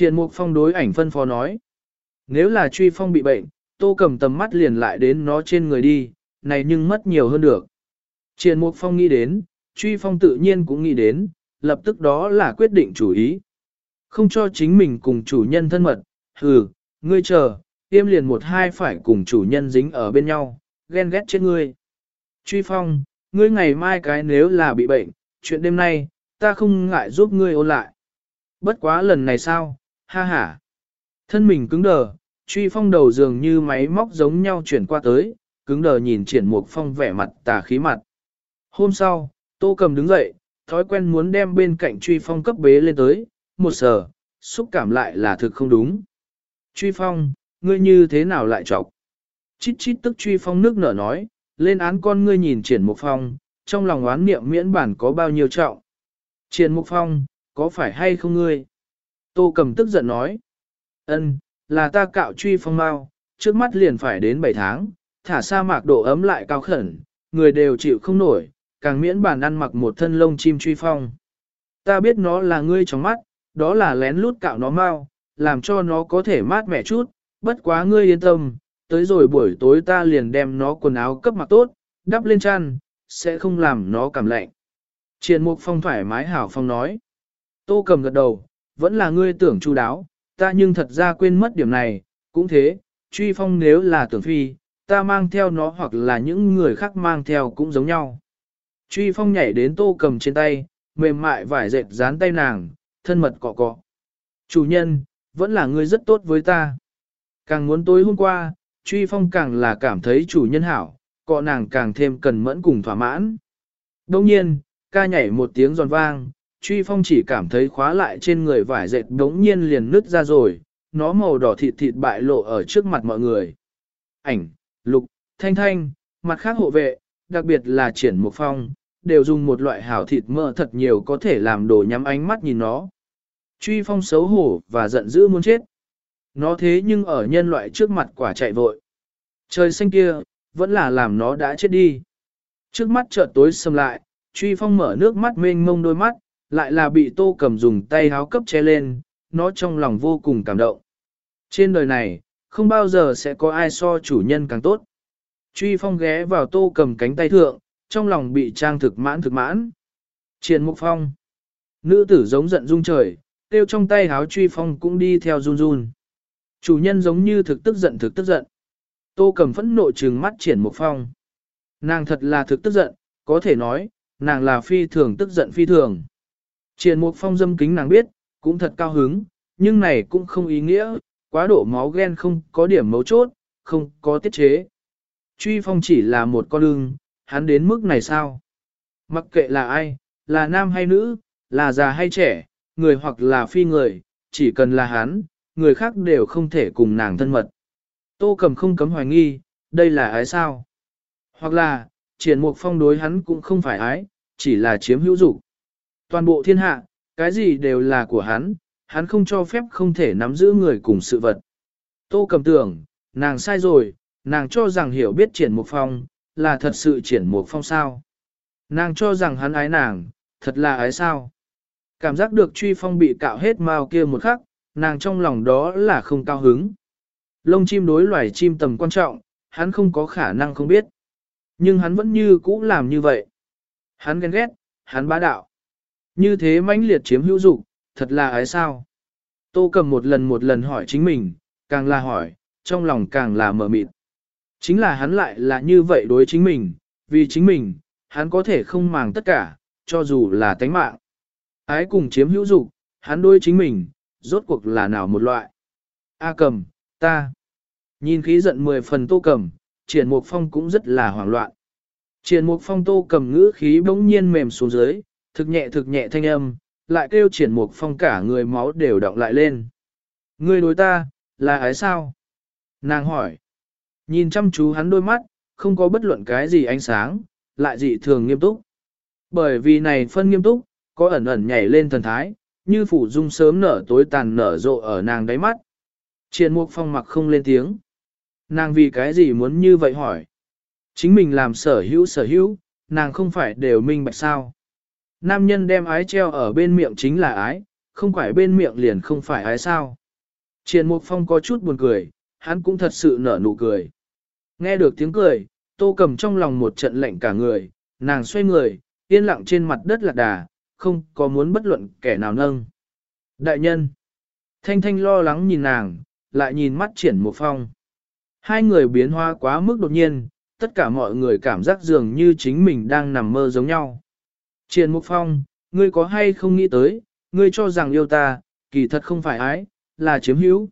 Triển Mục Phong đối ảnh phân phó nói. Nếu là truy phong bị bệnh, tô cầm tầm mắt liền lại đến nó trên người đi, này nhưng mất nhiều hơn được. Triển Mục Phong nghĩ đến, truy phong tự nhiên cũng nghĩ đến, lập tức đó là quyết định chủ ý. Không cho chính mình cùng chủ nhân thân mật, hừ, ngươi chờ, tiêm liền một hai phải cùng chủ nhân dính ở bên nhau, ghen ghét chết ngươi. Truy phong, ngươi ngày mai cái nếu là bị bệnh, chuyện đêm nay, ta không ngại giúp ngươi ôn lại. Bất quá lần này sao, ha ha. Thân mình cứng đờ, truy phong đầu dường như máy móc giống nhau chuyển qua tới, cứng đờ nhìn triển mục phong vẻ mặt tà khí mặt. Hôm sau, tô cầm đứng dậy, thói quen muốn đem bên cạnh truy phong cấp bế lên tới, một sở, xúc cảm lại là thực không đúng. Truy phong, ngươi như thế nào lại trọc? Chít chít tức truy phong nước nở nói, lên án con ngươi nhìn triển mục phong, trong lòng oán niệm miễn bản có bao nhiêu trọng. Triển mục phong, có phải hay không ngươi? Tô cầm tức giận nói. ân, là ta cạo truy phong mau, trước mắt liền phải đến 7 tháng, thả sa mạc độ ấm lại cao khẩn, người đều chịu không nổi, càng miễn bản ăn mặc một thân lông chim truy phong. Ta biết nó là ngươi trong mắt, đó là lén lút cạo nó mau, làm cho nó có thể mát mẻ chút, bất quá ngươi yên tâm, tới rồi buổi tối ta liền đem nó quần áo cấp mặc tốt, đắp lên chăn, sẽ không làm nó cảm lạnh. Triền Mục Phong thoải mái hảo phong nói. Tô cầm gật đầu, vẫn là ngươi tưởng chu đáo, ta nhưng thật ra quên mất điểm này, cũng thế, truy phong nếu là tưởng phi, ta mang theo nó hoặc là những người khác mang theo cũng giống nhau. Truy phong nhảy đến tô cầm trên tay, mềm mại vải dệt dán tay nàng, thân mật cọ cọ. Chủ nhân, vẫn là ngươi rất tốt với ta. Càng muốn tối hôm qua, truy phong càng là cảm thấy chủ nhân hảo, cọ nàng càng thêm cần mẫn cùng thỏa mãn. Đông nhiên, ca nhảy một tiếng giòn vang, truy phong chỉ cảm thấy khóa lại trên người vải dệt đống nhiên liền nứt ra rồi, nó màu đỏ thịt thịt bại lộ ở trước mặt mọi người. Ảnh, lục, thanh thanh, mặt khác hộ vệ, đặc biệt là triển Mục phong, đều dùng một loại hảo thịt mỡ thật nhiều có thể làm đồ nhắm ánh mắt nhìn nó. Truy phong xấu hổ và giận dữ muốn chết. Nó thế nhưng ở nhân loại trước mặt quả chạy vội. Trời xanh kia, vẫn là làm nó đã chết đi. Trước mắt chợt tối sầm lại, truy phong mở nước mắt mênh mông đôi mắt, lại là bị tô cầm dùng tay háo cấp che lên, nó trong lòng vô cùng cảm động. Trên đời này, không bao giờ sẽ có ai so chủ nhân càng tốt. Truy phong ghé vào tô cầm cánh tay thượng, trong lòng bị trang thực mãn thực mãn. Triền mục phong. Nữ tử giống giận rung trời, tiêu trong tay háo truy phong cũng đi theo run run. Chủ nhân giống như thực tức giận thực tức giận. Tô cầm phẫn nộ trừng mắt triển mục phong. Nàng thật là thực tức giận, có thể nói, nàng là phi thường tức giận phi thường. Triển mục phong dâm kính nàng biết, cũng thật cao hứng, nhưng này cũng không ý nghĩa, quá độ máu ghen không có điểm mấu chốt, không có tiết chế. Truy phong chỉ là một con lưng, hắn đến mức này sao? Mặc kệ là ai, là nam hay nữ, là già hay trẻ, người hoặc là phi người, chỉ cần là hắn, người khác đều không thể cùng nàng thân mật. Tô cầm không cấm hoài nghi, đây là ái sao? Hoặc là, triển mục phong đối hắn cũng không phải ái, chỉ là chiếm hữu dục. Toàn bộ thiên hạ, cái gì đều là của hắn, hắn không cho phép không thể nắm giữ người cùng sự vật. Tô cầm tưởng, nàng sai rồi, nàng cho rằng hiểu biết triển mục phong, là thật sự triển mục phong sao. Nàng cho rằng hắn ái nàng, thật là ái sao. Cảm giác được truy phong bị cạo hết mao kia một khắc, nàng trong lòng đó là không cao hứng. Lông chim đối loài chim tầm quan trọng, hắn không có khả năng không biết. Nhưng hắn vẫn như cũ làm như vậy. Hắn ghen ghét, hắn bá đạo. Như thế mãnh liệt chiếm hữu dục, thật là ái sao? Tô cầm một lần một lần hỏi chính mình, càng là hỏi, trong lòng càng là mở mịt. Chính là hắn lại là như vậy đối chính mình, vì chính mình, hắn có thể không màng tất cả, cho dù là tánh mạng. Ái cùng chiếm hữu dục, hắn đối chính mình, rốt cuộc là nào một loại. A cầm, ta. Nhìn khí giận mười phần tô cầm, triển mục phong cũng rất là hoảng loạn. Triển mục phong tô cầm ngữ khí bỗng nhiên mềm xuống dưới, thực nhẹ thực nhẹ thanh âm, lại kêu triển mục phong cả người máu đều động lại lên. Ngươi đối ta, là ái sao? Nàng hỏi. Nhìn chăm chú hắn đôi mắt, không có bất luận cái gì ánh sáng, lại dị thường nghiêm túc. Bởi vì này phân nghiêm túc, có ẩn ẩn nhảy lên thần thái, như phủ dung sớm nở tối tàn nở rộ ở nàng đáy mắt. Triển mục phong mặc không lên tiếng. Nàng vì cái gì muốn như vậy hỏi? Chính mình làm sở hữu sở hữu, nàng không phải đều minh bạch sao. Nam nhân đem ái treo ở bên miệng chính là ái, không phải bên miệng liền không phải ái sao. Triển Mục Phong có chút buồn cười, hắn cũng thật sự nở nụ cười. Nghe được tiếng cười, tô cầm trong lòng một trận lạnh cả người, nàng xoay người, yên lặng trên mặt đất lạc đà, không có muốn bất luận kẻ nào nâng. Đại nhân, thanh thanh lo lắng nhìn nàng, lại nhìn mắt triển một phong. Hai người biến hóa quá mức đột nhiên, tất cả mọi người cảm giác dường như chính mình đang nằm mơ giống nhau. Triển Mục Phong, ngươi có hay không nghĩ tới, ngươi cho rằng yêu ta, kỳ thật không phải ái, là chiếm hữu.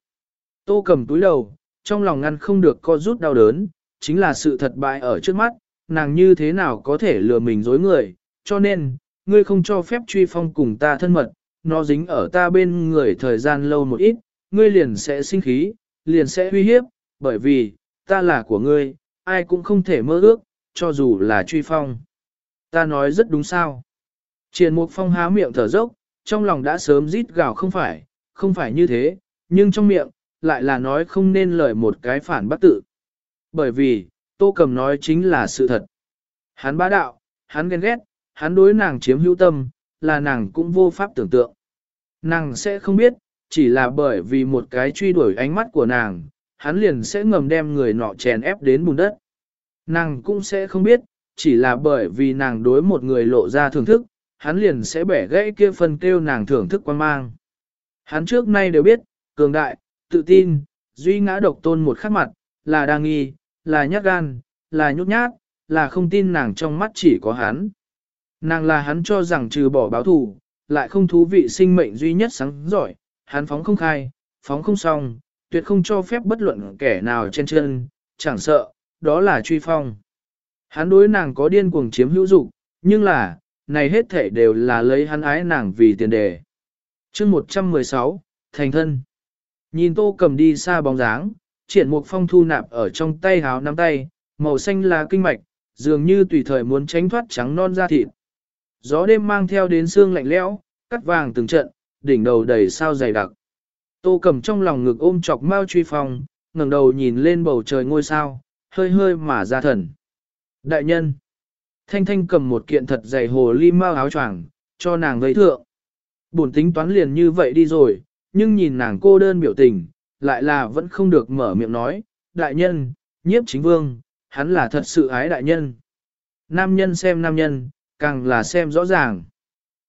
Tô cầm túi đầu, trong lòng ngăn không được co rút đau đớn, chính là sự thật bại ở trước mắt, nàng như thế nào có thể lừa mình dối người, cho nên, ngươi không cho phép truy phong cùng ta thân mật, nó dính ở ta bên người thời gian lâu một ít, ngươi liền sẽ sinh khí, liền sẽ uy hiếp, bởi vì, ta là của ngươi, ai cũng không thể mơ ước, cho dù là truy phong. Ta nói rất đúng sao. Triền Mục Phong há miệng thở dốc, trong lòng đã sớm rít gào không phải, không phải như thế, nhưng trong miệng, lại là nói không nên lời một cái phản bác tự. Bởi vì, Tô Cầm nói chính là sự thật. Hắn bá đạo, hắn ghen ghét, hắn đối nàng chiếm hữu tâm, là nàng cũng vô pháp tưởng tượng. Nàng sẽ không biết, chỉ là bởi vì một cái truy đuổi ánh mắt của nàng, hắn liền sẽ ngầm đem người nọ chèn ép đến bùn đất. Nàng cũng sẽ không biết, chỉ là bởi vì nàng đối một người lộ ra thưởng thức, hắn liền sẽ bẻ gãy kia phần kêu nàng thưởng thức quan mang. Hắn trước nay đều biết, cường đại, tự tin, duy ngã độc tôn một khắc mặt, là đa nghi, là nhát gan, là nhút nhát, là không tin nàng trong mắt chỉ có hắn. Nàng là hắn cho rằng trừ bỏ báo thù, lại không thú vị sinh mệnh duy nhất sáng giỏi, hắn phóng không khai, phóng không xong, tuyệt không cho phép bất luận kẻ nào trên chân, chẳng sợ, đó là truy phong. Hắn đối nàng có điên cuồng chiếm hữu dục, nhưng là, này hết thể đều là lấy hắn ái nàng vì tiền đề. chương 116, Thành thân. Nhìn tô cầm đi xa bóng dáng, triển mục phong thu nạp ở trong tay háo nắm tay, màu xanh là kinh mạch, dường như tùy thời muốn tránh thoát trắng non da thịt. Gió đêm mang theo đến xương lạnh lẽo, cắt vàng từng trận, đỉnh đầu đầy sao dày đặc. Tô cầm trong lòng ngực ôm chọc mau truy phong, ngẩng đầu nhìn lên bầu trời ngôi sao, hơi hơi mà ra thần. Đại nhân! Thanh thanh cầm một kiện thật dày hồ ly mau áo choàng, cho nàng vây thượng. Bổn tính toán liền như vậy đi rồi, nhưng nhìn nàng cô đơn biểu tình, lại là vẫn không được mở miệng nói, đại nhân, nhiếp chính vương, hắn là thật sự ái đại nhân. Nam nhân xem nam nhân, càng là xem rõ ràng.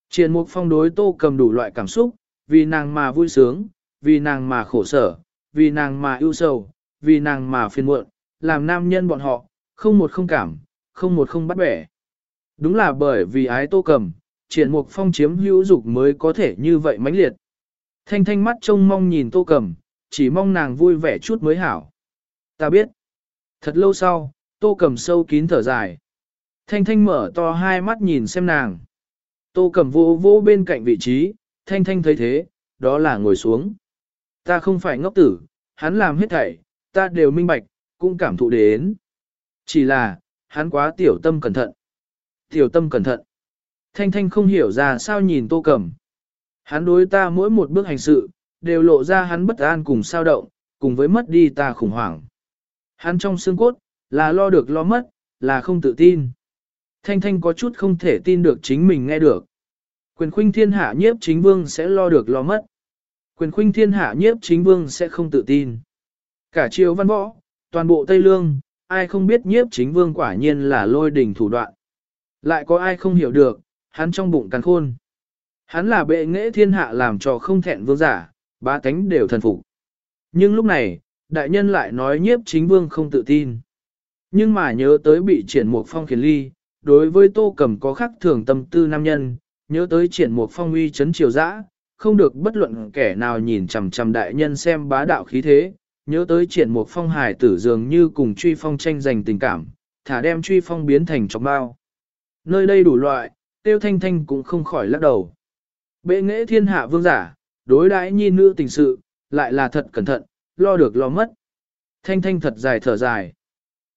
Triền mục phong đối tô cầm đủ loại cảm xúc, vì nàng mà vui sướng, vì nàng mà khổ sở, vì nàng mà ưu sầu, vì nàng mà phiền muộn, làm nam nhân bọn họ, không một không cảm, không một không bắt bẻ. Đúng là bởi vì ái tô cầm, triển mục phong chiếm hữu dục mới có thể như vậy mãnh liệt. Thanh thanh mắt trông mong nhìn tô cầm, chỉ mong nàng vui vẻ chút mới hảo. Ta biết. Thật lâu sau, tô cầm sâu kín thở dài. Thanh thanh mở to hai mắt nhìn xem nàng. Tô cầm vô vô bên cạnh vị trí, thanh thanh thấy thế, đó là ngồi xuống. Ta không phải ngốc tử, hắn làm hết thảy, ta đều minh bạch, cũng cảm thụ đến. Chỉ là, hắn quá tiểu tâm cẩn thận. Tiểu tâm cẩn thận. Thanh thanh không hiểu ra sao nhìn tô cầm. Hắn đối ta mỗi một bước hành sự, đều lộ ra hắn bất an cùng sao động, cùng với mất đi ta khủng hoảng. Hắn trong xương cốt, là lo được lo mất, là không tự tin. Thanh Thanh có chút không thể tin được chính mình nghe được. Quyền khuynh thiên hạ nhiếp chính vương sẽ lo được lo mất. Quyền khuynh thiên hạ nhiếp chính vương sẽ không tự tin. Cả triều văn võ, toàn bộ Tây Lương, ai không biết nhiếp chính vương quả nhiên là lôi đình thủ đoạn. Lại có ai không hiểu được, hắn trong bụng càng khôn. Hắn là bệ nghệ thiên hạ làm cho không thẹn vương giả, ba cánh đều thần phục. Nhưng lúc này, đại nhân lại nói nhiếp chính vương không tự tin. Nhưng mà nhớ tới bị triển mục phong khiến ly, đối với tô cầm có khắc thường tâm tư nam nhân, nhớ tới triển mục phong uy chấn triều dã, không được bất luận kẻ nào nhìn chằm chằm đại nhân xem bá đạo khí thế, nhớ tới triển một phong hải tử dường như cùng truy phong tranh giành tình cảm, thả đem truy phong biến thành trọng bao. Nơi đây đủ loại, tiêu thanh thanh cũng không khỏi lắc đầu. Bệ nghệ thiên hạ vương giả, đối đãi nhi nữ tình sự, lại là thật cẩn thận, lo được lo mất. Thanh thanh thật dài thở dài.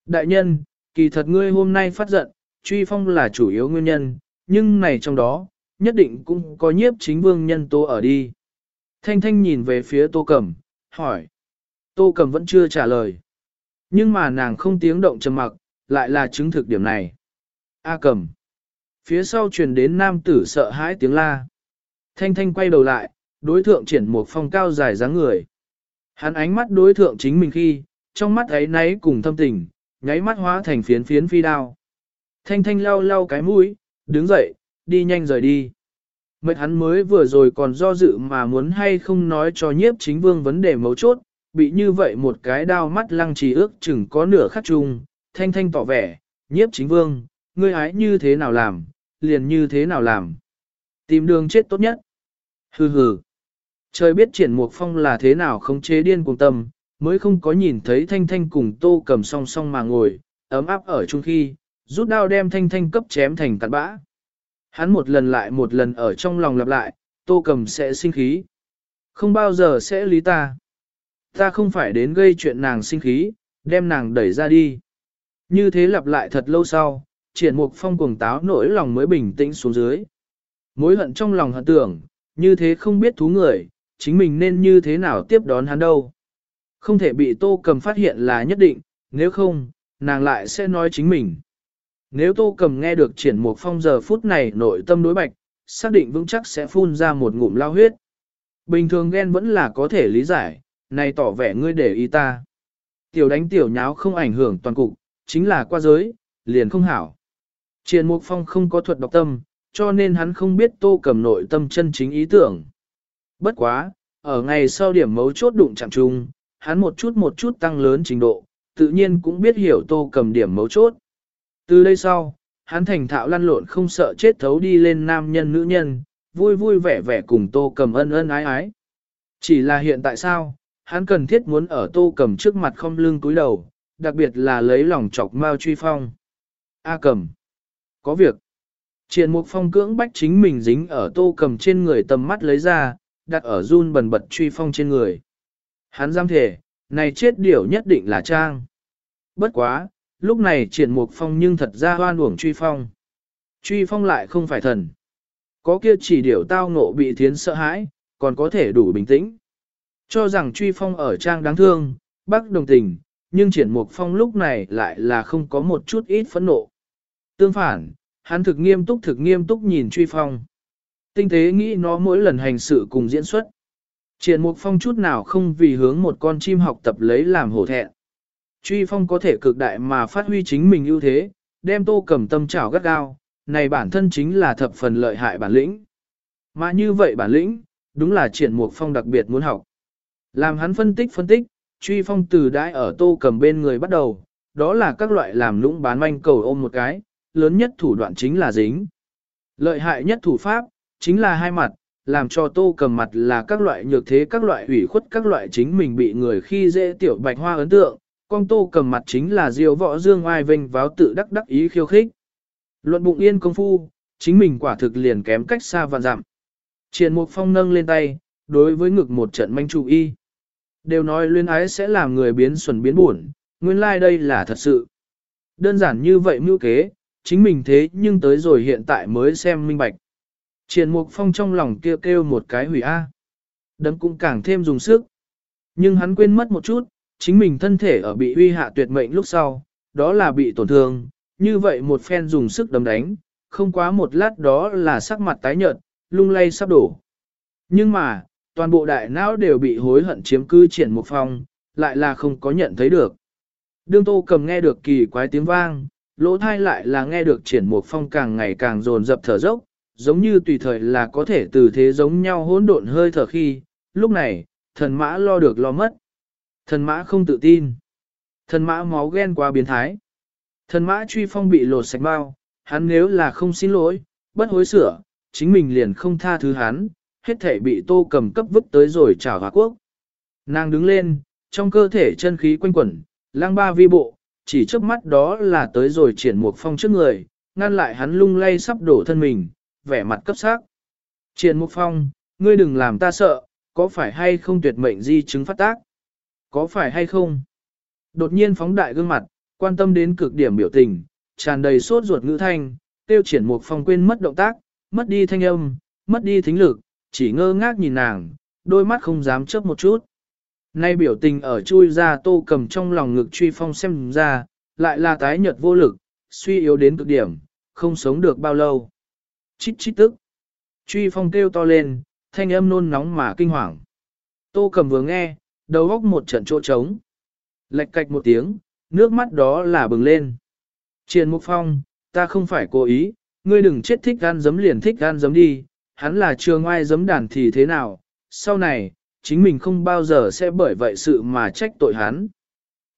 Đại nhân, kỳ thật ngươi hôm nay phát giận, truy phong là chủ yếu nguyên nhân, nhưng này trong đó, nhất định cũng có nhiếp chính vương nhân tố ở đi. Thanh thanh nhìn về phía tô cẩm, hỏi. Tô cẩm vẫn chưa trả lời. Nhưng mà nàng không tiếng động trầm mặc, lại là chứng thực điểm này. A cẩm. Phía sau truyền đến nam tử sợ hãi tiếng la. Thanh thanh quay đầu lại, Đối thượng triển một phong cao dài dáng người. Hắn ánh mắt đối thượng chính mình khi, trong mắt ấy náy cùng thâm tình, nháy mắt hóa thành phiến phiến phi đao. Thanh thanh lau lau cái mũi, đứng dậy, đi nhanh rời đi. Mệt hắn mới vừa rồi còn do dự mà muốn hay không nói cho nhiếp chính vương vấn đề mấu chốt, bị như vậy một cái đao mắt lăng trì ước chừng có nửa khắc chung, thanh thanh tỏ vẻ, nhiếp chính vương, ngươi ái như thế nào làm, liền như thế nào làm. Tìm đường chết tốt nhất. Hừ hừ. Trời biết triển mục phong là thế nào không chế điên cùng tâm, mới không có nhìn thấy thanh thanh cùng tô cầm song song mà ngồi, ấm áp ở chung khi, rút đao đem thanh thanh cấp chém thành cặn bã. Hắn một lần lại một lần ở trong lòng lặp lại, tô cầm sẽ sinh khí. Không bao giờ sẽ lý ta. Ta không phải đến gây chuyện nàng sinh khí, đem nàng đẩy ra đi. Như thế lặp lại thật lâu sau, triển mục phong cuồng táo nỗi lòng mới bình tĩnh xuống dưới. Mối hận trong lòng hận tưởng, như thế không biết thú người, chính mình nên như thế nào tiếp đón hắn đâu. Không thể bị tô cầm phát hiện là nhất định, nếu không, nàng lại sẽ nói chính mình. Nếu tô cầm nghe được triển mục phong giờ phút này nội tâm đối bạch, xác định vững chắc sẽ phun ra một ngụm lao huyết. Bình thường ghen vẫn là có thể lý giải, này tỏ vẻ ngươi để ý ta. Tiểu đánh tiểu nháo không ảnh hưởng toàn cục, chính là qua giới, liền không hảo. Triền Mục Phong không có thuật độc tâm, cho nên hắn không biết tô cầm nội tâm chân chính ý tưởng. Bất quá, ở ngày sau điểm mấu chốt đụng chạm chung, hắn một chút một chút tăng lớn trình độ, tự nhiên cũng biết hiểu tô cầm điểm mấu chốt. Từ đây sau, hắn thành thạo lăn lộn không sợ chết thấu đi lên nam nhân nữ nhân, vui vui vẻ vẻ cùng tô cầm ân ân ái ái. Chỉ là hiện tại sao, hắn cần thiết muốn ở tô cầm trước mặt không lưng cúi đầu, đặc biệt là lấy lòng chọc mao truy phong. A cầm. Có việc. Triển mục phong cưỡng bách chính mình dính ở tô cầm trên người tầm mắt lấy ra, đặt ở run bần bật truy phong trên người. Hắn giam thể, này chết điểu nhất định là trang. Bất quá, lúc này triển mục phong nhưng thật ra hoan uổng truy phong. Truy phong lại không phải thần. Có kia chỉ điểu tao ngộ bị thiến sợ hãi, còn có thể đủ bình tĩnh. Cho rằng truy phong ở trang đáng thương, bác đồng tình, nhưng triển mục phong lúc này lại là không có một chút ít phẫn nộ. Tương phản, hắn thực nghiêm túc thực nghiêm túc nhìn truy phong. Tinh tế nghĩ nó mỗi lần hành sự cùng diễn xuất. Triển mục phong chút nào không vì hướng một con chim học tập lấy làm hổ thẹn. Truy phong có thể cực đại mà phát huy chính mình ưu thế, đem tô cầm tâm trảo gắt gao, này bản thân chính là thập phần lợi hại bản lĩnh. Mà như vậy bản lĩnh, đúng là triển mục phong đặc biệt muốn học. Làm hắn phân tích phân tích, truy phong từ đãi ở tô cầm bên người bắt đầu, đó là các loại làm lũng bán manh cầu ôm một cái, lớn nhất thủ đoạn chính là dính. Lợi hại nhất thủ pháp, chính là hai mặt, làm cho tô cầm mặt là các loại nhược thế các loại ủy khuất các loại chính mình bị người khi dễ tiểu bạch hoa ấn tượng, con tô cầm mặt chính là diêu võ dương oai vinh váo tự đắc đắc ý khiêu khích. Luận bụng yên công phu, chính mình quả thực liền kém cách xa và dặm. Triển Mục Phong nâng lên tay, đối với ngực một trận manh trụ y. Đều nói luyến ái sẽ làm người biến xuẩn biến buồn, nguyên lai like đây là thật sự. Đơn giản như vậy mưu kế, chính mình thế nhưng tới rồi hiện tại mới xem minh bạch. Triển Mục Phong trong lòng kêu kêu một cái hủy A. Đấm cũng càng thêm dùng sức. Nhưng hắn quên mất một chút, chính mình thân thể ở bị uy hạ tuyệt mệnh lúc sau, đó là bị tổn thương, như vậy một phen dùng sức đấm đánh, không quá một lát đó là sắc mặt tái nhợt, lung lay sắp đổ. Nhưng mà, toàn bộ đại não đều bị hối hận chiếm cứ triển một phong, lại là không có nhận thấy được. Đương tô cầm nghe được kỳ quái tiếng vang, lỗ thai lại là nghe được triển một phong càng ngày càng dồn dập thở dốc, giống như tùy thời là có thể từ thế giống nhau hỗn độn hơi thở khi, lúc này, thần mã lo được lo mất. Thần mã không tự tin. Thần mã máu ghen quá biến thái. Thần mã truy phong bị lột sạch bao, hắn nếu là không xin lỗi, bất hối sửa, chính mình liền không tha thứ hắn, hết thể bị tô cầm cấp vứt tới rồi trả hòa quốc. Nàng đứng lên, trong cơ thể chân khí quanh quẩn, lang ba vi bộ, chỉ trước mắt đó là tới rồi triển một phong trước người, ngăn lại hắn lung lay sắp đổ thân mình, vẻ mặt cấp sắc. Triển Mục Phong, ngươi đừng làm ta sợ, có phải hay không tuyệt mệnh di chứng phát tác? Có phải hay không? Đột nhiên phóng đại gương mặt, quan tâm đến cực điểm biểu tình, tràn đầy sốt ruột ngữ thanh, tiêu triển Mục Phong quên mất động tác, mất đi thanh âm, mất đi thính lực, chỉ ngơ ngác nhìn nàng, đôi mắt không dám chớp một chút. Nay biểu tình ở chui ra tô cầm trong lòng ngực truy phong xem ra, lại là tái nhợt vô lực, suy yếu đến cực điểm, không sống được bao lâu chít chít tức. Truy phong kêu to lên, thanh âm nôn nóng mà kinh hoàng. Tô cầm vừa nghe, đầu góc một trận chỗ trống. Lệch cạch một tiếng, nước mắt đó là bừng lên. Triền Mục Phong, ta không phải cố ý, ngươi đừng chết thích gan giấm liền thích gan giấm đi, hắn là trường ai giấm đàn thì thế nào, sau này, chính mình không bao giờ sẽ bởi vậy sự mà trách tội hắn.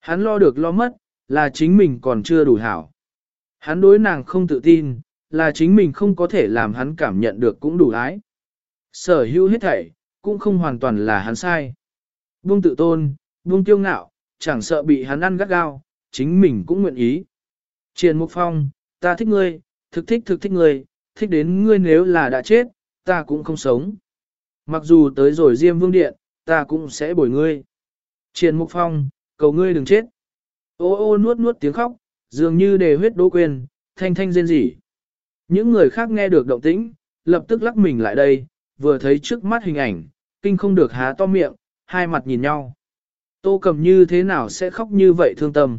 Hắn lo được lo mất, là chính mình còn chưa đủ hảo. Hắn đối nàng không tự tin, là chính mình không có thể làm hắn cảm nhận được cũng đủ ái. Sở hữu hết thảy, cũng không hoàn toàn là hắn sai. Buông tự tôn, buông tiêu ngạo, chẳng sợ bị hắn ăn gắt gao, chính mình cũng nguyện ý. Triền Mục Phong, ta thích ngươi, thực thích thực thích ngươi, thích đến ngươi nếu là đã chết, ta cũng không sống. Mặc dù tới rồi Diêm Vương Điện, ta cũng sẽ bồi ngươi. Triền Mục Phong, cầu ngươi đừng chết. Ô ô nuốt nuốt tiếng khóc, dường như đề huyết đố quên, thanh thanh rên rỉ. Những người khác nghe được động tĩnh, lập tức lắc mình lại đây, vừa thấy trước mắt hình ảnh, kinh không được há to miệng, hai mặt nhìn nhau. Tô cầm như thế nào sẽ khóc như vậy thương tâm.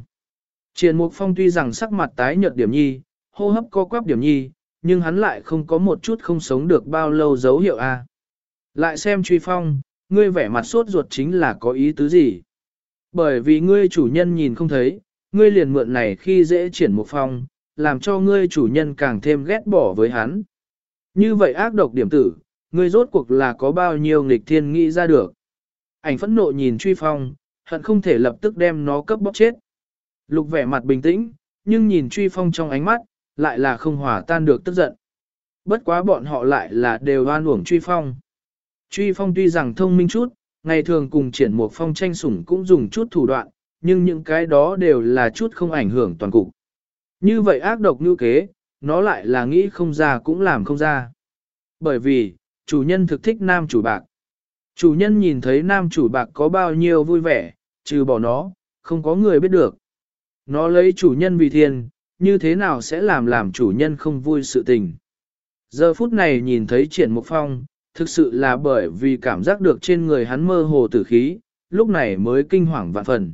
Triền Mục Phong tuy rằng sắc mặt tái nhợt điểm nhi, hô hấp co quắp điểm nhi, nhưng hắn lại không có một chút không sống được bao lâu dấu hiệu a. Lại xem truy phong, ngươi vẻ mặt sốt ruột chính là có ý tứ gì. Bởi vì ngươi chủ nhân nhìn không thấy, ngươi liền mượn này khi dễ triển một phong, làm cho ngươi chủ nhân càng thêm ghét bỏ với hắn. Như vậy ác độc điểm tử, ngươi rốt cuộc là có bao nhiêu nghịch thiên nghĩ ra được. Ảnh phẫn nộ nhìn truy phong, hận không thể lập tức đem nó cấp bóc chết. Lục vẻ mặt bình tĩnh, nhưng nhìn truy phong trong ánh mắt, lại là không hòa tan được tức giận. Bất quá bọn họ lại là đều oan uổng truy phong. Truy phong tuy rằng thông minh chút, ngày thường cùng triển một phong tranh sủng cũng dùng chút thủ đoạn, nhưng những cái đó đều là chút không ảnh hưởng toàn cục. Như vậy ác độc như kế, nó lại là nghĩ không ra cũng làm không ra. Bởi vì, chủ nhân thực thích nam chủ bạc. Chủ nhân nhìn thấy nam chủ bạc có bao nhiêu vui vẻ, trừ bỏ nó, không có người biết được. Nó lấy chủ nhân vì thiên, như thế nào sẽ làm làm chủ nhân không vui sự tình. Giờ phút này nhìn thấy triển mục phong, thực sự là bởi vì cảm giác được trên người hắn mơ hồ tử khí, lúc này mới kinh hoàng vạn phần.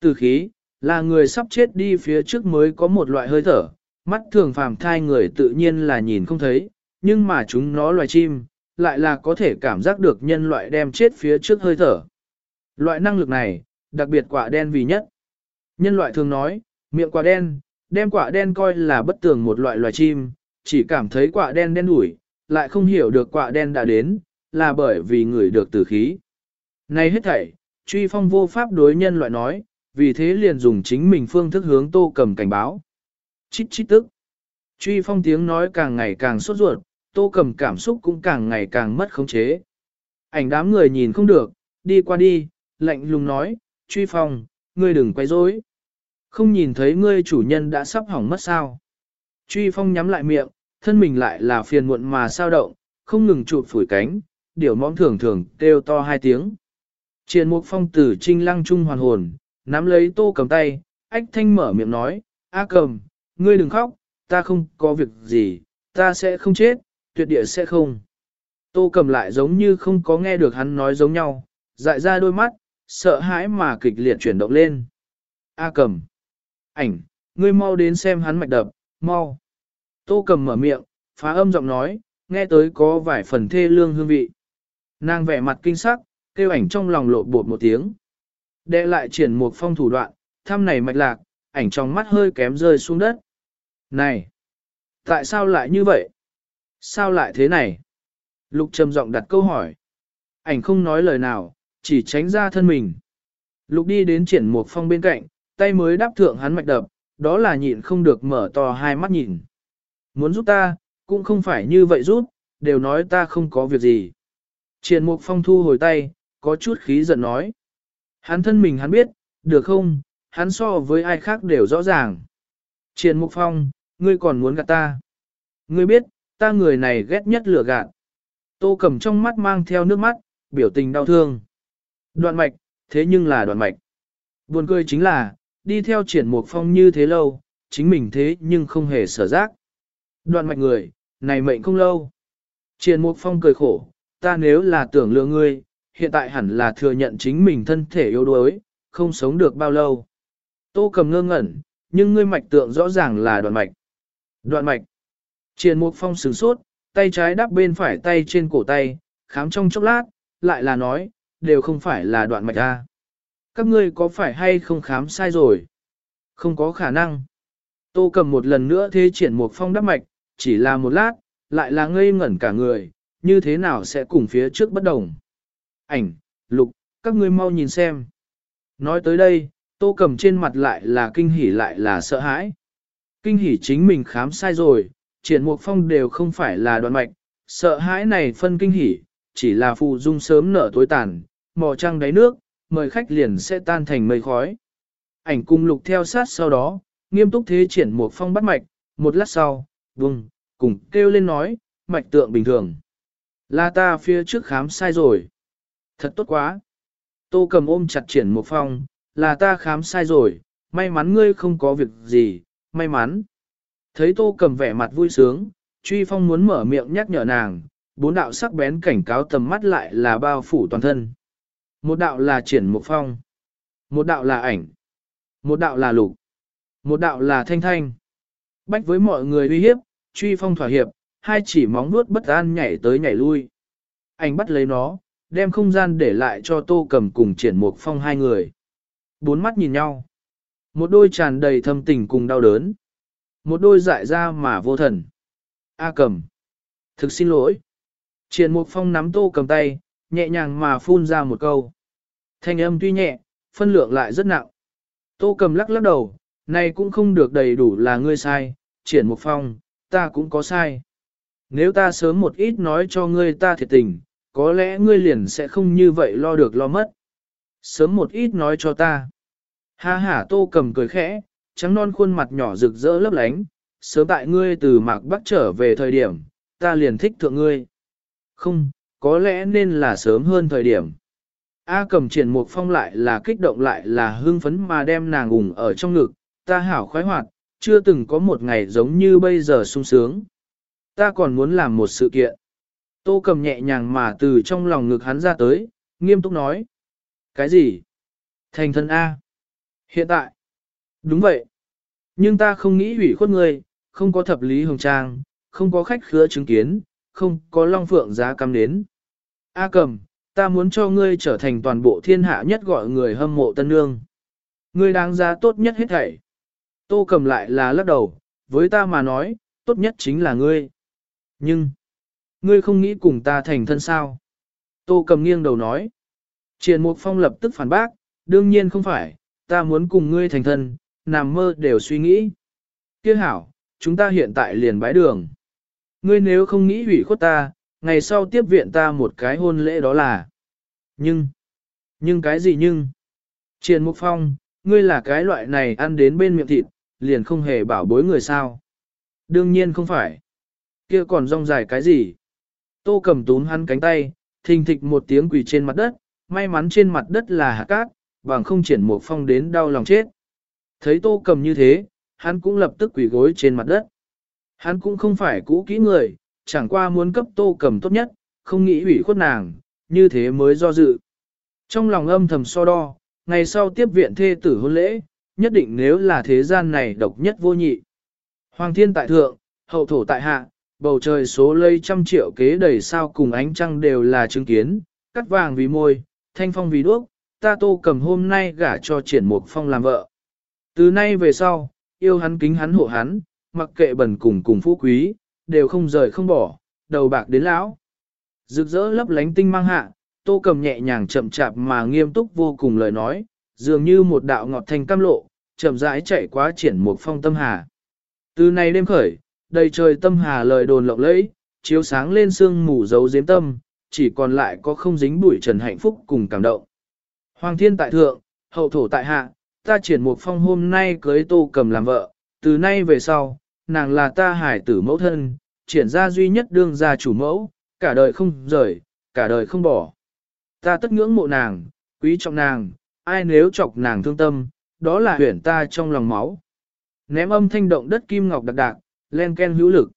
Tử khí, là người sắp chết đi phía trước mới có một loại hơi thở, mắt thường phàm thai người tự nhiên là nhìn không thấy, nhưng mà chúng nó loài chim, lại là có thể cảm giác được nhân loại đem chết phía trước hơi thở. Loại năng lực này, đặc biệt quả đen vì nhất. Nhân loại thường nói, miệng quả đen, đem quả đen coi là bất tường một loại loài chim, chỉ cảm thấy quả đen đen đủi, lại không hiểu được quả đen đã đến, là bởi vì người được tử khí. Này hết thảy, truy phong vô pháp đối nhân loại nói, vì thế liền dùng chính mình phương thức hướng tô cầm cảnh báo. Chít chít tức. Truy phong tiếng nói càng ngày càng sốt ruột, tô cầm cảm xúc cũng càng ngày càng mất khống chế. Ảnh đám người nhìn không được, đi qua đi, lạnh lùng nói, truy phong, ngươi đừng quay rối. Không nhìn thấy ngươi chủ nhân đã sắp hỏng mất sao. Truy phong nhắm lại miệng, thân mình lại là phiền muộn mà sao động, không ngừng chụp phủi cánh, điều mõm thường thường kêu to hai tiếng. Triền mục phong tử trinh lăng trung hoàn hồn, nắm lấy tô cầm tay, ách thanh mở miệng nói, A cầm, ngươi đừng khóc, ta không có việc gì, ta sẽ không chết, tuyệt địa sẽ không. Tô cầm lại giống như không có nghe được hắn nói giống nhau, dại ra đôi mắt, sợ hãi mà kịch liệt chuyển động lên. A cầm, ảnh, ngươi mau đến xem hắn mạch đập, mau. Tô cầm mở miệng, phá âm giọng nói, nghe tới có vài phần thê lương hương vị. Nàng vẻ mặt kinh sắc, kêu ảnh trong lòng lộ bột một tiếng. Đệ lại triển một phong thủ đoạn, thăm này mạch lạc, ảnh trong mắt hơi kém rơi xuống đất. Này! Tại sao lại như vậy? Sao lại thế này? Lục trầm giọng đặt câu hỏi. Ảnh không nói lời nào, chỉ tránh ra thân mình. Lục đi đến triển một phong bên cạnh, tay mới đáp thượng hắn mạch đập, đó là nhịn không được mở to hai mắt nhìn. Muốn giúp ta, cũng không phải như vậy giúp, đều nói ta không có việc gì. Triển mục phong thu hồi tay, có chút khí giận nói. Hắn thân mình hắn biết, được không, hắn so với ai khác đều rõ ràng. Triển mục phong, ngươi còn muốn gạt ta. Ngươi biết, ta người này ghét nhất lửa gạt. Tô cầm trong mắt mang theo nước mắt, biểu tình đau thương. Đoạn mạch, thế nhưng là đoạn mạch. Buồn cười chính là, đi theo triển mục phong như thế lâu, chính mình thế nhưng không hề sở giác. Đoạn mạch người, này mệnh không lâu. Triển mục phong cười khổ, ta nếu là tưởng lừa ngươi, hiện tại hẳn là thừa nhận chính mình thân thể yếu đuối, không sống được bao lâu. Tô cầm ngơ ngẩn, nhưng ngươi mạch tượng rõ ràng là đoạn mạch. Đoạn mạch. Triển mục phong sửng sốt, tay trái đắp bên phải tay trên cổ tay, khám trong chốc lát, lại là nói, đều không phải là đoạn mạch A. Các ngươi có phải hay không khám sai rồi? Không có khả năng. Tô cầm một lần nữa thế triển một phong đắp mạch, chỉ là một lát, lại là ngây ngẩn cả người, như thế nào sẽ cùng phía trước bất đồng. Ảnh, lục, các ngươi mau nhìn xem. Nói tới đây, tô cầm trên mặt lại là kinh hỉ lại là sợ hãi. Kinh hỉ chính mình khám sai rồi, triển mục phong đều không phải là đoạn mạch, sợ hãi này phân kinh hỉ, chỉ là phụ dung sớm nở tối tàn, mò trăng đáy nước, mời khách liền sẽ tan thành mây khói. Ảnh cung lục theo sát sau đó, nghiêm túc thế triển một phong bắt mạch, một lát sau, vùng, cùng kêu lên nói, mạch tượng bình thường. Là ta phía trước khám sai rồi. Thật tốt quá. Tô cầm ôm chặt triển một phong, là ta khám sai rồi, may mắn ngươi không có việc gì, may mắn. Thấy tô cầm vẻ mặt vui sướng, truy phong muốn mở miệng nhắc nhở nàng, bốn đạo sắc bén cảnh cáo tầm mắt lại là bao phủ toàn thân. Một đạo là triển một phong, một đạo là ảnh, một đạo là lục, một đạo là thanh thanh. Bách với mọi người uy hiếp, truy phong thỏa hiệp, hai chỉ móng nuốt bất an nhảy tới nhảy lui. Anh bắt lấy nó, đem không gian để lại cho tô cầm cùng triển một phong hai người. Bốn mắt nhìn nhau. Một đôi tràn đầy thâm tình cùng đau đớn. Một đôi dại ra mà vô thần. A cầm. Thực xin lỗi. Triển Mục Phong nắm tô cầm tay, nhẹ nhàng mà phun ra một câu. Thanh âm tuy nhẹ, phân lượng lại rất nặng. Tô cầm lắc lắc đầu, này cũng không được đầy đủ là ngươi sai, triển một Phong, ta cũng có sai. Nếu ta sớm một ít nói cho ngươi ta thiệt tình, có lẽ ngươi liền sẽ không như vậy lo được lo mất. Sớm một ít nói cho ta. Ha ha tô cầm cười khẽ, trắng non khuôn mặt nhỏ rực rỡ lấp lánh, sớm tại ngươi từ mạc bắc trở về thời điểm, ta liền thích thượng ngươi. Không, có lẽ nên là sớm hơn thời điểm. A cầm triển một phong lại là kích động lại là hưng phấn mà đem nàng ủng ở trong ngực, ta hảo khoái hoạt, chưa từng có một ngày giống như bây giờ sung sướng. Ta còn muốn làm một sự kiện. Tô cầm nhẹ nhàng mà từ trong lòng ngực hắn ra tới, nghiêm túc nói. Cái gì? Thành thân A. Hiện tại. Đúng vậy. Nhưng ta không nghĩ hủy khuất ngươi, không có thập lý hồng trang, không có khách khứa chứng kiến, không có long phượng giá cắm đến. A cầm, ta muốn cho ngươi trở thành toàn bộ thiên hạ nhất gọi người hâm mộ tân nương. Ngươi đáng giá tốt nhất hết thảy. Tô cầm lại là lắc đầu, với ta mà nói, tốt nhất chính là ngươi. Nhưng, ngươi không nghĩ cùng ta thành thân sao? Tô cầm nghiêng đầu nói. Triền Mục Phong lập tức phản bác, đương nhiên không phải, ta muốn cùng ngươi thành thân, nằm mơ đều suy nghĩ. Kiếc hảo, chúng ta hiện tại liền bái đường. Ngươi nếu không nghĩ hủy khuất ta, ngày sau tiếp viện ta một cái hôn lễ đó là. Nhưng, nhưng cái gì nhưng? Triền Mục Phong, ngươi là cái loại này ăn đến bên miệng thịt, liền không hề bảo bối người sao. Đương nhiên không phải. Kia còn rong dài cái gì? Tô cầm túm hắn cánh tay, thình thịch một tiếng quỳ trên mặt đất, may mắn trên mặt đất là hạ cát, bằng không triển một phong đến đau lòng chết. Thấy tô cầm như thế, hắn cũng lập tức quỳ gối trên mặt đất. Hắn cũng không phải cũ kỹ người, chẳng qua muốn cấp tô cầm tốt nhất, không nghĩ hủy khuất nàng, như thế mới do dự. Trong lòng âm thầm so đo, ngày sau tiếp viện thê tử hôn lễ, nhất định nếu là thế gian này độc nhất vô nhị. Hoàng thiên tại thượng, hậu thổ tại hạ, bầu trời số lây trăm triệu kế đầy sao cùng ánh trăng đều là chứng kiến, cắt vàng vì môi, thanh phong vì đuốc, ta tô cầm hôm nay gả cho triển mục phong làm vợ. Từ nay về sau, yêu hắn kính hắn hộ hắn, mặc kệ bẩn cùng cùng phú quý, đều không rời không bỏ, đầu bạc đến lão. Rực rỡ lấp lánh tinh mang hạ, tô cầm nhẹ nhàng chậm chạp mà nghiêm túc vô cùng lời nói, dường như một đạo ngọt thanh cam lộ, chậm rãi chạy qua triển một phong tâm hà. Từ nay đêm khởi, đầy trời tâm hà lời đồn lộng lẫy, chiếu sáng lên sương mù dấu diếm tâm, chỉ còn lại có không dính bụi trần hạnh phúc cùng cảm động. Hoàng thiên tại thượng, hậu thổ tại hạ, ta triển một phong hôm nay cưới tô cầm làm vợ, từ nay về sau, nàng là ta hải tử mẫu thân, triển ra duy nhất đương gia chủ mẫu, cả đời không rời, cả đời không bỏ. Ta tất ngưỡng mộ nàng, quý trọng nàng, ai nếu chọc nàng thương tâm, đó là huyển ta trong lòng máu. Ném âm thanh động đất kim ngọc đặc đạc, len ken hữu lực.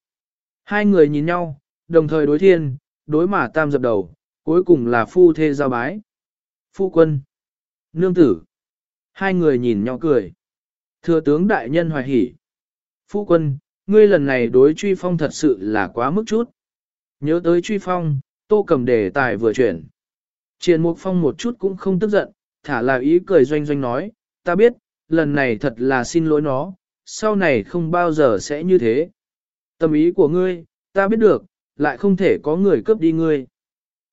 Hai người nhìn nhau, đồng thời đối thiên, đối mà tam dập đầu, cuối cùng là phu thê giao bái. Phu quân, nương tử. Hai người nhìn nhau cười. Thừa tướng đại nhân hoài hỉ. Phu quân, ngươi lần này đối truy phong thật sự là quá mức chút. Nhớ tới truy phong, tô cầm đề tài vừa chuyển. Triền Mục Phong một chút cũng không tức giận, thả là ý cười doanh doanh nói, ta biết, lần này thật là xin lỗi nó, sau này không bao giờ sẽ như thế. Tâm ý của ngươi, ta biết được, lại không thể có người cướp đi ngươi.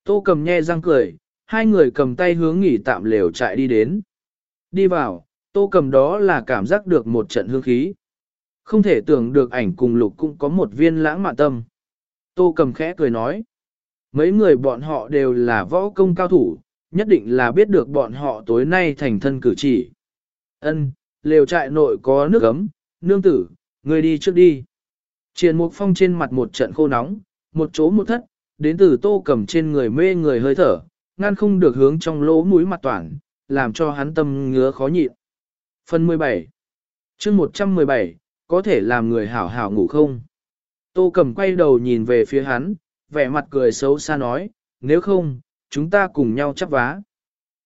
Tô cầm nhe răng cười, hai người cầm tay hướng nghỉ tạm lều chạy đi đến. Đi vào, tô cầm đó là cảm giác được một trận hương khí. Không thể tưởng được ảnh cùng lục cũng có một viên lãng mạn tâm. Tô cầm khẽ cười nói. Mấy người bọn họ đều là võ công cao thủ, nhất định là biết được bọn họ tối nay thành thân cử chỉ. Ân, lều trại nội có nước ấm, nương tử, người đi trước đi. Triền Mục Phong trên mặt một trận khô nóng, một chỗ một thất, đến từ tô cầm trên người mê người hơi thở, ngăn không được hướng trong lỗ mũi mặt toàn, làm cho hắn tâm ngứa khó nhịn. Phần 17 chương 117, có thể làm người hảo hảo ngủ không? Tô cầm quay đầu nhìn về phía hắn, vẻ mặt cười xấu xa nói, nếu không, chúng ta cùng nhau chắp vá.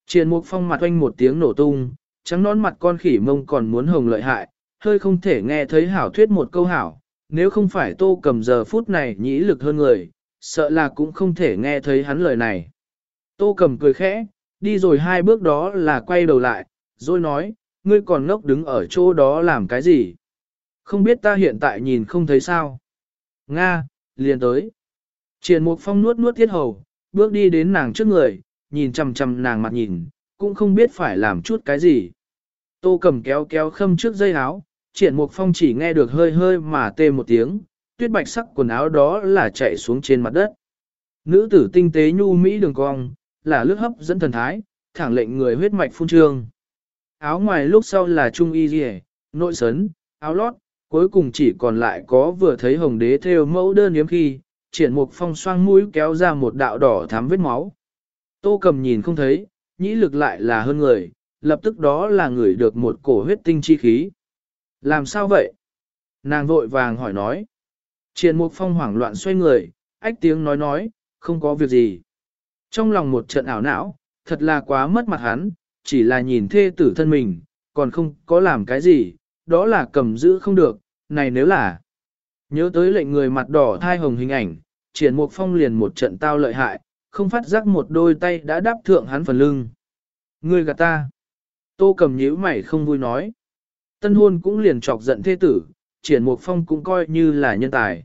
Triền Mục Phong mặt oanh một tiếng nổ tung, trắng nón mặt con khỉ mông còn muốn hồng lợi hại, hơi không thể nghe thấy hảo thuyết một câu hảo, nếu không phải tô cầm giờ phút này nhĩ lực hơn người, sợ là cũng không thể nghe thấy hắn lời này. Tô cầm cười khẽ, đi rồi hai bước đó là quay đầu lại, rồi nói, ngươi còn ngốc đứng ở chỗ đó làm cái gì? Không biết ta hiện tại nhìn không thấy sao? Nga, liền tới. Triền Mục Phong nuốt nuốt thiết hầu, bước đi đến nàng trước người, nhìn chằm chằm nàng mặt nhìn, cũng không biết phải làm chút cái gì. Tô cầm kéo kéo khâm trước dây áo, triển mục phong chỉ nghe được hơi hơi mà tê một tiếng, tuyết bạch sắc quần áo đó là chạy xuống trên mặt đất. Nữ tử tinh tế nhu mỹ đường cong, là lướt hấp dẫn thần thái, thẳng lệnh người huyết mạch phun trương. Áo ngoài lúc sau là trung y rìa, nội sấn, áo lót, cuối cùng chỉ còn lại có vừa thấy hồng đế theo mẫu đơn yếm khi, triển mục phong xoang mũi kéo ra một đạo đỏ thắm vết máu. Tô cầm nhìn không thấy, nhĩ lực lại là hơn người, lập tức đó là người được một cổ huyết tinh chi khí. Làm sao vậy? Nàng vội vàng hỏi nói. Triển mục phong hoảng loạn xoay người, ách tiếng nói nói, không có việc gì. Trong lòng một trận ảo não, thật là quá mất mặt hắn, chỉ là nhìn thê tử thân mình, còn không có làm cái gì, đó là cầm giữ không được, này nếu là. Nhớ tới lệnh người mặt đỏ thai hồng hình ảnh, triển mục phong liền một trận tao lợi hại, không phát giác một đôi tay đã đáp thượng hắn phần lưng. Ngươi gạt ta. Tô cầm nhíu mày không vui nói. Tân hôn cũng liền chọc giận thê tử, triển mục phong cũng coi như là nhân tài.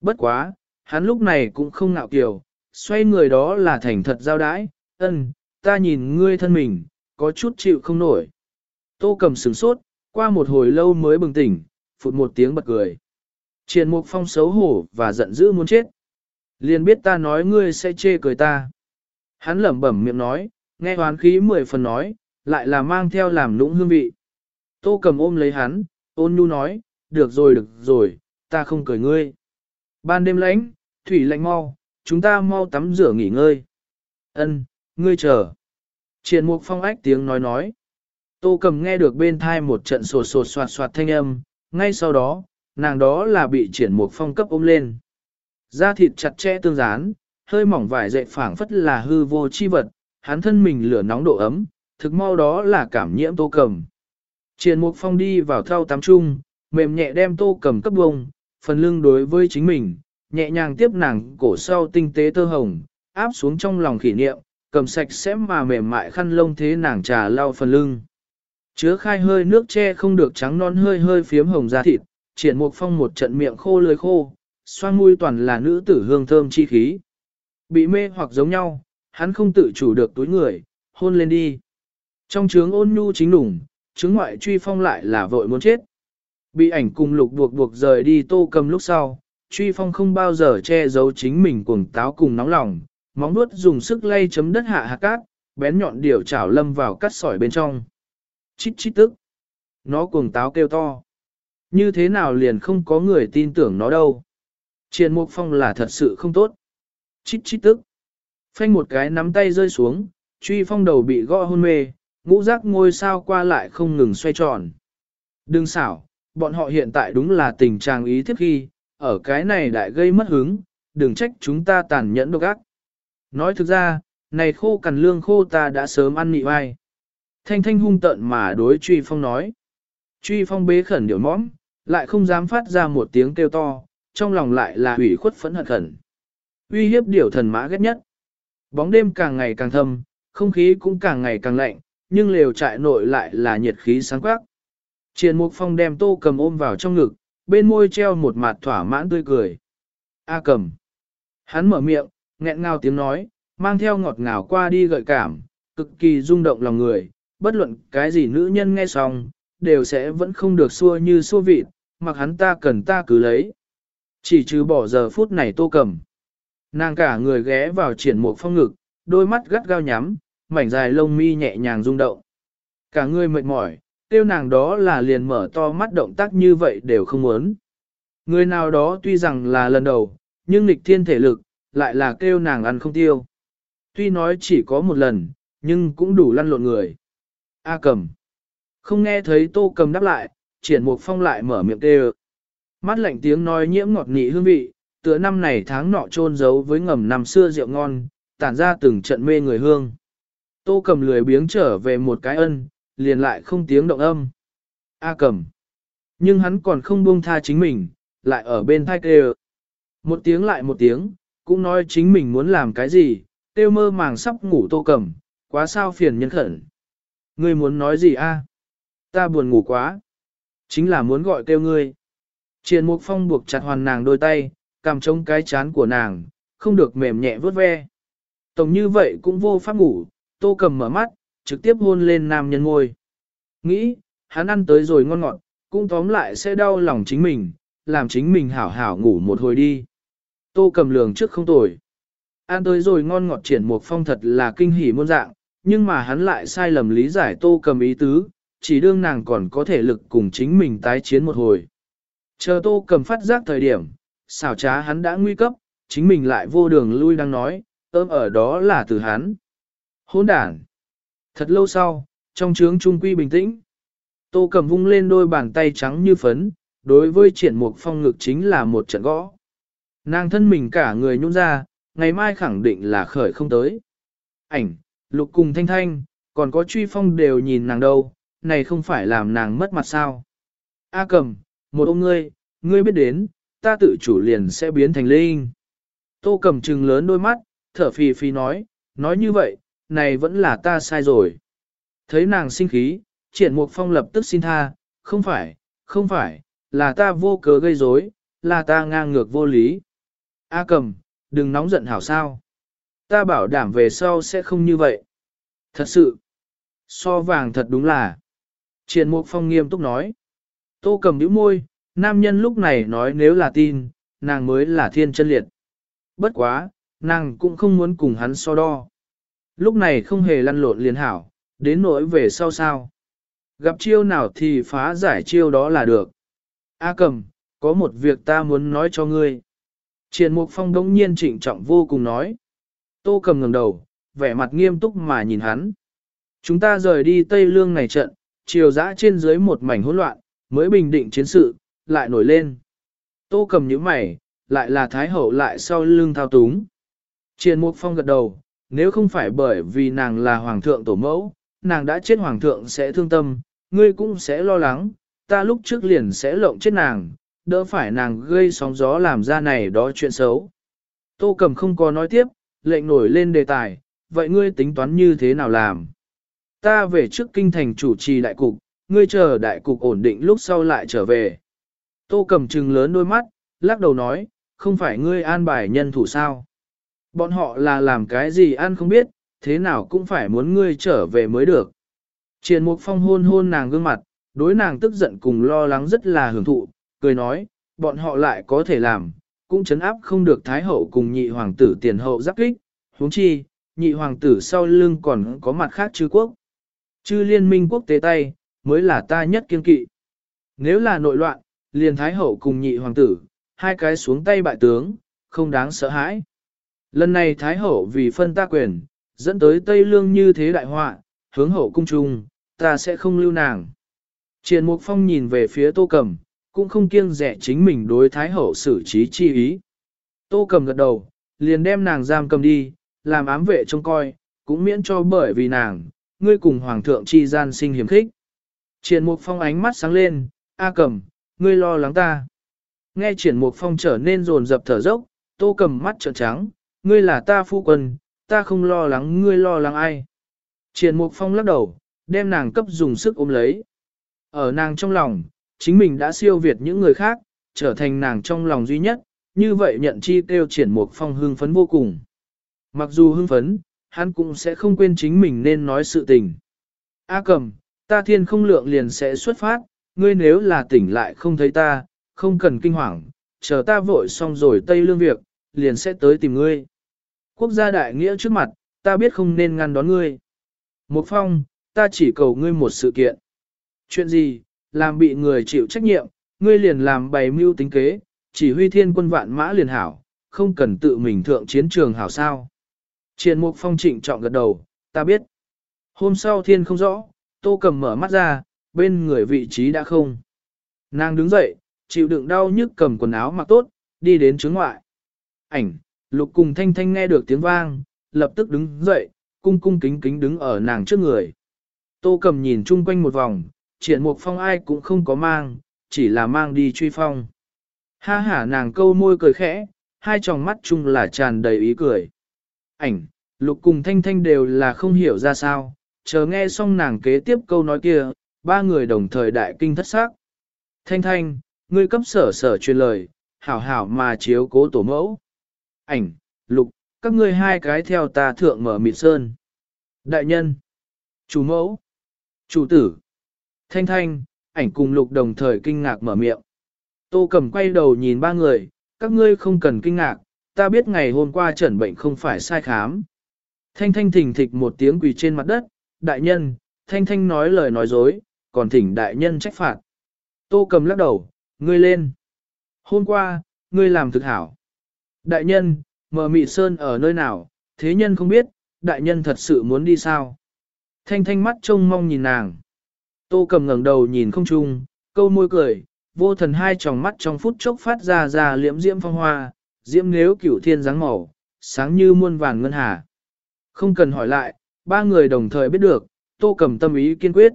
Bất quá, hắn lúc này cũng không ngạo kiều, xoay người đó là thành thật giao đãi, ân, ta nhìn ngươi thân mình, có chút chịu không nổi. Tô cầm sửng sốt, qua một hồi lâu mới bừng tỉnh, phụt một tiếng bật cười. Triển mục phong xấu hổ và giận dữ muốn chết. Liền biết ta nói ngươi sẽ chê cười ta. Hắn lẩm bẩm miệng nói, nghe hoán khí mười phần nói, lại là mang theo làm nũng hương vị. Tô cầm ôm lấy hắn, ôn nhu nói, được rồi được rồi, ta không cười ngươi. Ban đêm lạnh, thủy lạnh mau, chúng ta mau tắm rửa nghỉ ngơi. Ân, ngươi chờ. Triển mục phong ách tiếng nói nói. Tô cầm nghe được bên thai một trận sột sột soạt soạt thanh âm, ngay sau đó, nàng đó là bị triển mục phong cấp ôm lên. Da thịt chặt chẽ tương dán, hơi mỏng vải dậy phảng phất là hư vô chi vật, hắn thân mình lửa nóng độ ấm, thực mau đó là cảm nhiễm tô cầm. Triển mục phong đi vào thao tắm chung, mềm nhẹ đem tô cầm cấp bông, phần lưng đối với chính mình, nhẹ nhàng tiếp nàng cổ sau tinh tế tơ hồng, áp xuống trong lòng kỷ niệm, cầm sạch sẽ mà mềm mại khăn lông thế nàng trà lau phần lưng. Chứa khai hơi nước che không được trắng non hơi hơi phiếm hồng da thịt, triển mục phong một trận miệng khô lưỡi khô, xoan mũi toàn là nữ tử hương thơm chi khí. Bị mê hoặc giống nhau, hắn không tự chủ được túi người, hôn lên đi. Trong trướng ôn nhu chính đủng, trướng ngoại truy phong lại là vội muốn chết. Bị ảnh cùng lục buộc buộc rời đi tô cầm lúc sau, truy phong không bao giờ che giấu chính mình cuồng táo cùng nóng lòng, móng nuốt dùng sức lay chấm đất hạ hạt cát, bén nhọn điều chảo lâm vào cắt sỏi bên trong. Chít chít tức. Nó cuồng táo kêu to. Như thế nào liền không có người tin tưởng nó đâu. Triền Mục Phong là thật sự không tốt. Chít chít tức. Phanh một cái nắm tay rơi xuống, truy phong đầu bị gõ hôn mê, ngũ giác ngôi sao qua lại không ngừng xoay tròn. Đừng xảo, bọn họ hiện tại đúng là tình trạng ý thiết khi, ở cái này đại gây mất hứng, đừng trách chúng ta tàn nhẫn độc ác. Nói thực ra, này khô cằn lương khô ta đã sớm ăn nị vai. Thanh thanh hung tận mà đối truy phong nói. Truy phong bế khẩn điệu mõm, lại không dám phát ra một tiếng kêu to, trong lòng lại là ủy khuất phẫn hận khẩn. uy hiếp điểu thần mã ghét nhất. Bóng đêm càng ngày càng thâm, không khí cũng càng ngày càng lạnh, nhưng lều trại nội lại là nhiệt khí sáng quắc. Triền Mục Phong đem tô cầm ôm vào trong ngực, bên môi treo một mặt thỏa mãn tươi cười. A cầm. Hắn mở miệng, nghẹn ngào tiếng nói, mang theo ngọt ngào qua đi gợi cảm, cực kỳ rung động lòng người, bất luận cái gì nữ nhân nghe xong, đều sẽ vẫn không được xua như xua vịt, mặc hắn ta cần ta cứ lấy. Chỉ trừ bỏ giờ phút này tô cầm. Nàng cả người ghé vào triển mục phong ngực, đôi mắt gắt gao nhắm, mảnh dài lông mi nhẹ nhàng rung động. Cả người mệt mỏi, tiêu nàng đó là liền mở to mắt động tác như vậy đều không muốn. Người nào đó tuy rằng là lần đầu, nhưng nghịch thiên thể lực, lại là kêu nàng ăn không tiêu. Tuy nói chỉ có một lần, nhưng cũng đủ lăn lộn người. A cầm. Không nghe thấy tô cầm đáp lại, triển mục phong lại mở miệng kêu. Mắt lạnh tiếng nói nhiễm ngọt nị hương vị, tựa năm này tháng nọ trôn giấu với ngầm năm xưa rượu ngon, tản ra từng trận mê người hương. Tô cầm lười biếng trở về một cái ân, liền lại không tiếng động âm. A cầm. Nhưng hắn còn không buông tha chính mình, lại ở bên thai kêu. Một tiếng lại một tiếng, cũng nói chính mình muốn làm cái gì, tiêu mơ màng sắp ngủ tô cầm, quá sao phiền nhân khẩn. Ngươi muốn nói gì a? Ta buồn ngủ quá. Chính là muốn gọi kêu ngươi. Triền Mục Phong buộc chặt hoàn nàng đôi tay, cầm trống cái chán của nàng, không được mềm nhẹ vớt ve. Tổng như vậy cũng vô pháp ngủ, tô cầm mở mắt, trực tiếp hôn lên nam nhân ngôi. Nghĩ, hắn ăn tới rồi ngon ngọt, cũng tóm lại sẽ đau lòng chính mình, làm chính mình hảo hảo ngủ một hồi đi. Tô cầm lường trước không tồi. Ăn tới rồi ngon ngọt triển một phong thật là kinh hỉ muôn dạng, nhưng mà hắn lại sai lầm lý giải tô cầm ý tứ, chỉ đương nàng còn có thể lực cùng chính mình tái chiến một hồi. Chờ tô cầm phát giác thời điểm, xảo trá hắn đã nguy cấp, chính mình lại vô đường lui đang nói, ôm ở đó là từ hắn. Hôn đản. Thật lâu sau, trong trướng trung quy bình tĩnh, tô cầm vung lên đôi bàn tay trắng như phấn, đối với triển mục phong ngực chính là một trận gõ. Nàng thân mình cả người nhún ra, ngày mai khẳng định là khởi không tới. Ảnh, lục cùng thanh thanh, còn có truy phong đều nhìn nàng đâu, này không phải làm nàng mất mặt sao. A cầm, một ông ngươi, ngươi biết đến, ta tự chủ liền sẽ biến thành linh. Tô cầm trừng lớn đôi mắt, thở phì phì nói, nói như vậy, này vẫn là ta sai rồi. Thấy nàng sinh khí, triển mục phong lập tức xin tha, không phải, không phải, là ta vô cớ gây rối, là ta ngang ngược vô lý. A cầm, đừng nóng giận hảo sao. Ta bảo đảm về sau sẽ không như vậy. Thật sự, so vàng thật đúng là. Triển mục phong nghiêm túc nói. Tô cầm nhíu môi, nam nhân lúc này nói nếu là tin, nàng mới là thiên chân liệt. Bất quá, nàng cũng không muốn cùng hắn so đo. Lúc này không hề lăn lộn liền hảo, đến nỗi về sau sao. Gặp chiêu nào thì phá giải chiêu đó là được. A cầm, có một việc ta muốn nói cho ngươi. Triển Mục Phong đống nhiên trịnh trọng vô cùng nói. Tô cầm ngẩng đầu, vẻ mặt nghiêm túc mà nhìn hắn. Chúng ta rời đi Tây Lương này trận, chiều dã trên dưới một mảnh hỗn loạn, mới bình định chiến sự, lại nổi lên. Tô cầm những mày, lại là Thái Hậu lại sau lưng thao túng. Triển Mục Phong gật đầu, nếu không phải bởi vì nàng là Hoàng thượng tổ mẫu, nàng đã chết Hoàng thượng sẽ thương tâm, ngươi cũng sẽ lo lắng, ta lúc trước liền sẽ lộng chết nàng, đỡ phải nàng gây sóng gió làm ra này đó chuyện xấu. Tô Cầm không có nói tiếp, lệnh nổi lên đề tài, vậy ngươi tính toán như thế nào làm? Ta về trước kinh thành chủ trì đại cục, ngươi chờ đại cục ổn định lúc sau lại trở về. Tô Cầm trừng lớn đôi mắt, lắc đầu nói, không phải ngươi an bài nhân thủ sao? Bọn họ là làm cái gì ăn không biết, thế nào cũng phải muốn ngươi trở về mới được. Triền Mục Phong hôn hôn nàng gương mặt, đối nàng tức giận cùng lo lắng rất là hưởng thụ, cười nói, bọn họ lại có thể làm, cũng chấn áp không được Thái Hậu cùng nhị hoàng tử tiền hậu giáp kích, huống chi, nhị hoàng tử sau lưng còn có mặt khác chư quốc. Chư liên minh quốc tế tay, mới là ta nhất kiên kỵ. Nếu là nội loạn, liền Thái Hậu cùng nhị hoàng tử, hai cái xuống tay bại tướng, không đáng sợ hãi. Lần này Thái Hậu vì phân ta quyền, dẫn tới Tây Lương như thế đại họa, hướng hậu cung trung, ta sẽ không lưu nàng. Triền Mục Phong nhìn về phía Tô cẩm cũng không kiêng rẻ chính mình đối Thái Hậu xử trí chi ý. Tô Cầm gật đầu, liền đem nàng giam cầm đi, làm ám vệ trông coi, cũng miễn cho bởi vì nàng, ngươi cùng Hoàng thượng chi gian sinh hiểm khích. triển Mục Phong ánh mắt sáng lên, A Cầm, ngươi lo lắng ta. Nghe Triển Mục Phong trở nên rồn dập thở dốc, Tô Cầm mắt trợn trắng, ngươi là ta phu quân, ta không lo lắng ngươi lo lắng ai. Triển Mục Phong lắc đầu, đem nàng cấp dùng sức ôm lấy. Ở nàng trong lòng, chính mình đã siêu việt những người khác, trở thành nàng trong lòng duy nhất, như vậy nhận chi tiêu Triển một Phong hưng phấn vô cùng. Mặc dù hưng phấn, hắn cũng sẽ không quên chính mình nên nói sự tình. A cầm, ta thiên không lượng liền sẽ xuất phát, ngươi nếu là tỉnh lại không thấy ta, không cần kinh hoàng, chờ ta vội xong rồi tây lương việc, liền sẽ tới tìm ngươi. Quốc gia đại nghĩa trước mặt, ta biết không nên ngăn đón ngươi. Một phong, ta chỉ cầu ngươi một sự kiện. Chuyện gì, làm bị người chịu trách nhiệm, ngươi liền làm bày mưu tính kế, chỉ huy thiên quân vạn mã liền hảo, không cần tự mình thượng chiến trường hảo sao. Triền mục phong trịnh trọng gật đầu, ta biết. Hôm sau thiên không rõ, tô cầm mở mắt ra, bên người vị trí đã không. Nàng đứng dậy, chịu đựng đau nhức cầm quần áo mặc tốt, đi đến chướng ngoại. Ảnh, lục cùng thanh thanh nghe được tiếng vang, lập tức đứng dậy, cung cung kính kính đứng ở nàng trước người. Tô cầm nhìn chung quanh một vòng, triển mục phong ai cũng không có mang, chỉ là mang đi truy phong. Ha hả nàng câu môi cười khẽ, hai tròng mắt chung là tràn đầy ý cười. Ảnh, lục cùng thanh thanh đều là không hiểu ra sao, chờ nghe xong nàng kế tiếp câu nói kia, ba người đồng thời đại kinh thất xác. Thanh thanh, ngươi cấp sở sở truyền lời, hảo hảo mà chiếu cố tổ mẫu. Ảnh, lục, các ngươi hai cái theo ta thượng mở mịt sơn. Đại nhân, chủ mẫu, chủ tử, thanh thanh, ảnh cùng lục đồng thời kinh ngạc mở miệng. Tô cầm quay đầu nhìn ba người, các ngươi không cần kinh ngạc, ta biết ngày hôm qua trần bệnh không phải sai khám. Thanh thanh thỉnh thịch một tiếng quỳ trên mặt đất, đại nhân, thanh thanh nói lời nói dối, còn thỉnh đại nhân trách phạt. Tô cầm lắc đầu, ngươi lên. Hôm qua, ngươi làm thực hảo. Đại nhân, mờ mị sơn ở nơi nào, thế nhân không biết, đại nhân thật sự muốn đi sao. Thanh thanh mắt trông mong nhìn nàng. Tô cầm ngẩng đầu nhìn không chung, câu môi cười, vô thần hai tròng mắt trong phút chốc phát ra ra liễm diễm phong hoa, diễm nếu cửu thiên dáng màu, sáng như muôn vàng ngân hà. Không cần hỏi lại, ba người đồng thời biết được, tô cầm tâm ý kiên quyết.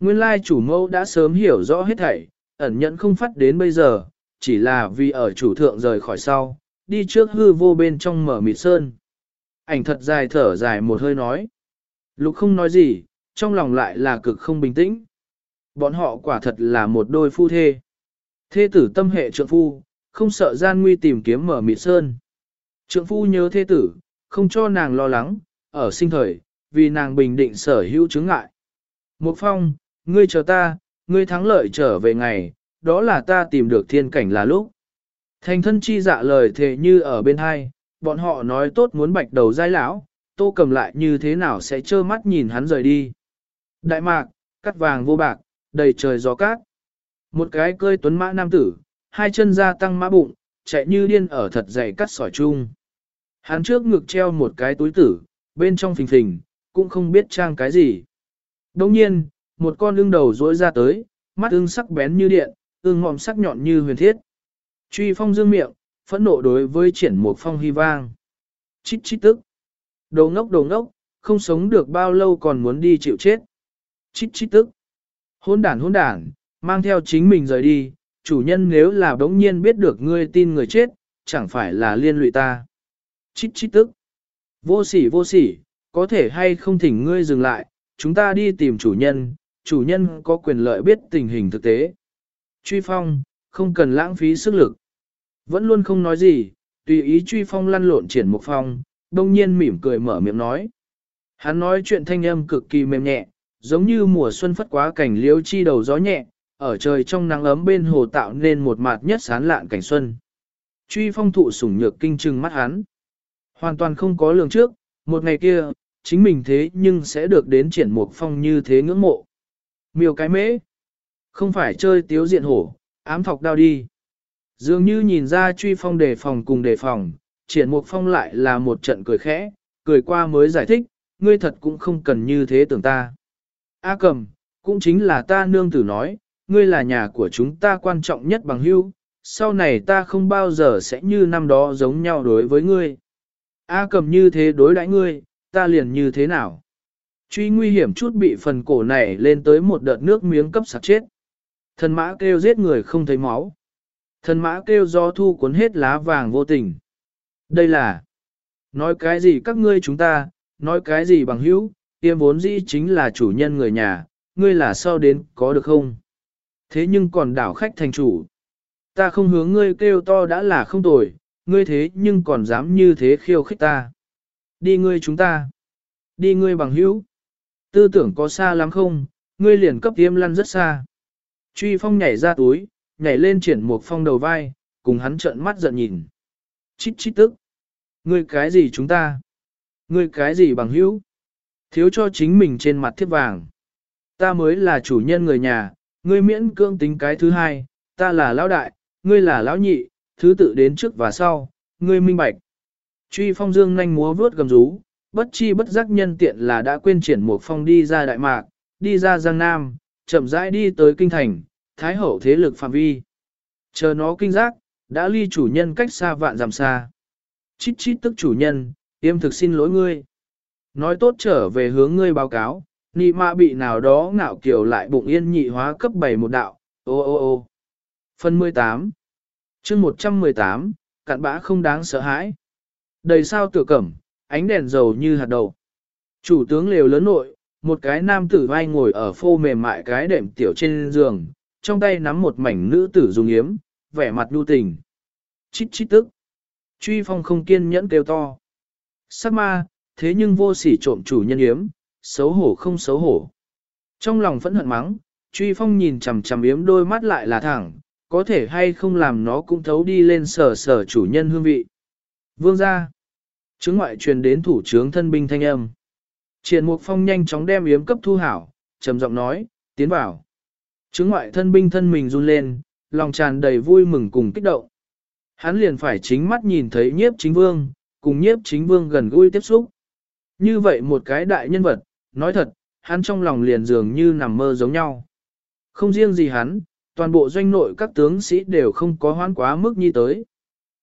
Nguyên lai chủ mẫu đã sớm hiểu rõ hết thảy, ẩn nhận không phát đến bây giờ, chỉ là vì ở chủ thượng rời khỏi sau, đi trước hư vô bên trong mở mịt sơn. Ảnh thật dài thở dài một hơi nói. Lục không nói gì, trong lòng lại là cực không bình tĩnh. Bọn họ quả thật là một đôi phu thê. Thê tử tâm hệ trượng phu, không sợ gian nguy tìm kiếm mở mịt sơn. Trượng phu nhớ thê tử, không cho nàng lo lắng, ở sinh thời, vì nàng bình định sở hữu chứng ngại. Một phong, ngươi chờ ta, ngươi thắng lợi trở về ngày, đó là ta tìm được thiên cảnh là lúc. Thành thân chi dạ lời thề như ở bên hai, bọn họ nói tốt muốn bạch đầu giai lão, tô cầm lại như thế nào sẽ trơ mắt nhìn hắn rời đi. Đại mạc, cắt vàng vô bạc, đầy trời gió cát. Một cái cơi tuấn mã nam tử, hai chân ra tăng mã bụng, chạy như điên ở thật dày cắt sỏi chung. Hắn trước ngực treo một cái túi tử, bên trong phình phình, cũng không biết trang cái gì. Đồng nhiên, một con ưng đầu rỗi ra tới, mắt ưng sắc bén như điện, ưng ngọm sắc nhọn như huyền thiết. Truy phong dương miệng, phẫn nộ đối với triển một phong hy vang. Chít chít tức. Đồ ngốc đồ ngốc, không sống được bao lâu còn muốn đi chịu chết. Chít chít tức. Hôn đản hôn đản, mang theo chính mình rời đi, chủ nhân nếu là đống nhiên biết được ngươi tin người chết, chẳng phải là liên lụy ta. Chít chít tức. Vô sỉ vô sỉ, có thể hay không thỉnh ngươi dừng lại, chúng ta đi tìm chủ nhân, chủ nhân có quyền lợi biết tình hình thực tế. Truy phong, không cần lãng phí sức lực. Vẫn luôn không nói gì, tùy ý truy phong lăn lộn triển một phong, đông nhiên mỉm cười mở miệng nói. Hắn nói chuyện thanh âm cực kỳ mềm nhẹ, giống như mùa xuân phất quá cảnh liễu chi đầu gió nhẹ, ở trời trong nắng ấm bên hồ tạo nên một mặt nhất sán lạn cảnh xuân. Truy phong thụ sủng nhược kinh trừng mắt hắn. Hoàn toàn không có lường trước, một ngày kia, chính mình thế nhưng sẽ được đến triển mục phong như thế ngưỡng mộ. Miêu cái mễ, không phải chơi tiếu diện hổ, ám thọc đao đi. Dường như nhìn ra truy phong đề phòng cùng đề phòng, triển mục phong lại là một trận cười khẽ, cười qua mới giải thích, ngươi thật cũng không cần như thế tưởng ta. A cầm, cũng chính là ta nương tử nói, ngươi là nhà của chúng ta quan trọng nhất bằng hữu, sau này ta không bao giờ sẽ như năm đó giống nhau đối với ngươi. A cầm như thế đối đãi ngươi, ta liền như thế nào? Truy nguy hiểm chút bị phần cổ này lên tới một đợt nước miếng cấp sạc chết. Thần mã kêu giết người không thấy máu. Thần mã kêu do thu cuốn hết lá vàng vô tình. Đây là Nói cái gì các ngươi chúng ta, nói cái gì bằng hữu, tiêm vốn dĩ chính là chủ nhân người nhà, ngươi là sao đến có được không? Thế nhưng còn đảo khách thành chủ. Ta không hướng ngươi kêu to đã là không tồi, ngươi thế nhưng còn dám như thế khiêu khích ta. Đi ngươi chúng ta. Đi ngươi bằng hữu. Tư tưởng có xa lắm không, ngươi liền cấp tiêm lăn rất xa. Truy phong nhảy ra túi, nhảy lên triển một phong đầu vai, cùng hắn trợn mắt giận nhìn. Chít chít tức. Ngươi cái gì chúng ta? Ngươi cái gì bằng hữu? Thiếu cho chính mình trên mặt thiếp vàng. Ta mới là chủ nhân người nhà, ngươi miễn cưỡng tính cái thứ hai, ta là lão đại, ngươi là lão nhị, thứ tự đến trước và sau, ngươi minh bạch. Truy phong dương nhanh múa vướt gầm rú, bất chi bất giác nhân tiện là đã quên triển một phong đi ra Đại Mạc, đi ra Giang Nam, chậm rãi đi tới Kinh Thành, Thái Hậu thế lực phạm vi. Chờ nó kinh giác, đã ly chủ nhân cách xa vạn dặm xa. Chít chít tức chủ nhân, tiêm thực xin lỗi ngươi. Nói tốt trở về hướng ngươi báo cáo, nị mạ bị nào đó ngạo kiểu lại bụng yên nhị hóa cấp 7 một đạo, ô ô ô. Phần 18 chương 118, cặn bã không đáng sợ hãi. Đầy sao tựa cẩm, ánh đèn dầu như hạt đầu. Chủ tướng lều lớn nội, một cái nam tử vai ngồi ở phô mềm mại cái đệm tiểu trên giường, trong tay nắm một mảnh nữ tử dùng yếm, vẻ mặt đu tình. Chít chít tức. Truy phong không kiên nhẫn kêu to. Sắc ma, thế nhưng vô sỉ trộm chủ nhân yếm, xấu hổ không xấu hổ. Trong lòng phẫn hận mắng, truy phong nhìn chằm chằm yếm đôi mắt lại là thẳng, có thể hay không làm nó cũng thấu đi lên sở sở chủ nhân hương vị. Vương ra. Chứng ngoại truyền đến thủ trướng thân binh thanh âm. Triển Mục Phong nhanh chóng đem yếm cấp thu hảo, trầm giọng nói, tiến vào. Chứng ngoại thân binh thân mình run lên, lòng tràn đầy vui mừng cùng kích động. Hắn liền phải chính mắt nhìn thấy nhiếp chính vương, cùng nhiếp chính vương gần gũi tiếp xúc. Như vậy một cái đại nhân vật, nói thật, hắn trong lòng liền dường như nằm mơ giống nhau. Không riêng gì hắn, toàn bộ doanh nội các tướng sĩ đều không có hoán quá mức như tới.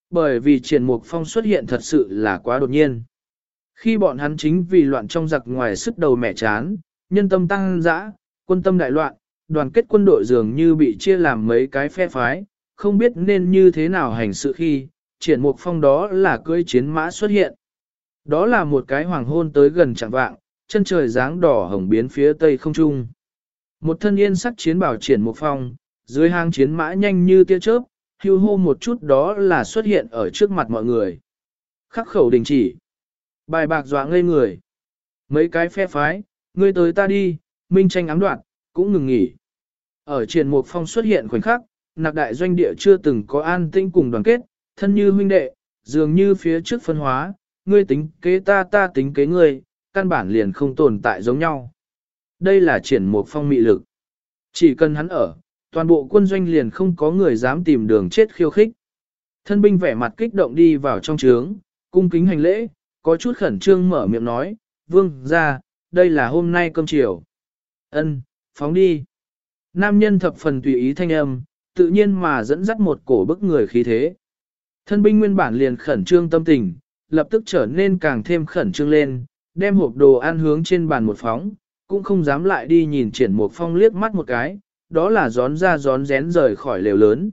Bởi vì triển mục phong xuất hiện thật sự là quá đột nhiên. Khi bọn hắn chính vì loạn trong giặc ngoài sức đầu mẹ chán, nhân tâm tăng dã, quân tâm đại loạn, đoàn kết quân đội dường như bị chia làm mấy cái phe phái, không biết nên như thế nào hành sự khi, triển mục phong đó là cưỡi chiến mã xuất hiện. Đó là một cái hoàng hôn tới gần chẳng vạng, chân trời dáng đỏ hồng biến phía tây không trung. Một thân yên sắc chiến bảo triển một phong, dưới hang chiến mã nhanh như tia chớp, hưu hô một chút đó là xuất hiện ở trước mặt mọi người. Khắc khẩu đình chỉ. Bài bạc dọa ngây người. Mấy cái phe phái, ngươi tới ta đi, minh tranh ám đoạn, cũng ngừng nghỉ. Ở triển mục phong xuất hiện khoảnh khắc, nạc đại doanh địa chưa từng có an tinh cùng đoàn kết, thân như huynh đệ, dường như phía trước phân hóa, ngươi tính kế ta ta tính kế ngươi, căn bản liền không tồn tại giống nhau. Đây là triển một phong mị lực. Chỉ cần hắn ở, toàn bộ quân doanh liền không có người dám tìm đường chết khiêu khích. Thân binh vẻ mặt kích động đi vào trong trướng, cung kính hành lễ, có chút khẩn trương mở miệng nói, vương ra, đây là hôm nay cơm chiều. Ân, phóng đi. Nam nhân thập phần tùy ý thanh âm, tự nhiên mà dẫn dắt một cổ bức người khí thế. Thân binh nguyên bản liền khẩn trương tâm tình, lập tức trở nên càng thêm khẩn trương lên, đem hộp đồ ăn hướng trên bàn một phóng, cũng không dám lại đi nhìn triển một phong liếc mắt một cái, đó là gión ra gión rén rời khỏi lều lớn.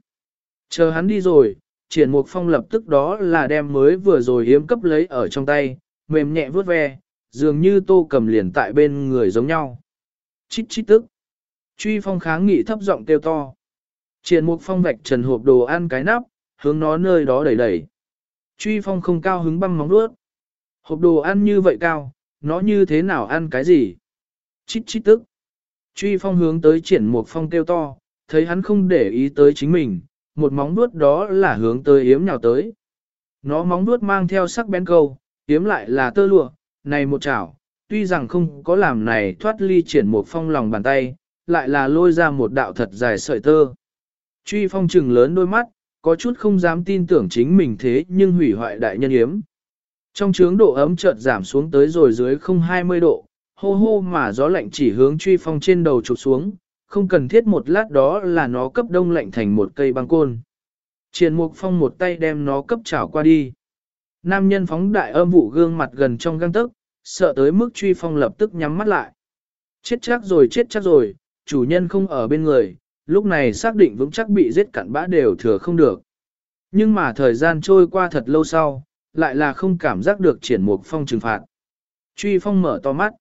Chờ hắn đi rồi, triển mục phong lập tức đó là đem mới vừa rồi hiếm cấp lấy ở trong tay, mềm nhẹ vuốt ve, dường như tô cầm liền tại bên người giống nhau. Chít chít tức. Truy phong kháng nghị thấp giọng kêu to. Triển mục phong vạch trần hộp đồ ăn cái nắp, hướng nó nơi đó đẩy đẩy. Truy phong không cao hứng băng móng đuốt. Hộp đồ ăn như vậy cao, nó như thế nào ăn cái gì? Chít chít tức. Truy phong hướng tới triển một phong kêu to, thấy hắn không để ý tới chính mình, một móng nuốt đó là hướng tới yếm nhào tới. Nó móng nuốt mang theo sắc bén câu, yếm lại là tơ lụa, này một chảo, tuy rằng không có làm này thoát ly triển một phong lòng bàn tay, lại là lôi ra một đạo thật dài sợi tơ. Truy phong trừng lớn đôi mắt, có chút không dám tin tưởng chính mình thế nhưng hủy hoại đại nhân yếm. Trong trướng độ ấm chợt giảm xuống tới rồi dưới không 20 độ, hô hô mà gió lạnh chỉ hướng truy phong trên đầu chụp xuống, không cần thiết một lát đó là nó cấp đông lạnh thành một cây băng côn. Triền mục phong một tay đem nó cấp chảo qua đi. Nam nhân phóng đại âm vụ gương mặt gần trong găng tức, sợ tới mức truy phong lập tức nhắm mắt lại. Chết chắc rồi chết chắc rồi, chủ nhân không ở bên người, lúc này xác định vững chắc bị giết cặn bã đều thừa không được. Nhưng mà thời gian trôi qua thật lâu sau, lại là không cảm giác được triển mục phong trừng phạt. Truy phong mở to mắt.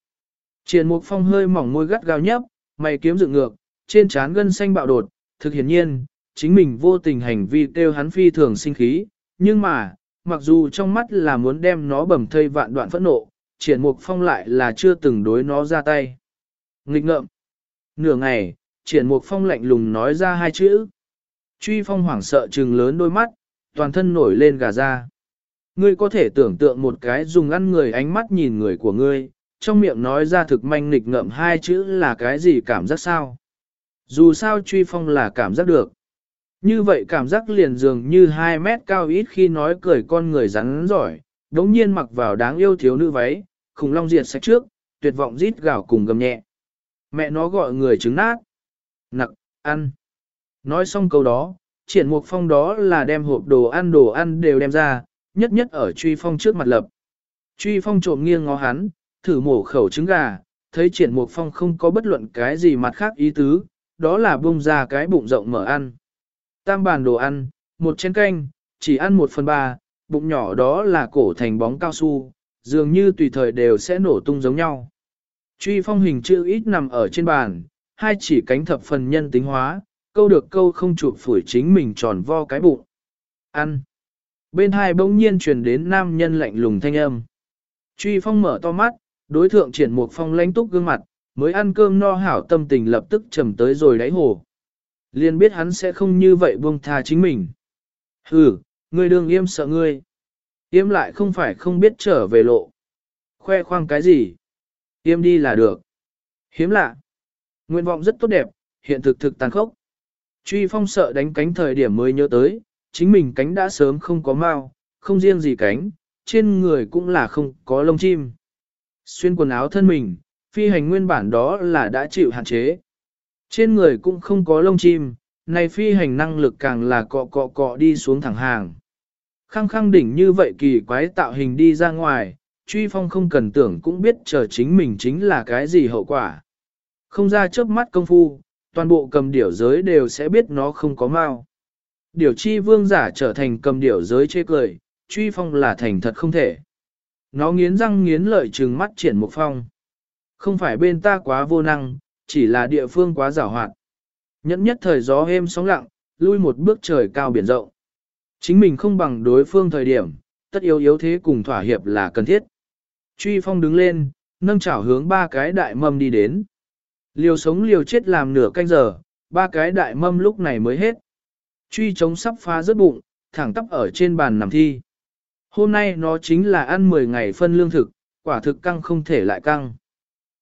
Triển mục phong hơi mỏng môi gắt gao nhấp, mày kiếm dựng ngược, trên trán gân xanh bạo đột, thực hiển nhiên, chính mình vô tình hành vi kêu hắn phi thường sinh khí, nhưng mà, mặc dù trong mắt là muốn đem nó bầm thây vạn đoạn phẫn nộ, triển mục phong lại là chưa từng đối nó ra tay. Nghịch ngợm. Nửa ngày, triển mục phong lạnh lùng nói ra hai chữ. Truy phong hoảng sợ trừng lớn đôi mắt, toàn thân nổi lên gà ra. Ngươi có thể tưởng tượng một cái dùng ăn người ánh mắt nhìn người của ngươi, trong miệng nói ra thực manh nịch ngậm hai chữ là cái gì cảm giác sao? Dù sao truy phong là cảm giác được. Như vậy cảm giác liền dường như 2 mét cao ít khi nói cười con người rắn giỏi, đống nhiên mặc vào đáng yêu thiếu nữ váy, khủng long diệt sạch trước, tuyệt vọng rít gào cùng gầm nhẹ. Mẹ nó gọi người trứng nát. Nặc, ăn. Nói xong câu đó, triển mục phong đó là đem hộp đồ ăn đồ ăn đều đem ra, nhất nhất ở truy phong trước mặt lập. Truy phong trộm nghiêng ngó hắn, thử mổ khẩu trứng gà, thấy triển mục phong không có bất luận cái gì mặt khác ý tứ, đó là bung ra cái bụng rộng mở ăn. Tam bàn đồ ăn, một chén canh, chỉ ăn một phần ba, bụng nhỏ đó là cổ thành bóng cao su, dường như tùy thời đều sẽ nổ tung giống nhau. Truy phong hình chữ ít nằm ở trên bàn, hai chỉ cánh thập phần nhân tính hóa, câu được câu không chụp phủi chính mình tròn vo cái bụng. Ăn. Bên hai bỗng nhiên truyền đến nam nhân lạnh lùng thanh âm. Truy phong mở to mắt, đối thượng triển một phong lãnh túc gương mặt, mới ăn cơm no hảo tâm tình lập tức trầm tới rồi đáy hồ. Liền biết hắn sẽ không như vậy buông tha chính mình. Hừ, ngươi đương yêm sợ ngươi. Yêm lại không phải không biết trở về lộ. Khoe khoang cái gì? Yêm đi là được. Hiếm lạ. Nguyện vọng rất tốt đẹp, hiện thực thực tàn khốc. Truy phong sợ đánh cánh thời điểm mới nhớ tới, chính mình cánh đã sớm không có mau, không riêng gì cánh, trên người cũng là không có lông chim. Xuyên quần áo thân mình, phi hành nguyên bản đó là đã chịu hạn chế. Trên người cũng không có lông chim, này phi hành năng lực càng là cọ cọ cọ đi xuống thẳng hàng. Khăng khăng đỉnh như vậy kỳ quái tạo hình đi ra ngoài, truy phong không cần tưởng cũng biết chờ chính mình chính là cái gì hậu quả. Không ra trước mắt công phu, toàn bộ cầm điểu giới đều sẽ biết nó không có mau. Điểu chi vương giả trở thành cầm điểu giới chê cười, truy phong là thành thật không thể. Nó nghiến răng nghiến lợi trừng mắt triển một phong. Không phải bên ta quá vô năng, chỉ là địa phương quá giảo hoạt. Nhẫn nhất thời gió êm sóng lặng, lui một bước trời cao biển rộng. Chính mình không bằng đối phương thời điểm, tất yếu yếu thế cùng thỏa hiệp là cần thiết. Truy phong đứng lên, nâng chảo hướng ba cái đại mâm đi đến. Liều sống liều chết làm nửa canh giờ, ba cái đại mâm lúc này mới hết. Truy chống sắp phá rớt bụng, thẳng tắp ở trên bàn nằm thi. Hôm nay nó chính là ăn 10 ngày phân lương thực, quả thực căng không thể lại căng.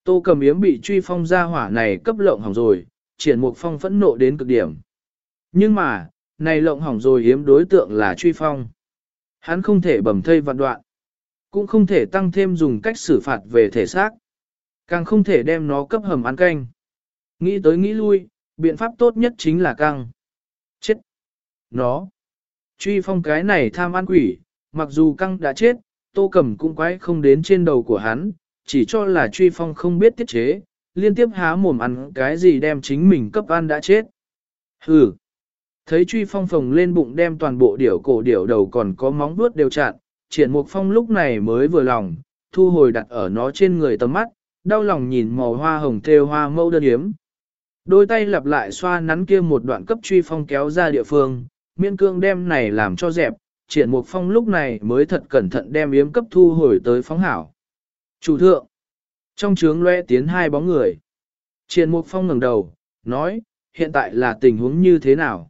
Tô cầm yếm bị truy phong ra hỏa này cấp lộng hỏng rồi, triển mục phong phẫn nộ đến cực điểm. Nhưng mà, này lộng hỏng rồi yếm đối tượng là truy phong. Hắn không thể bầm thây vạn đoạn, cũng không thể tăng thêm dùng cách xử phạt về thể xác, càng không thể đem nó cấp hầm ăn canh. Nghĩ tới nghĩ lui, biện pháp tốt nhất chính là căng. Chết! Nó! Truy phong cái này tham ăn quỷ, mặc dù căng đã chết, tô cầm cũng quái không đến trên đầu của hắn, chỉ cho là truy phong không biết tiết chế, liên tiếp há mồm ăn cái gì đem chính mình cấp ăn đã chết. Hừ! Thấy truy phong phồng lên bụng đem toàn bộ điểu cổ điểu đầu còn có móng vuốt đều chặn, triển mục phong lúc này mới vừa lòng, thu hồi đặt ở nó trên người tầm mắt, đau lòng nhìn màu hoa hồng thêu hoa mẫu đơn yếm Đôi tay lặp lại xoa nắn kia một đoạn cấp truy phong kéo ra địa phương, miên cương đem này làm cho dẹp, triển mục phong lúc này mới thật cẩn thận đem yếm cấp thu hồi tới phóng hảo. Chủ thượng, trong trướng loe tiến hai bóng người. Triển mục phong ngẩng đầu, nói, hiện tại là tình huống như thế nào?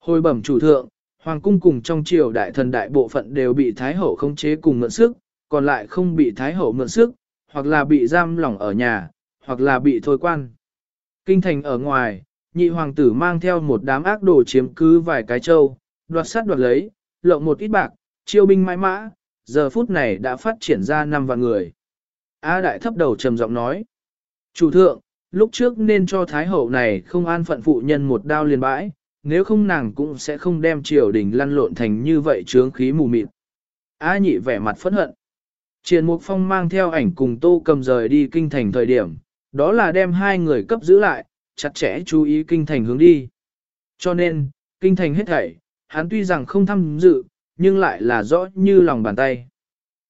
Hồi bẩm chủ thượng, hoàng cung cùng trong triều đại thần đại bộ phận đều bị thái hậu khống chế cùng mượn sức, còn lại không bị thái hậu mượn sức, hoặc là bị giam lỏng ở nhà, hoặc là bị thôi quan. Kinh thành ở ngoài, nhị hoàng tử mang theo một đám ác đồ chiếm cứ vài cái châu, đoạt sát đoạt lấy, lộng một ít bạc, chiêu binh mãi mã, giờ phút này đã phát triển ra năm vạn người. A đại thấp đầu trầm giọng nói. Chủ thượng, lúc trước nên cho Thái hậu này không an phận phụ nhân một đao liền bãi, nếu không nàng cũng sẽ không đem triều đình lăn lộn thành như vậy trướng khí mù mịt. A nhị vẻ mặt phẫn hận. Triền Mục Phong mang theo ảnh cùng tô cầm rời đi kinh thành thời điểm, đó là đem hai người cấp giữ lại, chặt chẽ chú ý kinh thành hướng đi. Cho nên, kinh thành hết thảy, hắn tuy rằng không tham dự, nhưng lại là rõ như lòng bàn tay.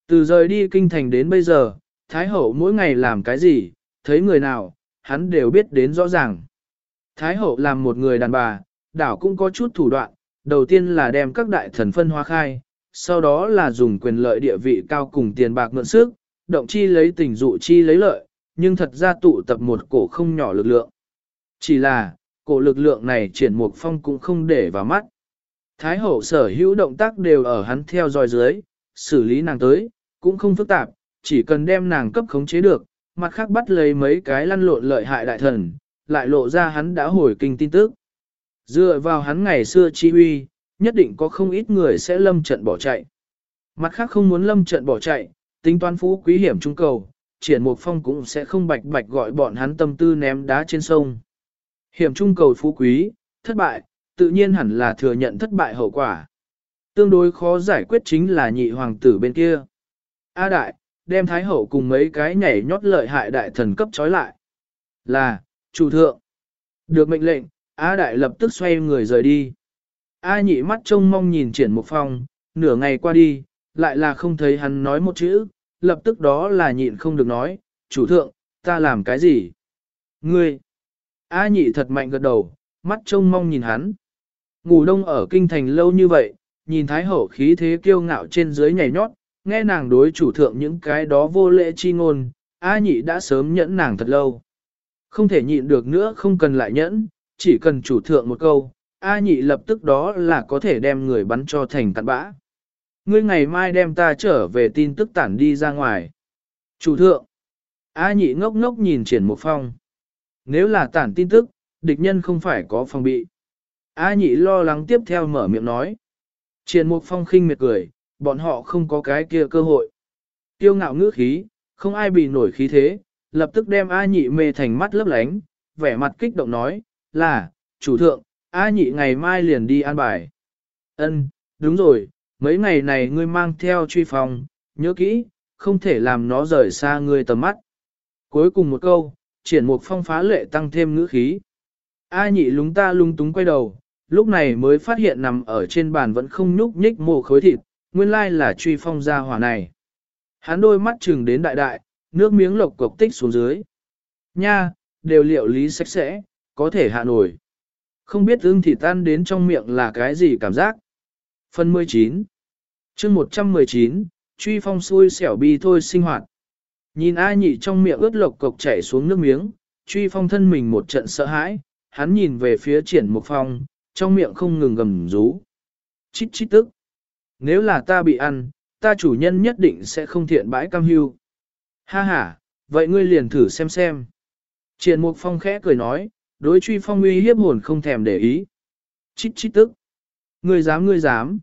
Từ rời đi kinh thành đến bây giờ, Thái Hậu mỗi ngày làm cái gì, thấy người nào, hắn đều biết đến rõ ràng. Thái Hậu làm một người đàn bà, đảo cũng có chút thủ đoạn, đầu tiên là đem các đại thần phân hóa khai, sau đó là dùng quyền lợi địa vị cao cùng tiền bạc mượn sức, động chi lấy tình dụ chi lấy lợi, nhưng thật ra tụ tập một cổ không nhỏ lực lượng. Chỉ là, cổ lực lượng này triển mục phong cũng không để vào mắt. Thái hậu sở hữu động tác đều ở hắn theo dõi dưới, xử lý nàng tới, cũng không phức tạp, chỉ cần đem nàng cấp khống chế được, mặt khác bắt lấy mấy cái lăn lộn lợi hại đại thần, lại lộ ra hắn đã hồi kinh tin tức. Dựa vào hắn ngày xưa chi huy, nhất định có không ít người sẽ lâm trận bỏ chạy. Mặt khác không muốn lâm trận bỏ chạy, tính toán phú quý hiểm trung cầu, triển mục phong cũng sẽ không bạch bạch gọi bọn hắn tâm tư ném đá trên sông. Hiểm trung cầu phú quý, thất bại, tự nhiên hẳn là thừa nhận thất bại hậu quả. Tương đối khó giải quyết chính là nhị hoàng tử bên kia. A đại, đem thái hậu cùng mấy cái nhảy nhót lợi hại đại thần cấp trói lại. Là, chủ thượng. Được mệnh lệnh, A đại lập tức xoay người rời đi. A nhị mắt trông mong nhìn triển mục phong, nửa ngày qua đi, lại là không thấy hắn nói một chữ, lập tức đó là nhịn không được nói, chủ thượng, ta làm cái gì? Ngươi! A nhị thật mạnh gật đầu, mắt trông mong nhìn hắn. Ngủ đông ở kinh thành lâu như vậy, nhìn thái hậu khí thế kiêu ngạo trên dưới nhảy nhót, nghe nàng đối chủ thượng những cái đó vô lễ chi ngôn, A nhị đã sớm nhẫn nàng thật lâu. Không thể nhịn được nữa không cần lại nhẫn, chỉ cần chủ thượng một câu, A nhị lập tức đó là có thể đem người bắn cho thành cặn bã. Ngươi ngày mai đem ta trở về tin tức tản đi ra ngoài. Chủ thượng. A nhị ngốc ngốc nhìn triển một phong. Nếu là tản tin tức, địch nhân không phải có phòng bị. A nhị lo lắng tiếp theo mở miệng nói. Triển mục phong khinh miệt cười, bọn họ không có cái kia cơ hội. Tiêu ngạo ngữ khí, không ai bị nổi khí thế, lập tức đem A nhị mê thành mắt lấp lánh, vẻ mặt kích động nói, là, chủ thượng, A nhị ngày mai liền đi an bài. Ân, đúng rồi, mấy ngày này ngươi mang theo truy phòng, nhớ kỹ, không thể làm nó rời xa ngươi tầm mắt. Cuối cùng một câu, triển một phong phá lệ tăng thêm ngữ khí. A nhị lúng ta lung túng quay đầu, lúc này mới phát hiện nằm ở trên bàn vẫn không nhúc nhích mồ khối thịt, nguyên lai là truy phong ra hỏa này. Hắn đôi mắt chừng đến đại đại, nước miếng lộc cục tích xuống dưới. Nha, đều liệu lý sạch sẽ, có thể hạ nổi. Không biết ưng thịt tan đến trong miệng là cái gì cảm giác. Phần 19 chương 119, truy phong xui xẻo bi thôi sinh hoạt. Nhìn A nhị trong miệng ướt lộc cộc chảy xuống nước miếng, truy phong thân mình một trận sợ hãi, hắn nhìn về phía triển mục phong, trong miệng không ngừng gầm rú. Chít chít tức. Nếu là ta bị ăn, ta chủ nhân nhất định sẽ không thiện bãi cam hưu. Ha ha, vậy ngươi liền thử xem xem. Triển mục phong khẽ cười nói, đối truy phong uy hiếp hồn không thèm để ý. Chít chít tức. Ngươi dám ngươi dám.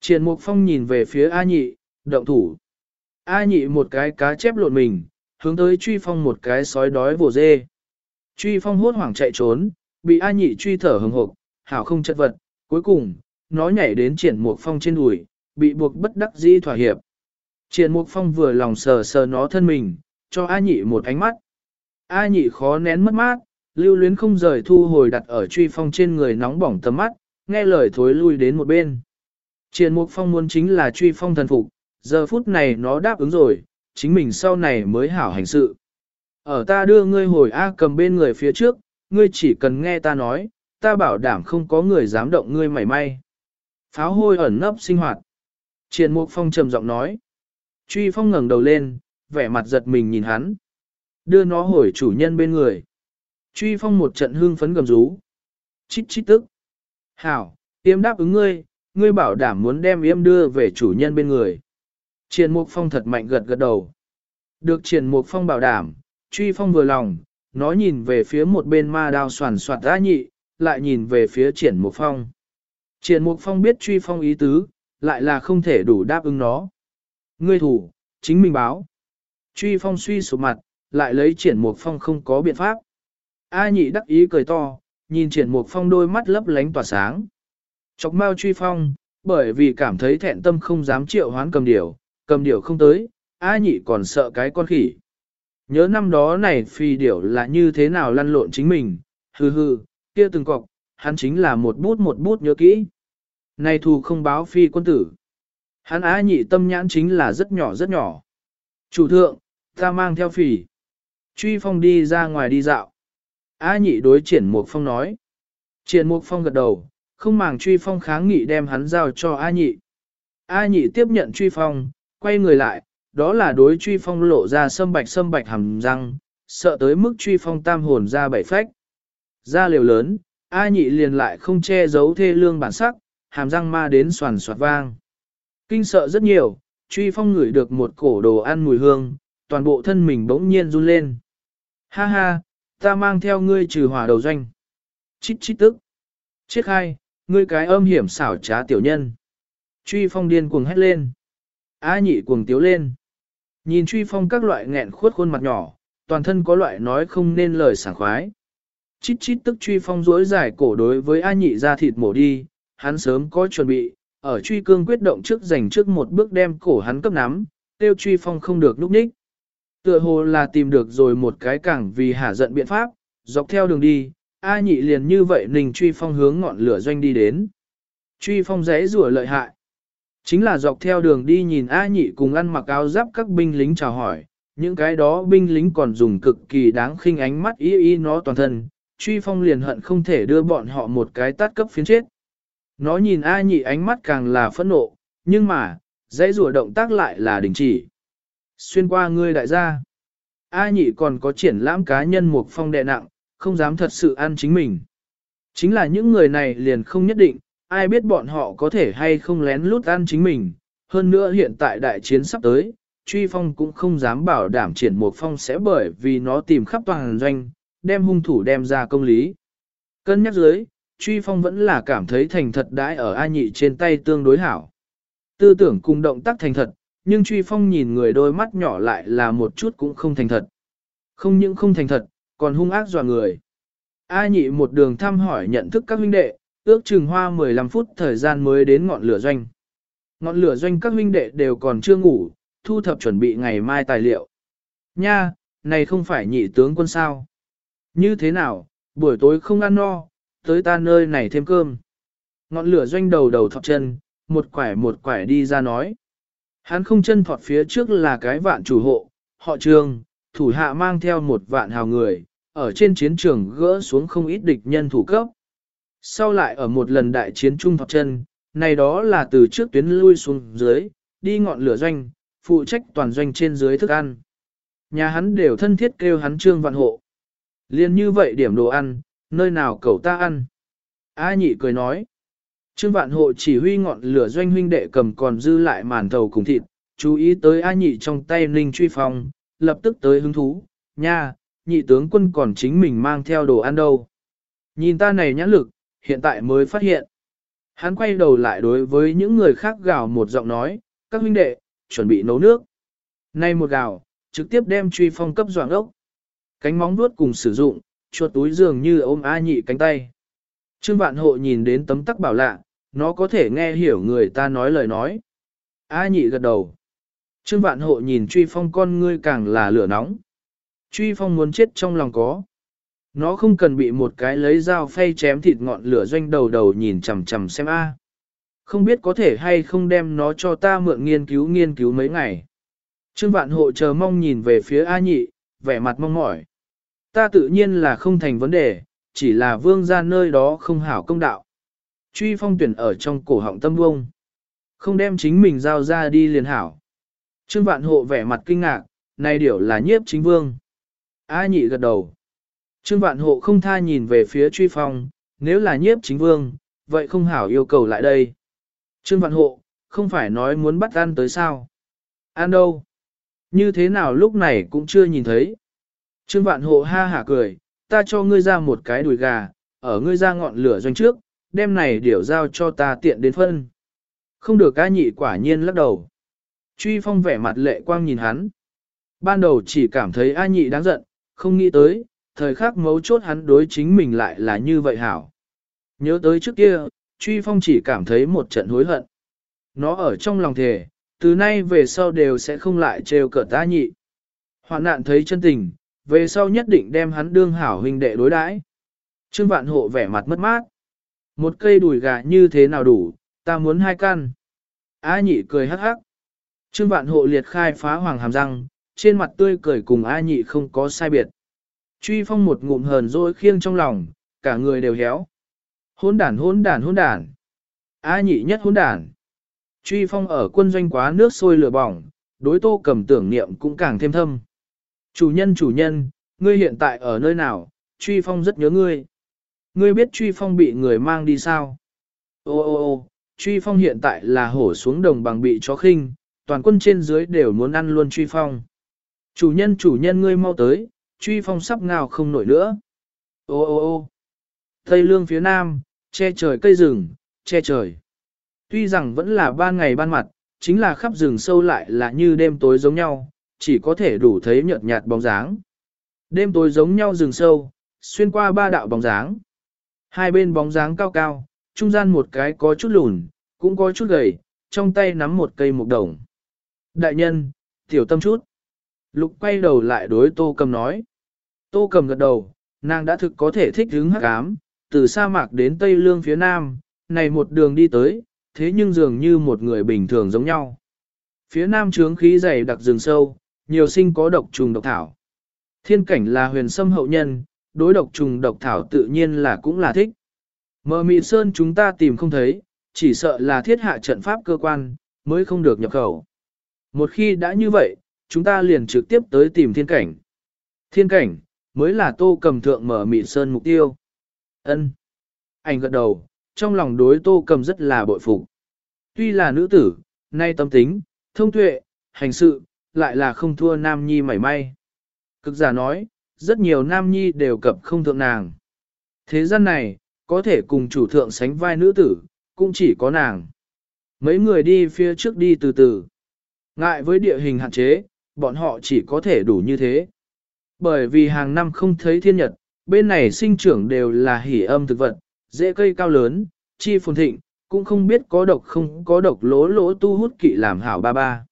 Triển Mục Phong nhìn về phía A Nhị, động thủ. A Nhị một cái cá chép lộn mình, hướng tới truy phong một cái sói đói vồ dê. Truy phong hốt hoảng chạy trốn, bị A Nhị truy thở hừng hộp, hảo không chất vật, cuối cùng, nó nhảy đến triển mục phong trên đùi, bị buộc bất đắc dĩ thỏa hiệp. Triển mục phong vừa lòng sờ sờ nó thân mình, cho A Nhị một ánh mắt. A Nhị khó nén mất mát, lưu luyến không rời thu hồi đặt ở truy phong trên người nóng bỏng tầm mắt, nghe lời thối lui đến một bên. Triển Mục Phong muốn chính là truy phong thần phục, giờ phút này nó đáp ứng rồi, chính mình sau này mới hảo hành sự. Ở ta đưa ngươi hồi A cầm bên người phía trước, ngươi chỉ cần nghe ta nói, ta bảo đảm không có người dám động ngươi mảy may. Pháo hôi ẩn nấp sinh hoạt. Triển Mục Phong trầm giọng nói. Truy Phong ngẩng đầu lên, vẻ mặt giật mình nhìn hắn. Đưa nó hồi chủ nhân bên người. Truy Phong một trận hương phấn gầm rú. Chít chít tức. Hảo, yếm đáp ứng ngươi, ngươi bảo đảm muốn đem yếm đưa về chủ nhân bên người. Triển Mục Phong thật mạnh gật gật đầu. Được Triển Mục Phong bảo đảm, truy phong vừa lòng, nó nhìn về phía một bên ma đao soàn soạt ra nhị, lại nhìn về phía Triển Mục Phong. Triển Mục Phong biết truy phong ý tứ, lại là không thể đủ đáp ứng nó. Ngươi thủ, chính mình báo. Truy phong suy sụp mặt, lại lấy Triển Mục Phong không có biện pháp. A nhị đắc ý cười to, nhìn Triển Mục Phong đôi mắt lấp lánh tỏa sáng. Chọc mau truy phong, bởi vì cảm thấy thẹn tâm không dám triệu hoán cầm điểu, cầm điểu không tới, A nhị còn sợ cái con khỉ. Nhớ năm đó này phi điểu là như thế nào lăn lộn chính mình, hừ hừ, kia từng cọc, hắn chính là một bút một bút nhớ kỹ. Này thù không báo phi quân tử. Hắn á nhị tâm nhãn chính là rất nhỏ rất nhỏ. Chủ thượng, ta mang theo phỉ. Truy phong đi ra ngoài đi dạo. A nhị đối triển mục phong nói. Triển mục phong gật đầu, không màng truy phong kháng nghị đem hắn giao cho A nhị. A nhị tiếp nhận truy phong, quay người lại, đó là đối truy phong lộ ra sâm bạch sâm bạch hầm răng, sợ tới mức truy phong tam hồn ra bảy phách. Ra liều lớn, A nhị liền lại không che giấu thê lương bản sắc, hàm răng ma đến soàn soạt vang. Kinh sợ rất nhiều, truy phong ngửi được một cổ đồ ăn mùi hương, toàn bộ thân mình bỗng nhiên run lên. Ha ha, ta mang theo ngươi trừ hỏa đầu doanh. Chít chít tức. Chết hai, ngươi cái âm hiểm xảo trá tiểu nhân. Truy phong điên cuồng hét lên. A nhị cuồng tiếu lên. Nhìn truy phong các loại nghẹn khuất khuôn mặt nhỏ, toàn thân có loại nói không nên lời sảng khoái. Chít chít tức truy phong rối dài cổ đối với A nhị ra thịt mổ đi, hắn sớm có chuẩn bị, ở truy cương quyết động trước giành trước một bước đem cổ hắn cấp nắm, tiêu truy phong không được núp ních. Tựa hồ là tìm được rồi một cái cảng vì hả giận biện pháp, dọc theo đường đi, A nhị liền như vậy nình truy phong hướng ngọn lửa doanh đi đến. Truy phong rẽ rủa lợi hại. Chính là dọc theo đường đi nhìn A nhị cùng ăn mặc áo giáp các binh lính chào hỏi, những cái đó binh lính còn dùng cực kỳ đáng khinh ánh mắt y y nó toàn thân, truy phong liền hận không thể đưa bọn họ một cái tát cấp phiến chết. Nó nhìn A nhị ánh mắt càng là phẫn nộ, nhưng mà, dãy rùa động tác lại là đình chỉ. Xuyên qua ngươi đại gia. A nhị còn có triển lãm cá nhân một phong đệ nặng, không dám thật sự ăn chính mình. Chính là những người này liền không nhất định, ai biết bọn họ có thể hay không lén lút ăn chính mình. Hơn nữa hiện tại đại chiến sắp tới, truy phong cũng không dám bảo đảm triển một phong sẽ bởi vì nó tìm khắp toàn doanh, đem hung thủ đem ra công lý. Cân nhắc dưới, truy phong vẫn là cảm thấy thành thật đãi ở A nhị trên tay tương đối hảo. Tư tưởng cùng động tác thành thật, nhưng truy phong nhìn người đôi mắt nhỏ lại là một chút cũng không thành thật. Không những không thành thật, còn hung ác dọa người. A nhị một đường thăm hỏi nhận thức các huynh đệ, ước chừng hoa 15 phút thời gian mới đến ngọn lửa doanh. Ngọn lửa doanh các huynh đệ đều còn chưa ngủ, thu thập chuẩn bị ngày mai tài liệu. Nha, này không phải nhị tướng quân sao? Như thế nào, buổi tối không ăn no, tới ta nơi này thêm cơm. Ngọn lửa doanh đầu đầu thọc chân, một quải một quải đi ra nói. Hắn không chân thọt phía trước là cái vạn chủ hộ, họ trường, thủ hạ mang theo một vạn hào người, ở trên chiến trường gỡ xuống không ít địch nhân thủ cấp. Sau lại ở một lần đại chiến trung thọt chân, này đó là từ trước tuyến lui xuống dưới, đi ngọn lửa doanh, phụ trách toàn doanh trên dưới thức ăn. Nhà hắn đều thân thiết kêu hắn trương vạn hộ. Liên như vậy điểm đồ ăn, nơi nào cầu ta ăn. A nhị cười nói. Trương vạn hộ chỉ huy ngọn lửa doanh huynh đệ cầm còn dư lại màn thầu cùng thịt, chú ý tới A nhị trong tay ninh truy phong, lập tức tới hứng thú, nha, nhị tướng quân còn chính mình mang theo đồ ăn đâu. Nhìn ta này nhãn lực, hiện tại mới phát hiện. Hắn quay đầu lại đối với những người khác gào một giọng nói, các huynh đệ, chuẩn bị nấu nước. Nay một gào, trực tiếp đem truy phong cấp doạng ốc. Cánh móng vuốt cùng sử dụng, chuột túi dường như ôm A nhị cánh tay. Trương vạn hộ nhìn đến tấm tắc bảo lạ, nó có thể nghe hiểu người ta nói lời nói. A nhị gật đầu. Trương vạn hộ nhìn truy phong con ngươi càng là lửa nóng. Truy phong muốn chết trong lòng có. Nó không cần bị một cái lấy dao phay chém thịt ngọn lửa doanh đầu đầu nhìn chằm chằm xem a. Không biết có thể hay không đem nó cho ta mượn nghiên cứu nghiên cứu mấy ngày. Trương vạn hộ chờ mong nhìn về phía A nhị, vẻ mặt mong mỏi. Ta tự nhiên là không thành vấn đề, chỉ là vương ra nơi đó không hảo công đạo. Truy phong tuyển ở trong cổ họng tâm vông. Không đem chính mình giao ra đi liền hảo. Trương vạn hộ vẻ mặt kinh ngạc, này điểu là nhiếp chính vương. A nhị gật đầu. Trương vạn hộ không tha nhìn về phía truy phong, nếu là nhiếp chính vương, vậy không hảo yêu cầu lại đây. Trương vạn hộ, không phải nói muốn bắt ăn tới sao? Ăn đâu? Như thế nào lúc này cũng chưa nhìn thấy. Trương vạn hộ ha hả cười, ta cho ngươi ra một cái đùi gà, ở ngươi ra ngọn lửa doanh trước, đem này điểu giao cho ta tiện đến phân. Không được ca nhị quả nhiên lắc đầu. Truy phong vẻ mặt lệ quang nhìn hắn. Ban đầu chỉ cảm thấy A nhị đáng giận, không nghĩ tới, thời khắc mấu chốt hắn đối chính mình lại là như vậy hảo. Nhớ tới trước kia, truy phong chỉ cảm thấy một trận hối hận. Nó ở trong lòng thề, từ nay về sau đều sẽ không lại trêu cợt ta nhị. Hoạn nạn thấy chân tình, về sau nhất định đem hắn đương hảo huynh đệ đối đãi. Trương vạn hộ vẻ mặt mất mát. Một cây đùi gà như thế nào đủ, ta muốn hai căn. A nhị cười hắc hắc. Trương vạn hộ liệt khai phá hoàng hàm răng, trên mặt tươi cười cùng A nhị không có sai biệt. Truy phong một ngụm hờn dỗi khiêng trong lòng, cả người đều héo. Hôn đản hôn đản hôn đản. A nhị nhất hôn đản. Truy phong ở quân doanh quá nước sôi lửa bỏng, đối tô cầm tưởng niệm cũng càng thêm thâm. Chủ nhân chủ nhân, ngươi hiện tại ở nơi nào, truy phong rất nhớ ngươi. Ngươi biết truy phong bị người mang đi sao? Ô ô ô, truy phong hiện tại là hổ xuống đồng bằng bị chó khinh, toàn quân trên dưới đều muốn ăn luôn truy phong. Chủ nhân chủ nhân ngươi mau tới, truy phong sắp ngào không nổi nữa. Ô ô ô, Tây lương phía nam, che trời cây rừng, che trời. Tuy rằng vẫn là ban ngày ban mặt, chính là khắp rừng sâu lại là như đêm tối giống nhau, chỉ có thể đủ thấy nhợt nhạt bóng dáng. Đêm tối giống nhau rừng sâu, xuyên qua ba đạo bóng dáng. Hai bên bóng dáng cao cao, trung gian một cái có chút lùn, cũng có chút gầy, trong tay nắm một cây mục đồng. Đại nhân, tiểu tâm chút. Lục quay đầu lại đối tô cầm nói. Tô cầm gật đầu, nàng đã thực có thể thích hứng hắc ám, từ sa mạc đến Tây Lương phía Nam, này một đường đi tới, thế nhưng dường như một người bình thường giống nhau. Phía Nam trướng khí dày đặc rừng sâu, nhiều sinh có độc trùng độc thảo. Thiên cảnh là huyền sâm hậu nhân, đối độc trùng độc thảo tự nhiên là cũng là thích. Mờ mị sơn chúng ta tìm không thấy, chỉ sợ là thiết hạ trận pháp cơ quan, mới không được nhập khẩu. Một khi đã như vậy, chúng ta liền trực tiếp tới tìm thiên cảnh. Thiên cảnh, mới là tô cầm thượng mở mị sơn mục tiêu. ân Anh gật đầu, trong lòng đối tô cầm rất là bội phục. Tuy là nữ tử, nay tâm tính, thông tuệ, hành sự, lại là không thua nam nhi mảy may. Cực giả nói, rất nhiều nam nhi đều cập không thượng nàng. Thế gian này, có thể cùng chủ thượng sánh vai nữ tử, cũng chỉ có nàng. Mấy người đi phía trước đi từ từ. Ngại với địa hình hạn chế, bọn họ chỉ có thể đủ như thế. Bởi vì hàng năm không thấy thiên nhật, bên này sinh trưởng đều là hỉ âm thực vật, dễ cây cao lớn, chi phồn thịnh, cũng không biết có độc không có độc lỗ lỗ tu hút kỵ làm hảo ba ba.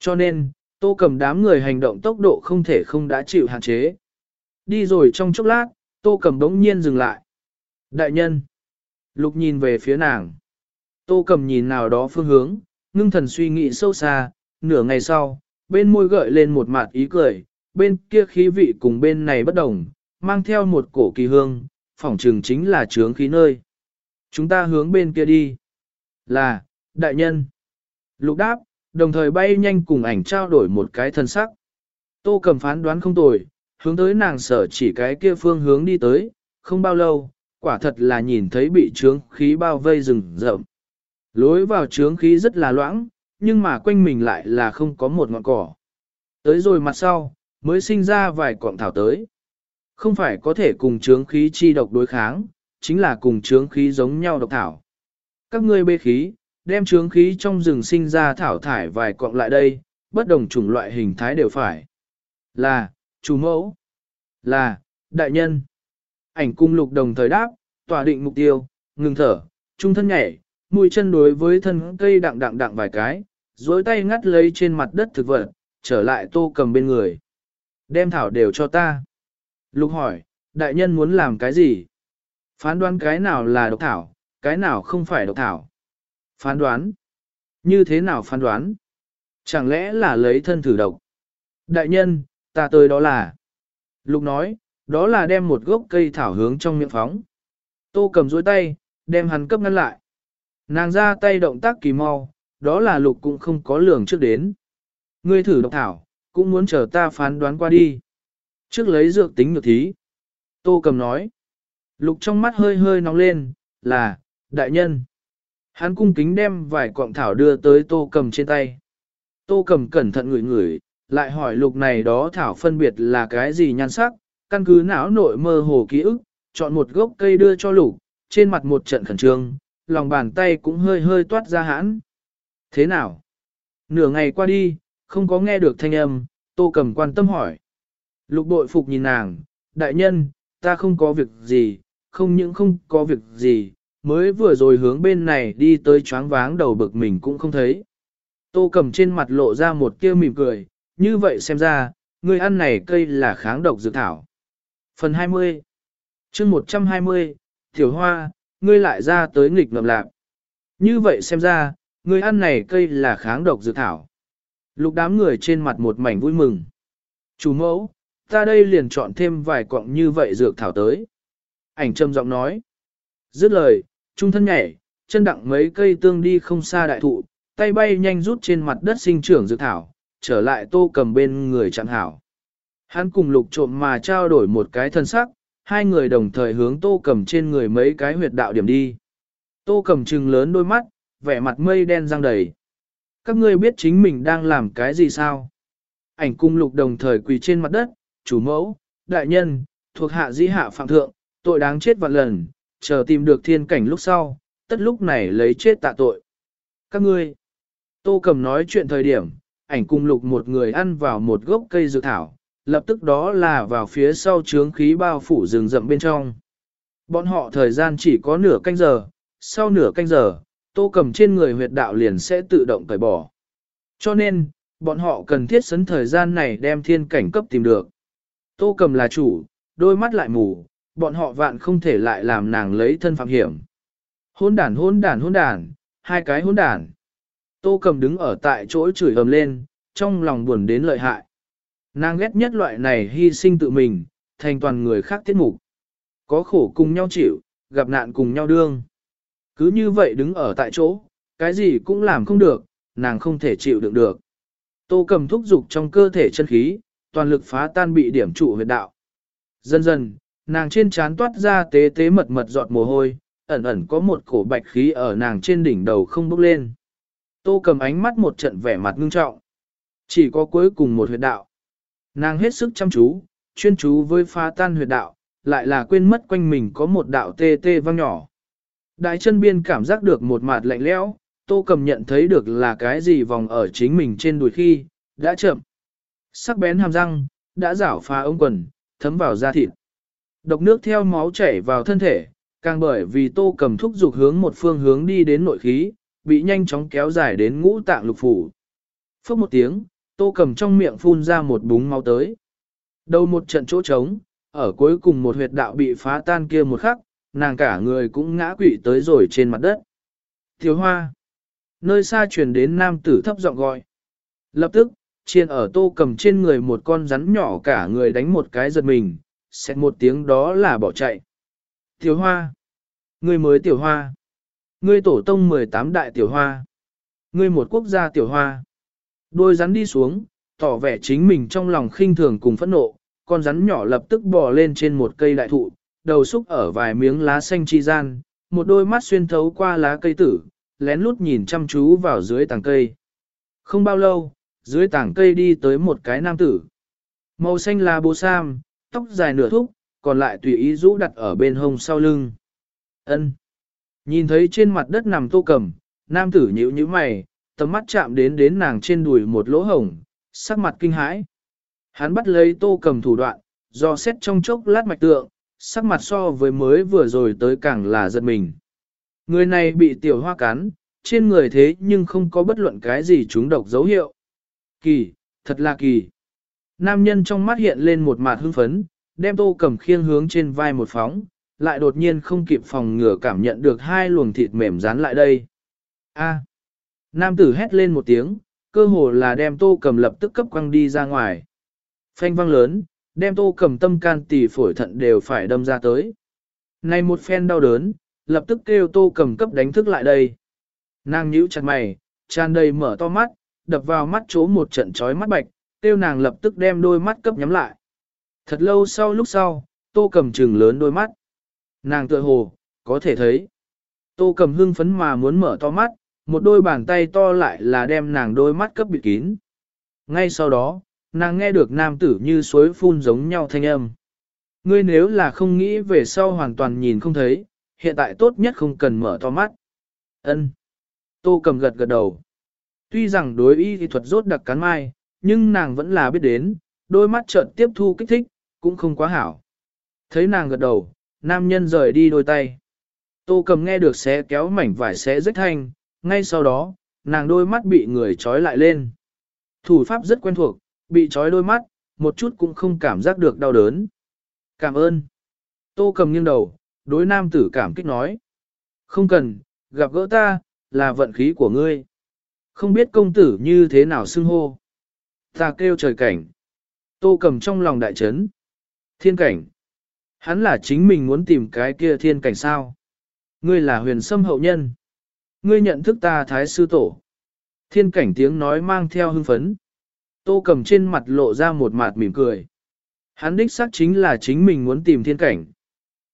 Cho nên, tô cầm đám người hành động tốc độ không thể không đã chịu hạn chế. Đi rồi trong chốc lát, tô cầm đống nhiên dừng lại. Đại nhân! Lục nhìn về phía nàng. Tô cầm nhìn nào đó phương hướng, ngưng thần suy nghĩ sâu xa, nửa ngày sau, bên môi gợi lên một mặt ý cười, bên kia khí vị cùng bên này bất đồng, mang theo một cổ kỳ hương, phỏng trường chính là trướng khí nơi. Chúng ta hướng bên kia đi. Là, đại nhân. Lục đáp, đồng thời bay nhanh cùng ảnh trao đổi một cái thân sắc. Tô cầm phán đoán không tồi, hướng tới nàng sở chỉ cái kia phương hướng đi tới, không bao lâu, quả thật là nhìn thấy bị trướng khí bao vây rừng rậm. Lối vào trướng khí rất là loãng, nhưng mà quanh mình lại là không có một ngọn cỏ. Tới rồi mặt sau, mới sinh ra vài cọng thảo tới. Không phải có thể cùng trướng khí chi độc đối kháng, chính là cùng trướng khí giống nhau độc thảo. Các ngươi bê khí, đem trướng khí trong rừng sinh ra thảo thải vài cọng lại đây, bất đồng chủng loại hình thái đều phải. Là, chủ mẫu. Là, đại nhân. Ảnh cung lục đồng thời đáp, tỏa định mục tiêu, ngừng thở, trung thân nhảy, mũi chân đối với thân cây đặng đặng đặng vài cái, duỗi tay ngắt lấy trên mặt đất thực vật, trở lại tô cầm bên người. Đem thảo đều cho ta. Lục hỏi, đại nhân muốn làm cái gì? Phán đoán cái nào là độc thảo, cái nào không phải độc thảo. Phán đoán. Như thế nào phán đoán? Chẳng lẽ là lấy thân thử độc? Đại nhân, ta tới đó là. Lục nói, đó là đem một gốc cây thảo hướng trong miệng phóng. Tô cầm dối tay, đem hắn cấp ngăn lại. Nàng ra tay động tác kỳ mau, đó là lục cũng không có lường trước đến. Ngươi thử độc thảo, cũng muốn chờ ta phán đoán qua đi. Trước lấy dược tính nhược thí. Tô cầm nói. Lục trong mắt hơi hơi nóng lên, là, đại nhân. Hắn cung kính đem vài cọng thảo đưa tới tô cầm trên tay. Tô cầm cẩn thận ngửi ngửi, lại hỏi lục này đó thảo phân biệt là cái gì nhan sắc, căn cứ não nội mơ hồ ký ức, chọn một gốc cây đưa cho lục, trên mặt một trận khẩn trương, lòng bàn tay cũng hơi hơi toát ra hãn. Thế nào? Nửa ngày qua đi, không có nghe được thanh âm, tô cầm quan tâm hỏi. Lục bội phục nhìn nàng, đại nhân, ta không có việc gì, không những không có việc gì, mới vừa rồi hướng bên này đi tới choáng váng đầu bực mình cũng không thấy. Tô cầm trên mặt lộ ra một tia mỉm cười, như vậy xem ra, người ăn này cây là kháng độc dược thảo. Phần 20 chương 120, Tiểu Hoa, ngươi lại ra tới nghịch ngợm lạc. Như vậy xem ra, Người ăn này cây là kháng độc dược thảo. Lục đám người trên mặt một mảnh vui mừng. Chủ mẫu, ta đây liền chọn thêm vài quặng như vậy dược thảo tới. Ảnh trầm giọng nói. Dứt lời, trung thân nhảy, chân đặng mấy cây tương đi không xa đại thụ, tay bay nhanh rút trên mặt đất sinh trưởng dược thảo, trở lại tô cầm bên người chẳng hảo. Hắn cùng lục trộm mà trao đổi một cái thân sắc, hai người đồng thời hướng tô cầm trên người mấy cái huyệt đạo điểm đi. Tô cầm trừng lớn đôi mắt, vẻ mặt mây đen răng đầy. Các ngươi biết chính mình đang làm cái gì sao? Ảnh cung lục đồng thời quỳ trên mặt đất, chủ mẫu, đại nhân, thuộc hạ dĩ hạ phạm thượng, tội đáng chết vạn lần, chờ tìm được thiên cảnh lúc sau, tất lúc này lấy chết tạ tội. Các ngươi, tô cầm nói chuyện thời điểm, ảnh cung lục một người ăn vào một gốc cây dược thảo, lập tức đó là vào phía sau trướng khí bao phủ rừng rậm bên trong. Bọn họ thời gian chỉ có nửa canh giờ, sau nửa canh giờ, tô cầm trên người huyệt đạo liền sẽ tự động cởi bỏ. Cho nên, bọn họ cần thiết sấn thời gian này đem thiên cảnh cấp tìm được. Tô cầm là chủ, đôi mắt lại mù, bọn họ vạn không thể lại làm nàng lấy thân phạm hiểm. Hôn đàn hôn đàn hôn đàn, hai cái hôn đàn. Tô cầm đứng ở tại chỗ chửi ầm lên, trong lòng buồn đến lợi hại. Nàng ghét nhất loại này hy sinh tự mình, thành toàn người khác tiết mục. Có khổ cùng nhau chịu, gặp nạn cùng nhau đương. Cứ như vậy đứng ở tại chỗ, cái gì cũng làm không được, nàng không thể chịu đựng được. Tô cầm thúc dục trong cơ thể chân khí, toàn lực phá tan bị điểm trụ huyệt đạo. Dần dần, nàng trên trán toát ra tế tế mật mật giọt mồ hôi, ẩn ẩn có một cổ bạch khí ở nàng trên đỉnh đầu không bốc lên. Tô cầm ánh mắt một trận vẻ mặt ngưng trọng. Chỉ có cuối cùng một huyệt đạo. Nàng hết sức chăm chú, chuyên chú với phá tan huyệt đạo, lại là quên mất quanh mình có một đạo tê tê vang nhỏ. Đại chân biên cảm giác được một mặt lạnh lẽo, tô cầm nhận thấy được là cái gì vòng ở chính mình trên đùi khi, đã chậm. Sắc bén hàm răng, đã rảo phá ống quần, thấm vào da thịt. Độc nước theo máu chảy vào thân thể, càng bởi vì tô cầm thúc dục hướng một phương hướng đi đến nội khí, bị nhanh chóng kéo dài đến ngũ tạng lục phủ. Phước một tiếng, tô cầm trong miệng phun ra một búng máu tới. Đầu một trận chỗ trống, ở cuối cùng một huyệt đạo bị phá tan kia một khắc, nàng cả người cũng ngã quỵ tới rồi trên mặt đất. Thiếu hoa. Nơi xa truyền đến nam tử thấp giọng gọi. Lập tức, chiên ở tô cầm trên người một con rắn nhỏ cả người đánh một cái giật mình, xét một tiếng đó là bỏ chạy. Tiểu hoa. Ngươi mới tiểu hoa. Ngươi tổ tông 18 đại tiểu hoa. Ngươi một quốc gia tiểu hoa. Đôi rắn đi xuống, tỏ vẻ chính mình trong lòng khinh thường cùng phẫn nộ, con rắn nhỏ lập tức bò lên trên một cây đại thụ, đầu xúc ở vài miếng lá xanh chi gian, một đôi mắt xuyên thấu qua lá cây tử, lén lút nhìn chăm chú vào dưới tàng cây. Không bao lâu, dưới tảng cây đi tới một cái nam tử. Màu xanh là bố sam, tóc dài nửa thúc, còn lại tùy ý rũ đặt ở bên hông sau lưng. Ân. Nhìn thấy trên mặt đất nằm tô cầm, nam tử nhíu nhíu mày, tầm mắt chạm đến đến nàng trên đùi một lỗ hổng, sắc mặt kinh hãi. Hắn bắt lấy tô cầm thủ đoạn, do xét trong chốc lát mạch tượng, sắc mặt so với mới vừa rồi tới càng là giật mình. Người này bị tiểu hoa cắn, trên người thế nhưng không có bất luận cái gì chúng độc dấu hiệu. Kỳ, thật là kỳ. Nam nhân trong mắt hiện lên một mặt hưng phấn, đem tô cầm khiêng hướng trên vai một phóng, lại đột nhiên không kịp phòng ngừa cảm nhận được hai luồng thịt mềm dán lại đây. A. Nam tử hét lên một tiếng, cơ hồ là đem tô cầm lập tức cấp quăng đi ra ngoài. Phanh vang lớn, đem tô cầm tâm can tỷ phổi thận đều phải đâm ra tới. Này một phen đau đớn, lập tức kêu tô cầm cấp đánh thức lại đây. Nàng nhíu chặt mày, tràn đầy mở to mắt, đập vào mắt chỗ một trận trói mắt bạch, Tiêu nàng lập tức đem đôi mắt cấp nhắm lại. Thật lâu sau lúc sau, tô cầm trừng lớn đôi mắt. Nàng tựa hồ, có thể thấy. Tô cầm hưng phấn mà muốn mở to mắt, một đôi bàn tay to lại là đem nàng đôi mắt cấp bịt kín. Ngay sau đó, nàng nghe được nam tử như suối phun giống nhau thanh âm. Ngươi nếu là không nghĩ về sau hoàn toàn nhìn không thấy, hiện tại tốt nhất không cần mở to mắt. Ân. Tô cầm gật gật đầu. Tuy rằng đối y thì thuật rốt đặc cắn mai, nhưng nàng vẫn là biết đến, đôi mắt trợn tiếp thu kích thích, cũng không quá hảo. Thấy nàng gật đầu, nam nhân rời đi đôi tay. Tô cầm nghe được xé kéo mảnh vải xé rách thanh, ngay sau đó, nàng đôi mắt bị người trói lại lên. Thủ pháp rất quen thuộc, bị trói đôi mắt, một chút cũng không cảm giác được đau đớn. Cảm ơn. Tô cầm nghiêng đầu, đối nam tử cảm kích nói. Không cần, gặp gỡ ta, là vận khí của ngươi. Không biết công tử như thế nào xưng hô. Ta kêu trời cảnh. Tô cầm trong lòng đại chấn. Thiên cảnh. Hắn là chính mình muốn tìm cái kia thiên cảnh sao. Ngươi là huyền sâm hậu nhân. Ngươi nhận thức ta thái sư tổ. Thiên cảnh tiếng nói mang theo hưng phấn. Tô cầm trên mặt lộ ra một mặt mỉm cười. Hắn đích xác chính là chính mình muốn tìm thiên cảnh.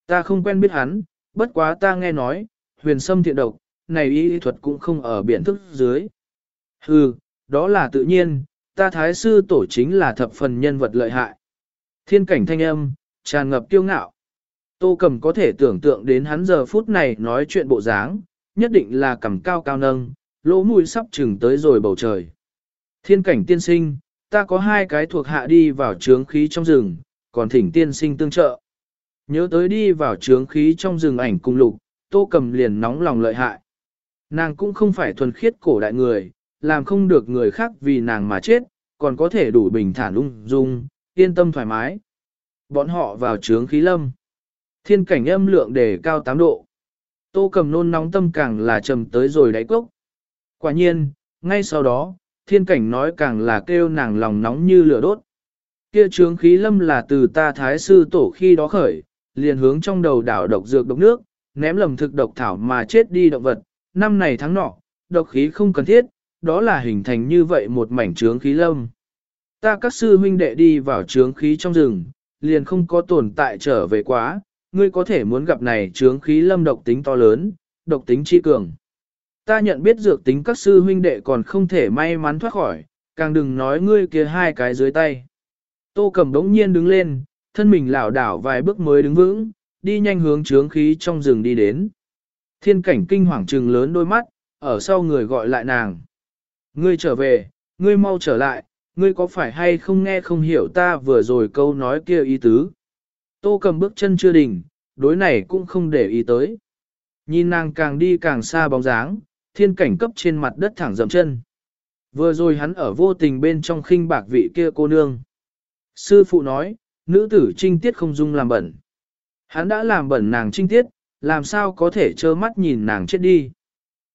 Ta không quen biết hắn, bất quá ta nghe nói, huyền sâm thiện độc, này y thuật cũng không ở biển thức dưới. Hừ, đó là tự nhiên, ta thái sư tổ chính là thập phần nhân vật lợi hại. Thiên cảnh thanh âm, tràn ngập kiêu ngạo. Tô cầm có thể tưởng tượng đến hắn giờ phút này nói chuyện bộ dáng, nhất định là cầm cao cao nâng, lỗ mũi sắp chừng tới rồi bầu trời. Thiên cảnh tiên sinh, ta có hai cái thuộc hạ đi vào trướng khí trong rừng, còn thỉnh tiên sinh tương trợ. Nhớ tới đi vào trướng khí trong rừng ảnh cung lục, tô cầm liền nóng lòng lợi hại. Nàng cũng không phải thuần khiết cổ đại người, làm không được người khác vì nàng mà chết, còn có thể đủ bình thản ung dung, yên tâm thoải mái. Bọn họ vào trướng khí lâm. Thiên cảnh âm lượng đề cao 8 độ. Tô cầm nôn nóng tâm càng là trầm tới rồi đáy cốc. Quả nhiên, ngay sau đó, thiên cảnh nói càng là kêu nàng lòng nóng như lửa đốt. Kia trướng khí lâm là từ ta thái sư tổ khi đó khởi, liền hướng trong đầu đảo độc dược độc nước, ném lầm thực độc thảo mà chết đi động vật. Năm này tháng nọ, độc khí không cần thiết, đó là hình thành như vậy một mảnh trướng khí lâm. Ta các sư huynh đệ đi vào trướng khí trong rừng, liền không có tồn tại trở về quá, ngươi có thể muốn gặp này trướng khí lâm độc tính to lớn, độc tính chi cường. Ta nhận biết dược tính các sư huynh đệ còn không thể may mắn thoát khỏi, càng đừng nói ngươi kia hai cái dưới tay. Tô cầm đống nhiên đứng lên, thân mình lảo đảo vài bước mới đứng vững, đi nhanh hướng trướng khí trong rừng đi đến. Thiên cảnh kinh hoàng trừng lớn đôi mắt, ở sau người gọi lại nàng. Ngươi trở về, ngươi mau trở lại, ngươi có phải hay không nghe không hiểu ta vừa rồi câu nói kia ý tứ. Tô cầm bước chân chưa đỉnh, đối này cũng không để ý tới. Nhìn nàng càng đi càng xa bóng dáng, thiên cảnh cấp trên mặt đất thẳng dậm chân. Vừa rồi hắn ở vô tình bên trong khinh bạc vị kia cô nương. Sư phụ nói, nữ tử trinh tiết không dung làm bẩn. Hắn đã làm bẩn nàng trinh tiết, làm sao có thể trơ mắt nhìn nàng chết đi.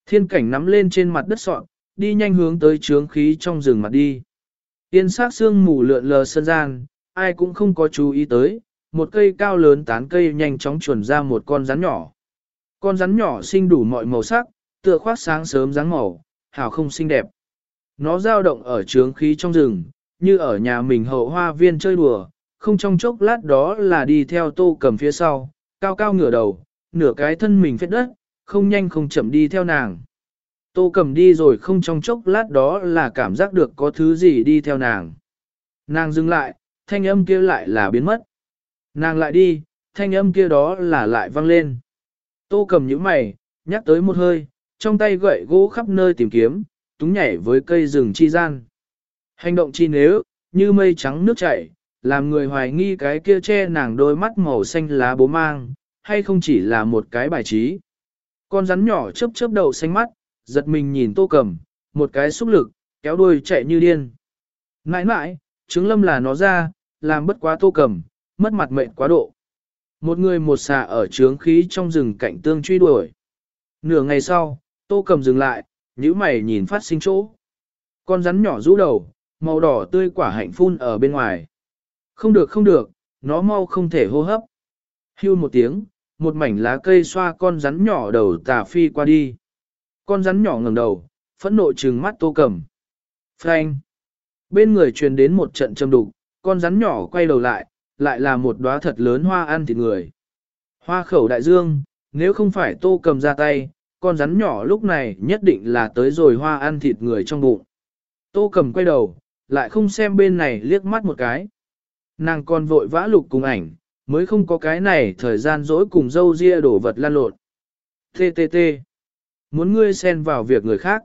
Thiên cảnh nắm lên trên mặt đất sọn, đi nhanh hướng tới trướng khí trong rừng mặt đi. Tiên sát xương mù lượn lờ sân gian, ai cũng không có chú ý tới, một cây cao lớn tán cây nhanh chóng chuẩn ra một con rắn nhỏ. Con rắn nhỏ sinh đủ mọi màu sắc, tựa khoác sáng sớm dáng màu, hào không xinh đẹp. Nó dao động ở trướng khí trong rừng, như ở nhà mình hậu hoa viên chơi đùa, không trong chốc lát đó là đi theo tô cầm phía sau, cao cao ngửa đầu, nửa cái thân mình phết đất, không nhanh không chậm đi theo nàng. Tô cầm đi rồi không trong chốc lát đó là cảm giác được có thứ gì đi theo nàng. Nàng dừng lại, thanh âm kia lại là biến mất. Nàng lại đi, thanh âm kia đó là lại vang lên. Tô cầm những mày, nhắc tới một hơi, trong tay gậy gỗ khắp nơi tìm kiếm, túng nhảy với cây rừng chi gian. Hành động chi nếu, như mây trắng nước chảy, làm người hoài nghi cái kia che nàng đôi mắt màu xanh lá bố mang, hay không chỉ là một cái bài trí. Con rắn nhỏ chớp chớp đầu xanh mắt, giật mình nhìn tô cầm, một cái xúc lực, kéo đuôi chạy như điên. Nãi nãi, trứng lâm là nó ra, làm bất quá tô cầm, mất mặt mệnh quá độ. Một người một xà ở trướng khí trong rừng cạnh tương truy đuổi. Nửa ngày sau, tô cầm dừng lại, nhíu mày nhìn phát sinh chỗ. Con rắn nhỏ rũ đầu, màu đỏ tươi quả hạnh phun ở bên ngoài. Không được không được, nó mau không thể hô hấp. Hưu một tiếng, một mảnh lá cây xoa con rắn nhỏ đầu tà phi qua đi. Con rắn nhỏ ngẩng đầu, phẫn nộ trừng mắt tô cầm. Frank! Bên người truyền đến một trận châm đục, con rắn nhỏ quay đầu lại, lại là một đóa thật lớn hoa ăn thịt người. Hoa khẩu đại dương, nếu không phải tô cầm ra tay, con rắn nhỏ lúc này nhất định là tới rồi hoa ăn thịt người trong bụng. Tô cầm quay đầu, lại không xem bên này liếc mắt một cái. Nàng còn vội vã lục cùng ảnh, mới không có cái này thời gian dỗi cùng dâu ria đổ vật lan lộn. TTT. Muốn ngươi xen vào việc người khác.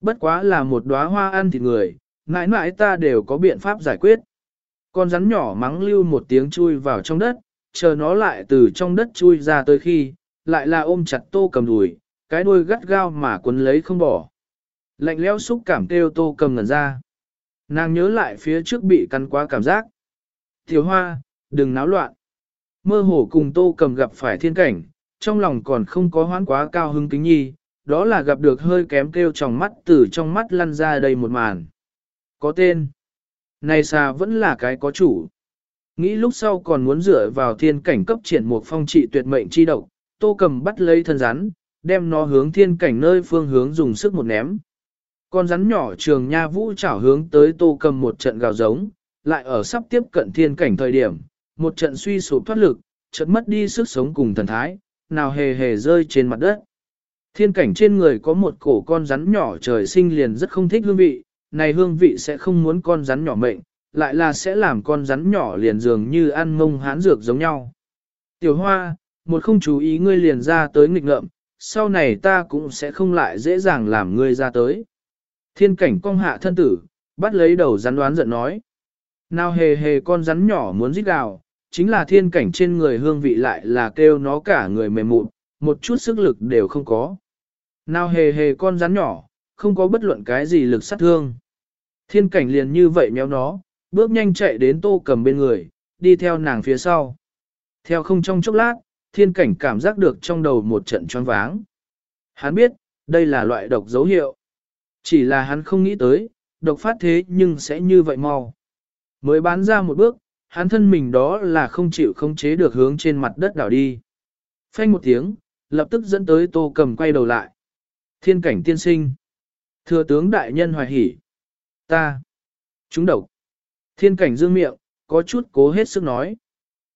Bất quá là một đóa hoa ăn thịt người, mãi mãi ta đều có biện pháp giải quyết. Con rắn nhỏ mắng lưu một tiếng chui vào trong đất, chờ nó lại từ trong đất chui ra tới khi, lại là ôm chặt tô cầm đùi, cái đuôi gắt gao mà quấn lấy không bỏ. Lạnh leo xúc cảm kêu tô cầm ngẩn ra. Nàng nhớ lại phía trước bị cắn quá cảm giác. Thiếu hoa, đừng náo loạn. Mơ hồ cùng tô cầm gặp phải thiên cảnh, trong lòng còn không có hoán quá cao hứng kính nhi, đó là gặp được hơi kém kêu trong mắt từ trong mắt lăn ra đây một màn. Có tên. Này xa vẫn là cái có chủ. Nghĩ lúc sau còn muốn dựa vào thiên cảnh cấp triển một phong trị tuyệt mệnh chi độc, tô cầm bắt lấy thân rắn, đem nó hướng thiên cảnh nơi phương hướng dùng sức một ném. Con rắn nhỏ trường nha vũ chảo hướng tới tô cầm một trận gào giống, lại ở sắp tiếp cận thiên cảnh thời điểm, một trận suy sụp thoát lực, trận mất đi sức sống cùng thần thái, nào hề hề rơi trên mặt đất. Thiên cảnh trên người có một cổ con rắn nhỏ trời sinh liền rất không thích hương vị, này hương vị sẽ không muốn con rắn nhỏ mệnh, lại là sẽ làm con rắn nhỏ liền dường như ăn mông hán dược giống nhau. Tiểu hoa, một không chú ý ngươi liền ra tới nghịch ngợm, sau này ta cũng sẽ không lại dễ dàng làm ngươi ra tới. Thiên cảnh cong hạ thân tử, bắt lấy đầu rắn đoán giận nói. Nào hề hề con rắn nhỏ muốn giết gào, chính là thiên cảnh trên người hương vị lại là kêu nó cả người mềm mụn, một chút sức lực đều không có. Nào hề hề con rắn nhỏ, không có bất luận cái gì lực sát thương. Thiên cảnh liền như vậy méo nó, bước nhanh chạy đến tô cầm bên người, đi theo nàng phía sau. Theo không trong chốc lát, thiên cảnh cảm giác được trong đầu một trận choáng váng. Hắn biết, đây là loại độc dấu hiệu. Chỉ là hắn không nghĩ tới, độc phát thế nhưng sẽ như vậy mau. Mới bán ra một bước, hắn thân mình đó là không chịu không chế được hướng trên mặt đất đảo đi. Phanh một tiếng, lập tức dẫn tới tô cầm quay đầu lại. Thiên cảnh tiên sinh. Thừa tướng đại nhân hoài hỉ. Ta. Chúng độc. Thiên cảnh dương miệng, có chút cố hết sức nói.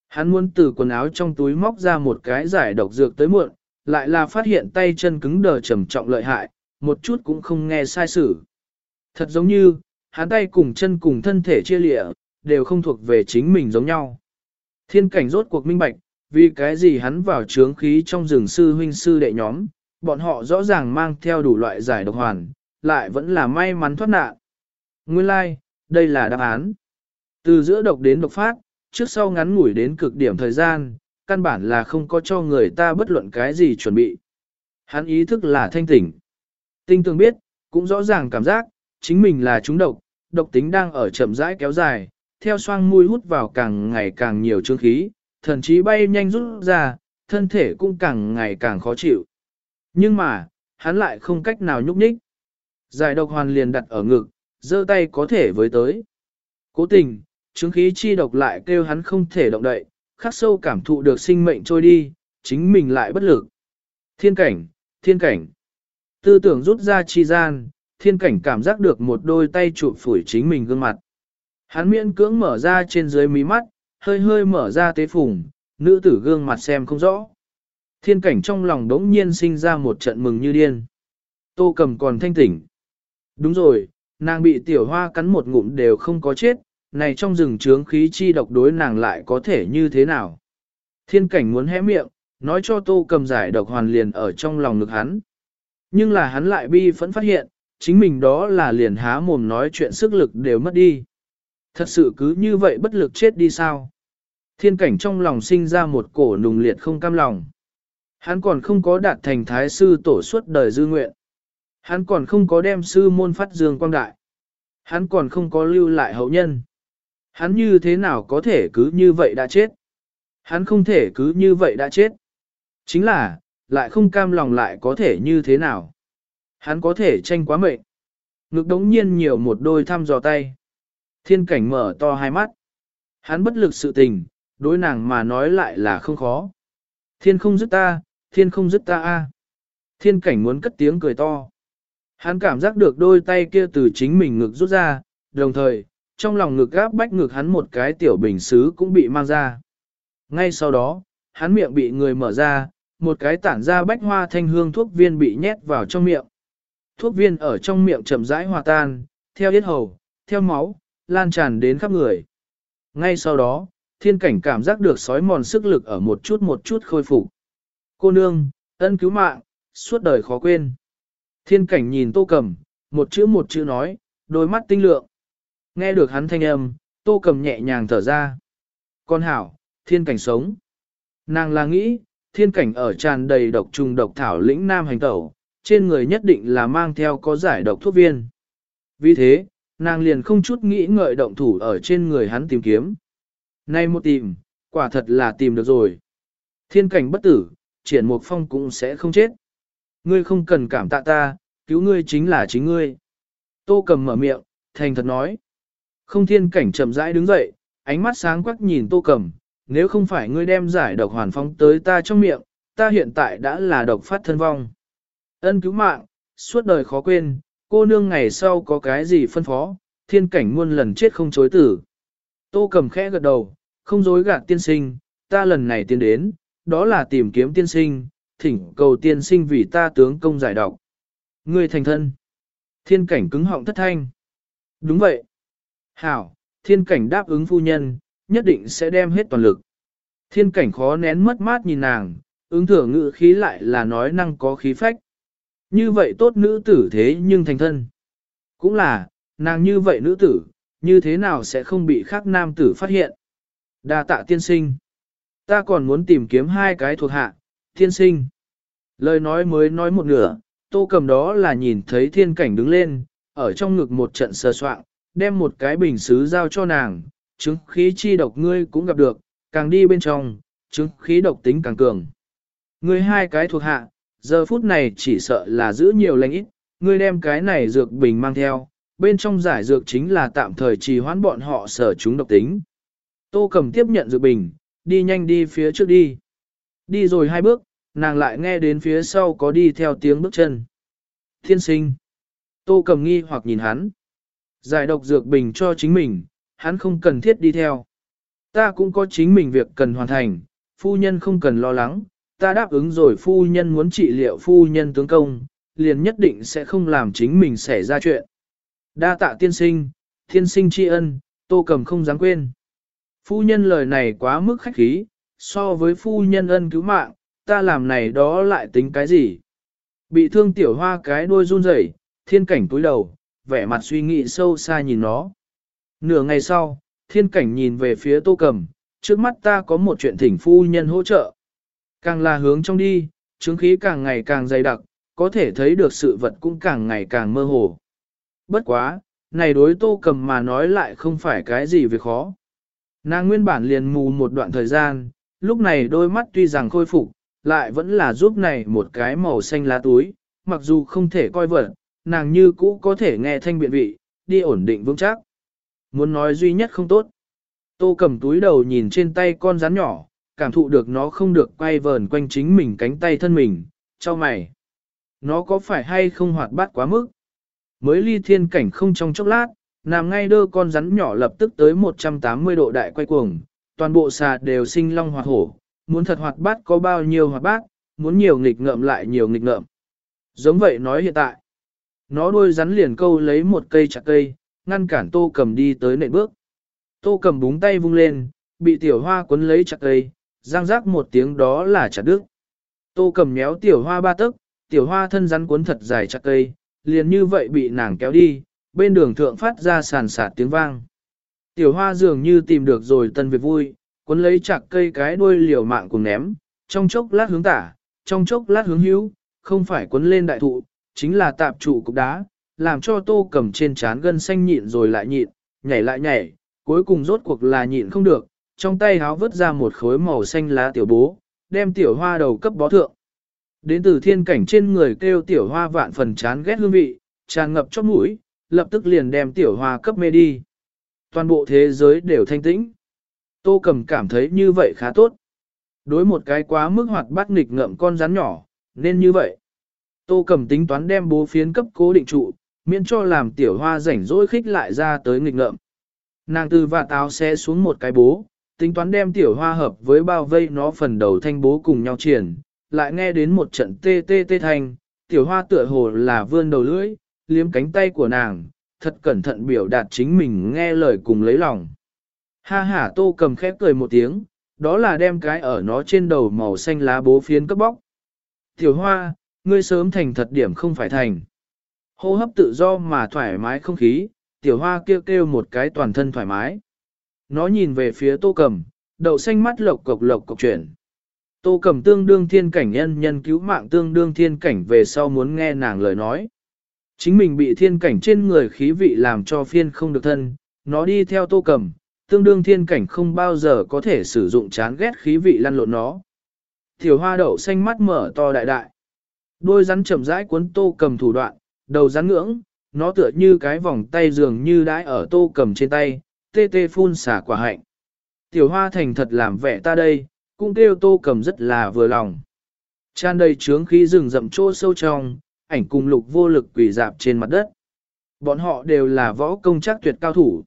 Hắn muốn từ quần áo trong túi móc ra một cái giải độc dược tới muộn, lại là phát hiện tay chân cứng đờ trầm trọng lợi hại, một chút cũng không nghe sai sử. Thật giống như, hắn tay cùng chân cùng thân thể chia lịa, đều không thuộc về chính mình giống nhau. Thiên cảnh rốt cuộc minh bạch, vì cái gì hắn vào trướng khí trong rừng sư huynh sư đệ nhóm, bọn họ rõ ràng mang theo đủ loại giải độc hoàn, lại vẫn là may mắn thoát nạn. Nguyên lai, like, đây là đáp án. Từ giữa độc đến độc phát, trước sau ngắn ngủi đến cực điểm thời gian, căn bản là không có cho người ta bất luận cái gì chuẩn bị. Hắn ý thức là thanh tỉnh. Tinh tường biết, cũng rõ ràng cảm giác, chính mình là chúng độc, độc tính đang ở chậm rãi kéo dài, theo xoang mũi hút vào càng ngày càng nhiều trương khí, thần chí bay nhanh rút ra, thân thể cũng càng ngày càng khó chịu. Nhưng mà, hắn lại không cách nào nhúc nhích. Giải độc hoàn liền đặt ở ngực, giơ tay có thể với tới. Cố tình, chứng khí chi độc lại kêu hắn không thể động đậy, khắc sâu cảm thụ được sinh mệnh trôi đi, chính mình lại bất lực. Thiên cảnh, thiên cảnh. Tư tưởng rút ra chi gian, thiên cảnh cảm giác được một đôi tay chụp phủi chính mình gương mặt. Hắn miễn cưỡng mở ra trên dưới mí mắt, hơi hơi mở ra tế phùng, nữ tử gương mặt xem không rõ. Thiên cảnh trong lòng đống nhiên sinh ra một trận mừng như điên. Tô cầm còn thanh tỉnh. Đúng rồi, nàng bị tiểu hoa cắn một ngụm đều không có chết, này trong rừng trướng khí chi độc đối nàng lại có thể như thế nào. Thiên cảnh muốn hé miệng, nói cho tô cầm giải độc hoàn liền ở trong lòng ngực hắn. Nhưng là hắn lại bi phẫn phát hiện, chính mình đó là liền há mồm nói chuyện sức lực đều mất đi. Thật sự cứ như vậy bất lực chết đi sao? Thiên cảnh trong lòng sinh ra một cổ nùng liệt không cam lòng. Hắn còn không có đạt thành thái sư tổ suốt đời dư nguyện. Hắn còn không có đem sư môn phát dương quang đại. Hắn còn không có lưu lại hậu nhân. Hắn như thế nào có thể cứ như vậy đã chết? Hắn không thể cứ như vậy đã chết. Chính là, lại không cam lòng lại có thể như thế nào? Hắn có thể tranh quá mệnh. Ngực đống nhiên nhiều một đôi thăm dò tay. Thiên cảnh mở to hai mắt. Hắn bất lực sự tình, đối nàng mà nói lại là không khó. Thiên không giúp ta, thiên không dứt ta a. Thiên cảnh muốn cất tiếng cười to. Hắn cảm giác được đôi tay kia từ chính mình ngực rút ra, đồng thời, trong lòng ngực gáp bách ngực hắn một cái tiểu bình xứ cũng bị mang ra. Ngay sau đó, hắn miệng bị người mở ra, một cái tản ra bách hoa thanh hương thuốc viên bị nhét vào trong miệng. Thuốc viên ở trong miệng chậm rãi hòa tan, theo yết hầu, theo máu, lan tràn đến khắp người. Ngay sau đó, thiên cảnh cảm giác được sói mòn sức lực ở một chút một chút khôi phục. Cô nương, ân cứu mạng, suốt đời khó quên. Thiên cảnh nhìn tô cầm, một chữ một chữ nói, đôi mắt tinh lượng. Nghe được hắn thanh âm, tô cầm nhẹ nhàng thở ra. Con hảo, thiên cảnh sống. Nàng là nghĩ, thiên cảnh ở tràn đầy độc trùng độc thảo lĩnh nam hành tẩu, trên người nhất định là mang theo có giải độc thuốc viên. Vì thế, nàng liền không chút nghĩ ngợi động thủ ở trên người hắn tìm kiếm. Nay một tìm, quả thật là tìm được rồi. Thiên cảnh bất tử, triển mục phong cũng sẽ không chết. Ngươi không cần cảm tạ ta, cứu ngươi chính là chính ngươi. Tô cầm mở miệng, thành thật nói. Không thiên cảnh chậm rãi đứng dậy, ánh mắt sáng quắc nhìn tô cầm, nếu không phải ngươi đem giải độc hoàn phong tới ta trong miệng, ta hiện tại đã là độc phát thân vong. Ân cứu mạng, suốt đời khó quên, cô nương ngày sau có cái gì phân phó, thiên cảnh muôn lần chết không chối tử. Tô cầm khẽ gật đầu, không dối gạt tiên sinh, ta lần này tiến đến, đó là tìm kiếm tiên sinh, thỉnh cầu tiên sinh vì ta tướng công giải độc. Ngươi thành thân. Thiên cảnh cứng họng thất thanh. Đúng vậy. Hảo, thiên cảnh đáp ứng phu nhân, nhất định sẽ đem hết toàn lực. Thiên cảnh khó nén mất mát nhìn nàng, ứng thừa ngự khí lại là nói năng có khí phách. Như vậy tốt nữ tử thế nhưng thành thân. Cũng là, nàng như vậy nữ tử, như thế nào sẽ không bị khác nam tử phát hiện. đa tạ tiên sinh. Ta còn muốn tìm kiếm hai cái thuộc hạ, thiên sinh. Lời nói mới nói một nửa, tô cầm đó là nhìn thấy thiên cảnh đứng lên, ở trong ngực một trận sờ soạn, đem một cái bình xứ giao cho nàng, chứng khí chi độc ngươi cũng gặp được, càng đi bên trong, chứng khí độc tính càng cường. Ngươi hai cái thuộc hạ, giờ phút này chỉ sợ là giữ nhiều lành ít, ngươi đem cái này dược bình mang theo, bên trong giải dược chính là tạm thời trì hoãn bọn họ sở chúng độc tính. Tô cầm tiếp nhận dược bình, đi nhanh đi phía trước đi. Đi rồi hai bước, nàng lại nghe đến phía sau có đi theo tiếng bước chân. Thiên sinh. Tô cầm nghi hoặc nhìn hắn. Giải độc dược bình cho chính mình, hắn không cần thiết đi theo. Ta cũng có chính mình việc cần hoàn thành, phu nhân không cần lo lắng, ta đáp ứng rồi phu nhân muốn trị liệu phu nhân tướng công, liền nhất định sẽ không làm chính mình xảy ra chuyện. Đa tạ tiên sinh, thiên sinh tri ân, tô cầm không dám quên. Phu nhân lời này quá mức khách khí, so với phu nhân ân cứu mạng, ta làm này đó lại tính cái gì? Bị thương tiểu hoa cái đuôi run rẩy, thiên cảnh túi đầu, vẻ mặt suy nghĩ sâu xa nhìn nó. Nửa ngày sau, thiên cảnh nhìn về phía tô cầm, trước mắt ta có một chuyện thỉnh phu nhân hỗ trợ. Càng là hướng trong đi, chứng khí càng ngày càng dày đặc, có thể thấy được sự vật cũng càng ngày càng mơ hồ. Bất quá, này đối tô cầm mà nói lại không phải cái gì việc khó. Nàng nguyên bản liền mù một đoạn thời gian, lúc này đôi mắt tuy rằng khôi phục, lại vẫn là giúp này một cái màu xanh lá túi, mặc dù không thể coi vật, nàng như cũ có thể nghe thanh biện vị, đi ổn định vững chắc. Muốn nói duy nhất không tốt. Tô cầm túi đầu nhìn trên tay con rắn nhỏ, cảm thụ được nó không được quay vờn quanh chính mình cánh tay thân mình, cho mày. Nó có phải hay không hoạt bát quá mức? Mới ly thiên cảnh không trong chốc lát, nằm ngay đơ con rắn nhỏ lập tức tới 180 độ đại quay cuồng, toàn bộ xà đều sinh long hoạt hổ, muốn thật hoạt bát có bao nhiêu hoạt bát, muốn nhiều nghịch ngợm lại nhiều nghịch ngợm. Giống vậy nói hiện tại, nó đuôi rắn liền câu lấy một cây chặt cây, ngăn cản tô cầm đi tới nệm bước. Tô cầm búng tay vung lên, bị tiểu hoa cuốn lấy chặt cây, răng rác một tiếng đó là chặt đứt. Tô cầm méo tiểu hoa ba tấc, tiểu hoa thân rắn cuốn thật dài chặt cây, liền như vậy bị nàng kéo đi, bên đường thượng phát ra sàn sạt tiếng vang. Tiểu hoa dường như tìm được rồi tân việc vui, cuốn lấy chặt cây cái đuôi liều mạng cùng ném, trong chốc lát hướng tả, trong chốc lát hướng hữu, không phải cuốn lên đại thụ, chính là tạp trụ cục đá, làm cho tô cầm trên trán gân xanh nhịn rồi lại nhịn, nhảy lại nhảy, cuối cùng rốt cuộc là nhịn không được, trong tay háo vứt ra một khối màu xanh lá tiểu bố, đem tiểu hoa đầu cấp bó thượng. Đến từ thiên cảnh trên người kêu tiểu hoa vạn phần chán ghét hương vị, tràn ngập chóp mũi, lập tức liền đem tiểu hoa cấp mê đi. Toàn bộ thế giới đều thanh tĩnh. Tô cầm cảm thấy như vậy khá tốt. Đối một cái quá mức hoạt bát nghịch ngợm con rắn nhỏ, nên như vậy. Tô cầm tính toán đem bố phiến cấp cố định trụ, miễn cho làm tiểu hoa rảnh rỗi khích lại ra tới nghịch ngợm. Nàng từ và táo sẽ xuống một cái bố, tính toán đem tiểu hoa hợp với bao vây nó phần đầu thanh bố cùng nhau triển, lại nghe đến một trận tê tê tê thanh, tiểu hoa tựa hồ là vươn đầu lưỡi, liếm cánh tay của nàng, thật cẩn thận biểu đạt chính mình nghe lời cùng lấy lòng. Ha ha tô cầm khép cười một tiếng, đó là đem cái ở nó trên đầu màu xanh lá bố phiến cấp bóc. Tiểu hoa, ngươi sớm thành thật điểm không phải thành. Hô hấp tự do mà thoải mái không khí, tiểu hoa kêu kêu một cái toàn thân thoải mái. Nó nhìn về phía tô cầm, đậu xanh mắt lộc cộc lộc cộc chuyển. Tô cầm tương đương thiên cảnh nhân nhân cứu mạng tương đương thiên cảnh về sau muốn nghe nàng lời nói. Chính mình bị thiên cảnh trên người khí vị làm cho phiên không được thân, nó đi theo tô cầm, tương đương thiên cảnh không bao giờ có thể sử dụng chán ghét khí vị lăn lộn nó. Tiểu hoa đậu xanh mắt mở to đại đại. Đôi rắn chậm rãi cuốn tô cầm thủ đoạn, đầu rắn ngưỡng, nó tựa như cái vòng tay dường như đãi ở tô cầm trên tay, tê tê phun xả quả hạnh. Tiểu hoa thành thật làm vẻ ta đây, cũng kêu tô cầm rất là vừa lòng. Tràn đầy trướng khí rừng rậm chỗ sâu trong, ảnh cùng lục vô lực quỳ dạp trên mặt đất. Bọn họ đều là võ công chắc tuyệt cao thủ.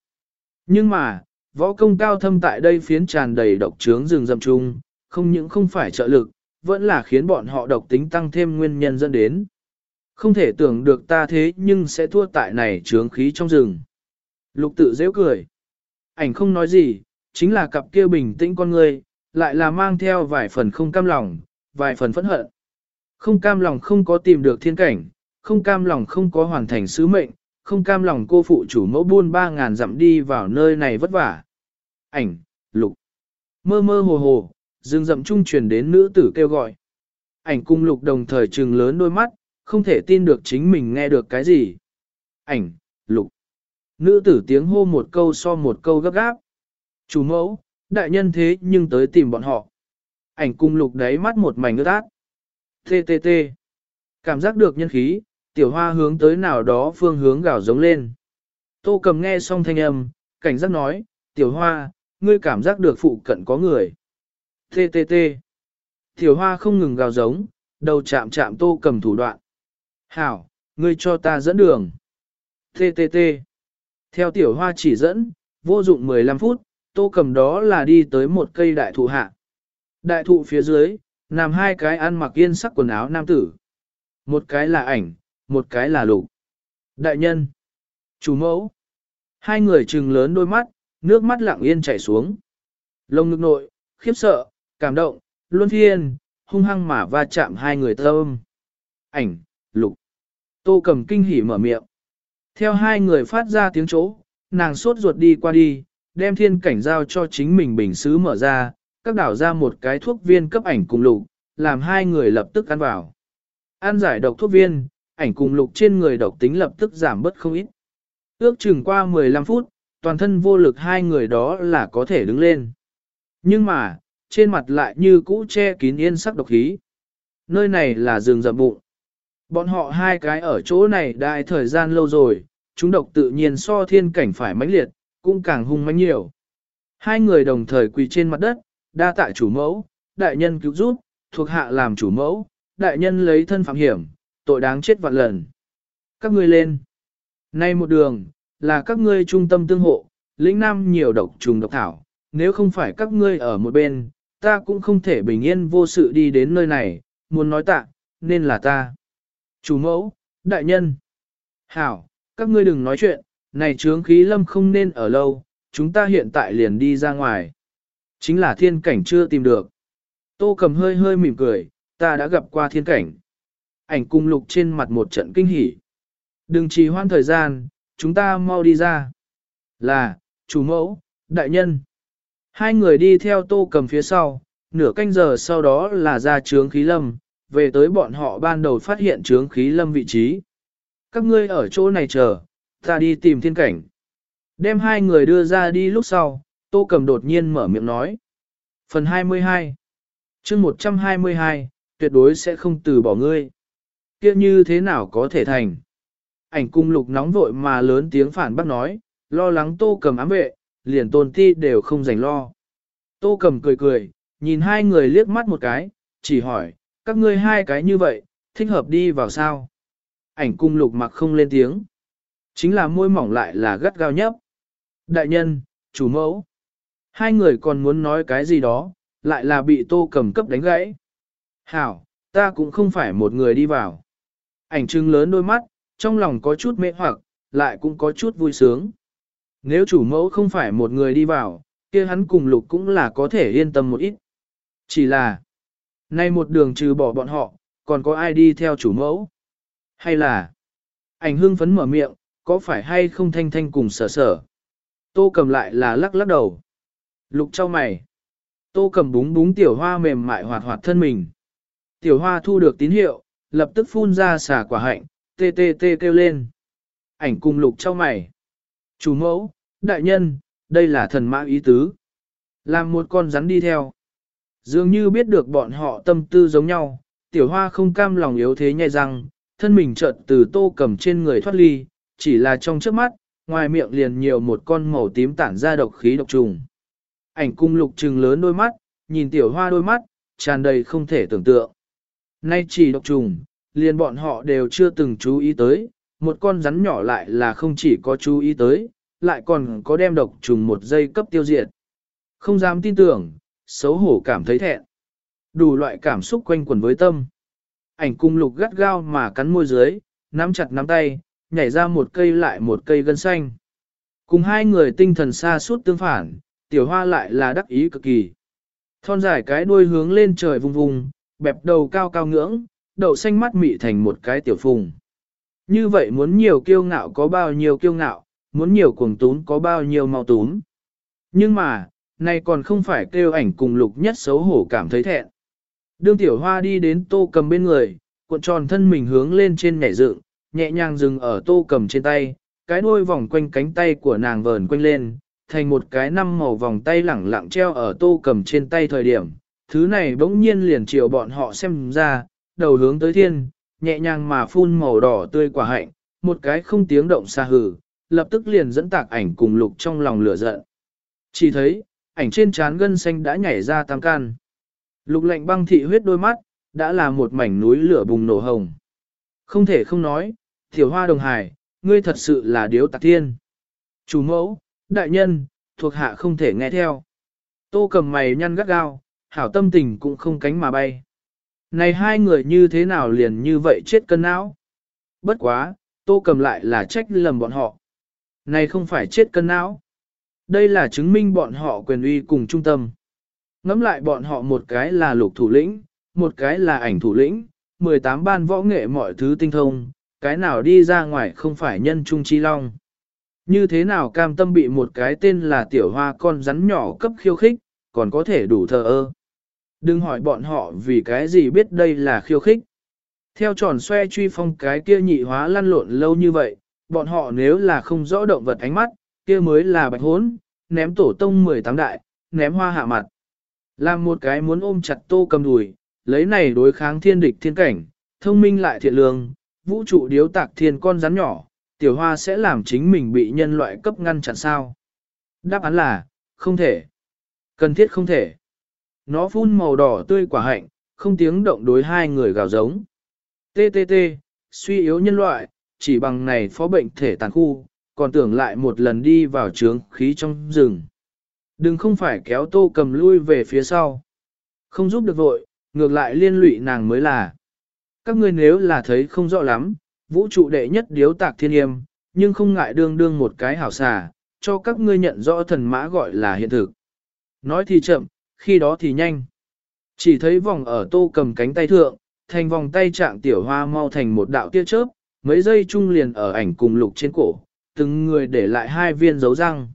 Nhưng mà, võ công cao thâm tại đây phiến tràn đầy độc trướng rừng rậm chung, không những không phải trợ lực, vẫn là khiến bọn họ độc tính tăng thêm nguyên nhân dẫn đến. Không thể tưởng được ta thế nhưng sẽ thua tại này trướng khí trong rừng. Lục tự dễ cười. Ảnh không nói gì, chính là cặp kia bình tĩnh con người, lại là mang theo vài phần không cam lòng, vài phần phẫn hận. Không cam lòng không có tìm được thiên cảnh, không cam lòng không có hoàn thành sứ mệnh, không cam lòng cô phụ chủ mẫu buôn ba ngàn dặm đi vào nơi này vất vả. Ảnh, lục, mơ mơ hồ hồ, rừng rậm trung truyền đến nữ tử kêu gọi. Ảnh cung lục đồng thời trừng lớn đôi mắt, không thể tin được chính mình nghe được cái gì. Ảnh, lục. Nữ tử tiếng hô một câu so một câu gấp gáp. Chủ mẫu, đại nhân thế nhưng tới tìm bọn họ. Ảnh cung lục đáy mắt một mảnh ướt át. TTT. Cảm giác được nhân khí, tiểu hoa hướng tới nào đó phương hướng gào giống lên. Tô cầm nghe xong thanh âm, cảnh giác nói, tiểu hoa, ngươi cảm giác được phụ cận có người. TTT. Tiểu hoa không ngừng gào giống, đầu chạm chạm tô cầm thủ đoạn. Hảo, ngươi cho ta dẫn đường. TTT. Theo tiểu hoa chỉ dẫn, vô dụng 15 phút, tô cầm đó là đi tới một cây đại thụ hạ. Đại thụ phía dưới, nằm hai cái ăn mặc yên sắc quần áo nam tử. Một cái là ảnh, một cái là lục. Đại nhân, chủ mẫu. Hai người trừng lớn đôi mắt, nước mắt lặng yên chảy xuống. Lông nước nội, khiếp sợ, cảm động, luân phiên, hung hăng mà va chạm hai người tâm. Ảnh, lục. Tô cầm kinh hỉ mở miệng. Theo hai người phát ra tiếng chỗ, nàng sốt ruột đi qua đi, đem thiên cảnh giao cho chính mình bình xứ mở ra, các đảo ra một cái thuốc viên cấp ảnh cùng lục, làm hai người lập tức ăn vào. Ăn giải độc thuốc viên, ảnh cùng lục trên người độc tính lập tức giảm bớt không ít. Ước chừng qua 15 phút, toàn thân vô lực hai người đó là có thể đứng lên. Nhưng mà, trên mặt lại như cũ che kín yên sắc độc khí. Nơi này là rừng rậm bụng. Bọn họ hai cái ở chỗ này đại thời gian lâu rồi, chúng độc tự nhiên so thiên cảnh phải mãnh liệt, cũng càng hung mãnh nhiều. Hai người đồng thời quỳ trên mặt đất, đa tại chủ mẫu, đại nhân cứu giúp, thuộc hạ làm chủ mẫu, đại nhân lấy thân phạm hiểm, tội đáng chết vạn lần. Các ngươi lên. Nay một đường, là các ngươi trung tâm tương hộ, lĩnh nam nhiều độc trùng độc thảo, nếu không phải các ngươi ở một bên, ta cũng không thể bình yên vô sự đi đến nơi này, muốn nói tạ, nên là ta. Chủ mẫu, đại nhân. Hảo, các ngươi đừng nói chuyện, này trướng khí lâm không nên ở lâu, chúng ta hiện tại liền đi ra ngoài. Chính là thiên cảnh chưa tìm được. Tô cầm hơi hơi mỉm cười, ta đã gặp qua thiên cảnh. Ảnh cung lục trên mặt một trận kinh hỉ. Đừng trì hoãn thời gian, chúng ta mau đi ra. Là, chủ mẫu, đại nhân. Hai người đi theo tô cầm phía sau, nửa canh giờ sau đó là ra trướng khí lâm, về tới bọn họ ban đầu phát hiện trướng khí lâm vị trí. Các ngươi ở chỗ này chờ, ta đi tìm thiên cảnh. Đem hai người đưa ra đi lúc sau, tô cầm đột nhiên mở miệng nói. Phần 22 chương 122, tuyệt đối sẽ không từ bỏ ngươi. kia như thế nào có thể thành? Ảnh cung lục nóng vội mà lớn tiếng phản bác nói, lo lắng tô cầm ám vệ, liền tôn ti đều không dành lo. Tô cầm cười cười, nhìn hai người liếc mắt một cái, chỉ hỏi, các ngươi hai cái như vậy, thích hợp đi vào sao? Ảnh cung lục mặc không lên tiếng. Chính là môi mỏng lại là gắt gao nhấp. Đại nhân, chủ mẫu. Hai người còn muốn nói cái gì đó, lại là bị tô cầm cấp đánh gãy. Hảo, ta cũng không phải một người đi vào. Ảnh trưng lớn đôi mắt, trong lòng có chút mê hoặc, lại cũng có chút vui sướng. Nếu chủ mẫu không phải một người đi vào, kia hắn cùng lục cũng là có thể yên tâm một ít. Chỉ là, nay một đường trừ bỏ bọn họ, còn có ai đi theo chủ mẫu? Hay là, ảnh hương phấn mở miệng, có phải hay không thanh thanh cùng sở sở? Tô cầm lại là lắc lắc đầu. Lục trao mày. Tô cầm búng búng tiểu hoa mềm mại hoạt hoạt thân mình. Tiểu hoa thu được tín hiệu, lập tức phun ra xả quả hạnh, tê tê tê kêu lên. Ảnh cùng lục trao mày. Chủ mẫu, đại nhân, đây là thần mã ý tứ. Làm một con rắn đi theo. Dường như biết được bọn họ tâm tư giống nhau, tiểu hoa không cam lòng yếu thế nhai răng, thân mình chợt từ tô cầm trên người thoát ly, chỉ là trong trước mắt, ngoài miệng liền nhiều một con màu tím tản ra độc khí độc trùng. Ảnh cung lục trừng lớn đôi mắt, nhìn tiểu hoa đôi mắt, tràn đầy không thể tưởng tượng. Nay chỉ độc trùng, liền bọn họ đều chưa từng chú ý tới, một con rắn nhỏ lại là không chỉ có chú ý tới, lại còn có đem độc trùng một giây cấp tiêu diệt. Không dám tin tưởng, xấu hổ cảm thấy thẹn. Đủ loại cảm xúc quanh quẩn với tâm. Ảnh cung lục gắt gao mà cắn môi dưới, nắm chặt nắm tay, nhảy ra một cây lại một cây gân xanh. Cùng hai người tinh thần xa suốt tương phản, tiểu hoa lại là đắc ý cực kỳ. Thon dài cái đuôi hướng lên trời vùng vùng, bẹp đầu cao cao ngưỡng, đậu xanh mắt mị thành một cái tiểu phùng. Như vậy muốn nhiều kiêu ngạo có bao nhiêu kiêu ngạo, muốn nhiều cuồng tún có bao nhiêu mau tún. Nhưng mà, này còn không phải kêu ảnh cùng lục nhất xấu hổ cảm thấy thẹn. Đương tiểu hoa đi đến tô cầm bên người, cuộn tròn thân mình hướng lên trên nhảy dựng, nhẹ nhàng dừng ở tô cầm trên tay, cái đuôi vòng quanh cánh tay của nàng vờn quanh lên, thành một cái năm màu vòng tay lẳng lặng treo ở tô cầm trên tay thời điểm. Thứ này bỗng nhiên liền chiều bọn họ xem ra, đầu hướng tới thiên, nhẹ nhàng mà phun màu đỏ tươi quả hạnh, một cái không tiếng động xa hử, lập tức liền dẫn tạc ảnh cùng lục trong lòng lửa giận. Chỉ thấy, ảnh trên trán gân xanh đã nhảy ra tam can. Lục lạnh băng thị huyết đôi mắt, đã là một mảnh núi lửa bùng nổ hồng. Không thể không nói, tiểu hoa đồng hải, ngươi thật sự là điếu tạc thiên. Chủ mẫu, đại nhân, thuộc hạ không thể nghe theo. Tô cầm mày nhăn gắt gao, hảo tâm tình cũng không cánh mà bay. Này hai người như thế nào liền như vậy chết cân não? Bất quá, tô cầm lại là trách lầm bọn họ. Này không phải chết cân não. Đây là chứng minh bọn họ quyền uy cùng trung tâm. Ngắm lại bọn họ một cái là lục thủ lĩnh, một cái là ảnh thủ lĩnh, 18 ban võ nghệ mọi thứ tinh thông, cái nào đi ra ngoài không phải nhân trung chi long. Như thế nào cam tâm bị một cái tên là tiểu hoa con rắn nhỏ cấp khiêu khích, còn có thể đủ thờ ơ. Đừng hỏi bọn họ vì cái gì biết đây là khiêu khích. Theo tròn xoe truy phong cái kia nhị hóa lăn lộn lâu như vậy, bọn họ nếu là không rõ động vật ánh mắt, kia mới là bạch hốn, ném tổ tông 18 đại, ném hoa hạ mặt. Làm một cái muốn ôm chặt tô cầm đùi, lấy này đối kháng thiên địch thiên cảnh, thông minh lại thiện lương, vũ trụ điếu tạc thiên con rắn nhỏ, tiểu hoa sẽ làm chính mình bị nhân loại cấp ngăn chặn sao. Đáp án là, không thể. Cần thiết không thể. Nó phun màu đỏ tươi quả hạnh, không tiếng động đối hai người gào giống. TTT, suy yếu nhân loại, chỉ bằng này phó bệnh thể tàn khu, còn tưởng lại một lần đi vào trướng khí trong rừng. Đừng không phải kéo tô cầm lui về phía sau. Không giúp được vội, ngược lại liên lụy nàng mới là. Các ngươi nếu là thấy không rõ lắm, vũ trụ đệ nhất điếu tạc thiên yêm, nhưng không ngại đương đương một cái hảo xà, cho các ngươi nhận rõ thần mã gọi là hiện thực. Nói thì chậm, khi đó thì nhanh. Chỉ thấy vòng ở tô cầm cánh tay thượng, thành vòng tay trạng tiểu hoa mau thành một đạo tia chớp, mấy giây chung liền ở ảnh cùng lục trên cổ, từng người để lại hai viên dấu răng.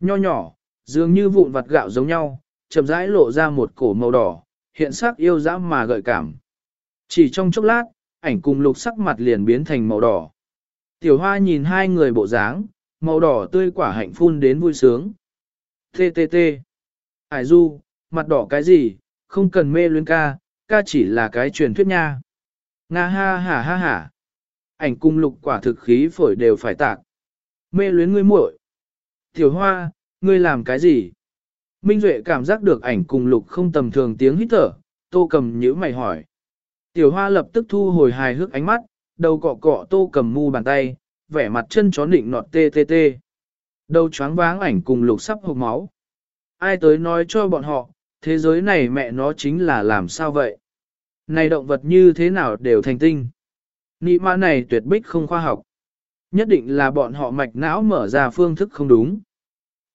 Nho nhỏ, dường như vụn vặt gạo giống nhau, chậm rãi lộ ra một cổ màu đỏ, hiện sắc yêu dã mà gợi cảm. Chỉ trong chốc lát, ảnh cùng lục sắc mặt liền biến thành màu đỏ. Tiểu hoa nhìn hai người bộ dáng, màu đỏ tươi quả hạnh phun đến vui sướng. Tê tê tê. Hải du, mặt đỏ cái gì, không cần mê luyến ca, ca chỉ là cái truyền thuyết nha. Nga ha ha ha ha. Ảnh cung lục quả thực khí phổi đều phải tạc. Mê luyến ngươi muội. Tiểu hoa, ngươi làm cái gì? Minh Duệ cảm giác được ảnh cùng lục không tầm thường tiếng hít thở, tô cầm nhữ mày hỏi. Tiểu hoa lập tức thu hồi hài hước ánh mắt, đầu cọ cọ tô cầm mu bàn tay, vẻ mặt chân chó nịnh nọt tê tê tê. Đầu choáng váng ảnh cùng lục sắp hộp máu. Ai tới nói cho bọn họ, thế giới này mẹ nó chính là làm sao vậy? Này động vật như thế nào đều thành tinh. Nị mã này tuyệt bích không khoa học. Nhất định là bọn họ mạch não mở ra phương thức không đúng.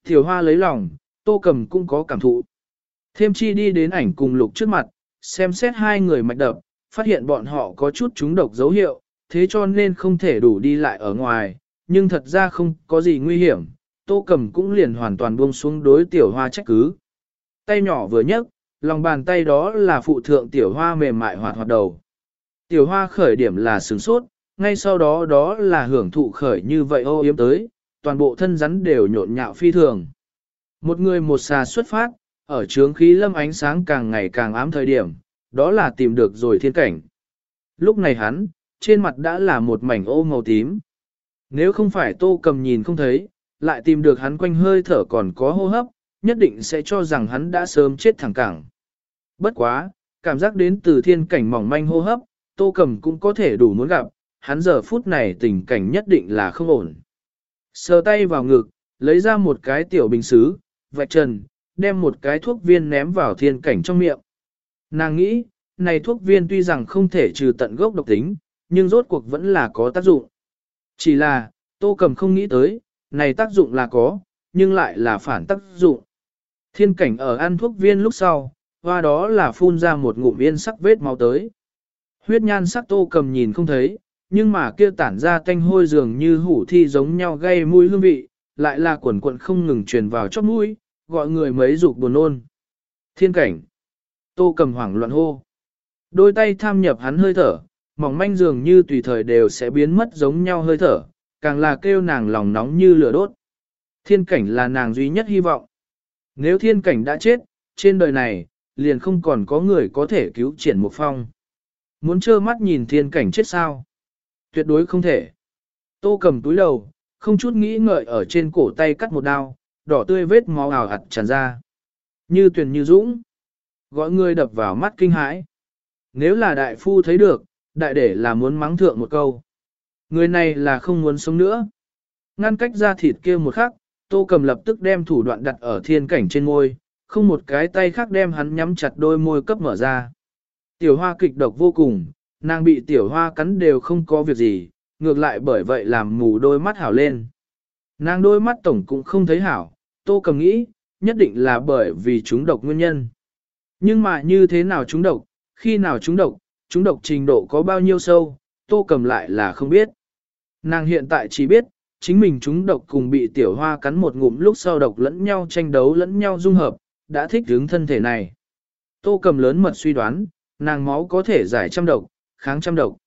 Tiểu hoa lấy lòng, tô cầm cũng có cảm thụ. Thêm chi đi đến ảnh cùng lục trước mặt, xem xét hai người mạch đập, phát hiện bọn họ có chút trúng độc dấu hiệu, thế cho nên không thể đủ đi lại ở ngoài, nhưng thật ra không có gì nguy hiểm, tô cầm cũng liền hoàn toàn buông xuống đối tiểu hoa trách cứ. Tay nhỏ vừa nhấc, lòng bàn tay đó là phụ thượng tiểu hoa mềm mại hoạt hoạt đầu. Tiểu hoa khởi điểm là sướng sốt, ngay sau đó đó là hưởng thụ khởi như vậy ô yếm tới, toàn bộ thân rắn đều nhộn nhạo phi thường. Một người một xà xuất phát, ở trướng khí lâm ánh sáng càng ngày càng ám thời điểm, đó là tìm được rồi thiên cảnh. Lúc này hắn, trên mặt đã là một mảnh ô màu tím. Nếu không phải tô cầm nhìn không thấy, lại tìm được hắn quanh hơi thở còn có hô hấp, nhất định sẽ cho rằng hắn đã sớm chết thẳng cẳng. Bất quá, cảm giác đến từ thiên cảnh mỏng manh hô hấp, tô cầm cũng có thể đủ muốn gặp, hắn giờ phút này tình cảnh nhất định là không ổn. Sờ tay vào ngực, lấy ra một cái tiểu bình xứ, vạch trần, đem một cái thuốc viên ném vào thiên cảnh trong miệng. Nàng nghĩ, này thuốc viên tuy rằng không thể trừ tận gốc độc tính, nhưng rốt cuộc vẫn là có tác dụng. Chỉ là, tô cầm không nghĩ tới, này tác dụng là có, nhưng lại là phản tác dụng. Thiên cảnh ở ăn thuốc viên lúc sau, và đó là phun ra một ngụm yên sắc vết máu tới. Huyết nhan sắc tô cầm nhìn không thấy, nhưng mà kia tản ra tanh hôi dường như hủ thi giống nhau gây mùi hương vị, lại là quần quận không ngừng truyền vào chóp mũi, gọi người mấy dục buồn nôn. Thiên cảnh. Tô cầm hoảng loạn hô. Đôi tay tham nhập hắn hơi thở, mỏng manh dường như tùy thời đều sẽ biến mất giống nhau hơi thở, càng là kêu nàng lòng nóng như lửa đốt. Thiên cảnh là nàng duy nhất hy vọng. Nếu thiên cảnh đã chết, trên đời này, liền không còn có người có thể cứu triển một phong. Muốn trơ mắt nhìn thiên cảnh chết sao? Tuyệt đối không thể. Tô cầm túi đầu, không chút nghĩ ngợi ở trên cổ tay cắt một đao, đỏ tươi vết máu ảo hạt tràn ra. Như tuyển như dũng. Gọi người đập vào mắt kinh hãi. Nếu là đại phu thấy được, đại để là muốn mắng thượng một câu. Người này là không muốn sống nữa. Ngăn cách ra thịt kia một khắc, tô cầm lập tức đem thủ đoạn đặt ở thiên cảnh trên môi, không một cái tay khác đem hắn nhắm chặt đôi môi cấp mở ra. Tiểu hoa kịch độc vô cùng, nàng bị tiểu hoa cắn đều không có việc gì, ngược lại bởi vậy làm mù đôi mắt hảo lên. Nàng đôi mắt tổng cũng không thấy hảo, tô cầm nghĩ, nhất định là bởi vì chúng độc nguyên nhân. Nhưng mà như thế nào chúng độc, khi nào chúng độc, chúng độc trình độ có bao nhiêu sâu, tô cầm lại là không biết. Nàng hiện tại chỉ biết, chính mình chúng độc cùng bị tiểu hoa cắn một ngụm lúc sau độc lẫn nhau tranh đấu lẫn nhau dung hợp, đã thích hướng thân thể này. Tô cầm lớn mật suy đoán, nàng máu có thể giải trăm độc, kháng trăm độc.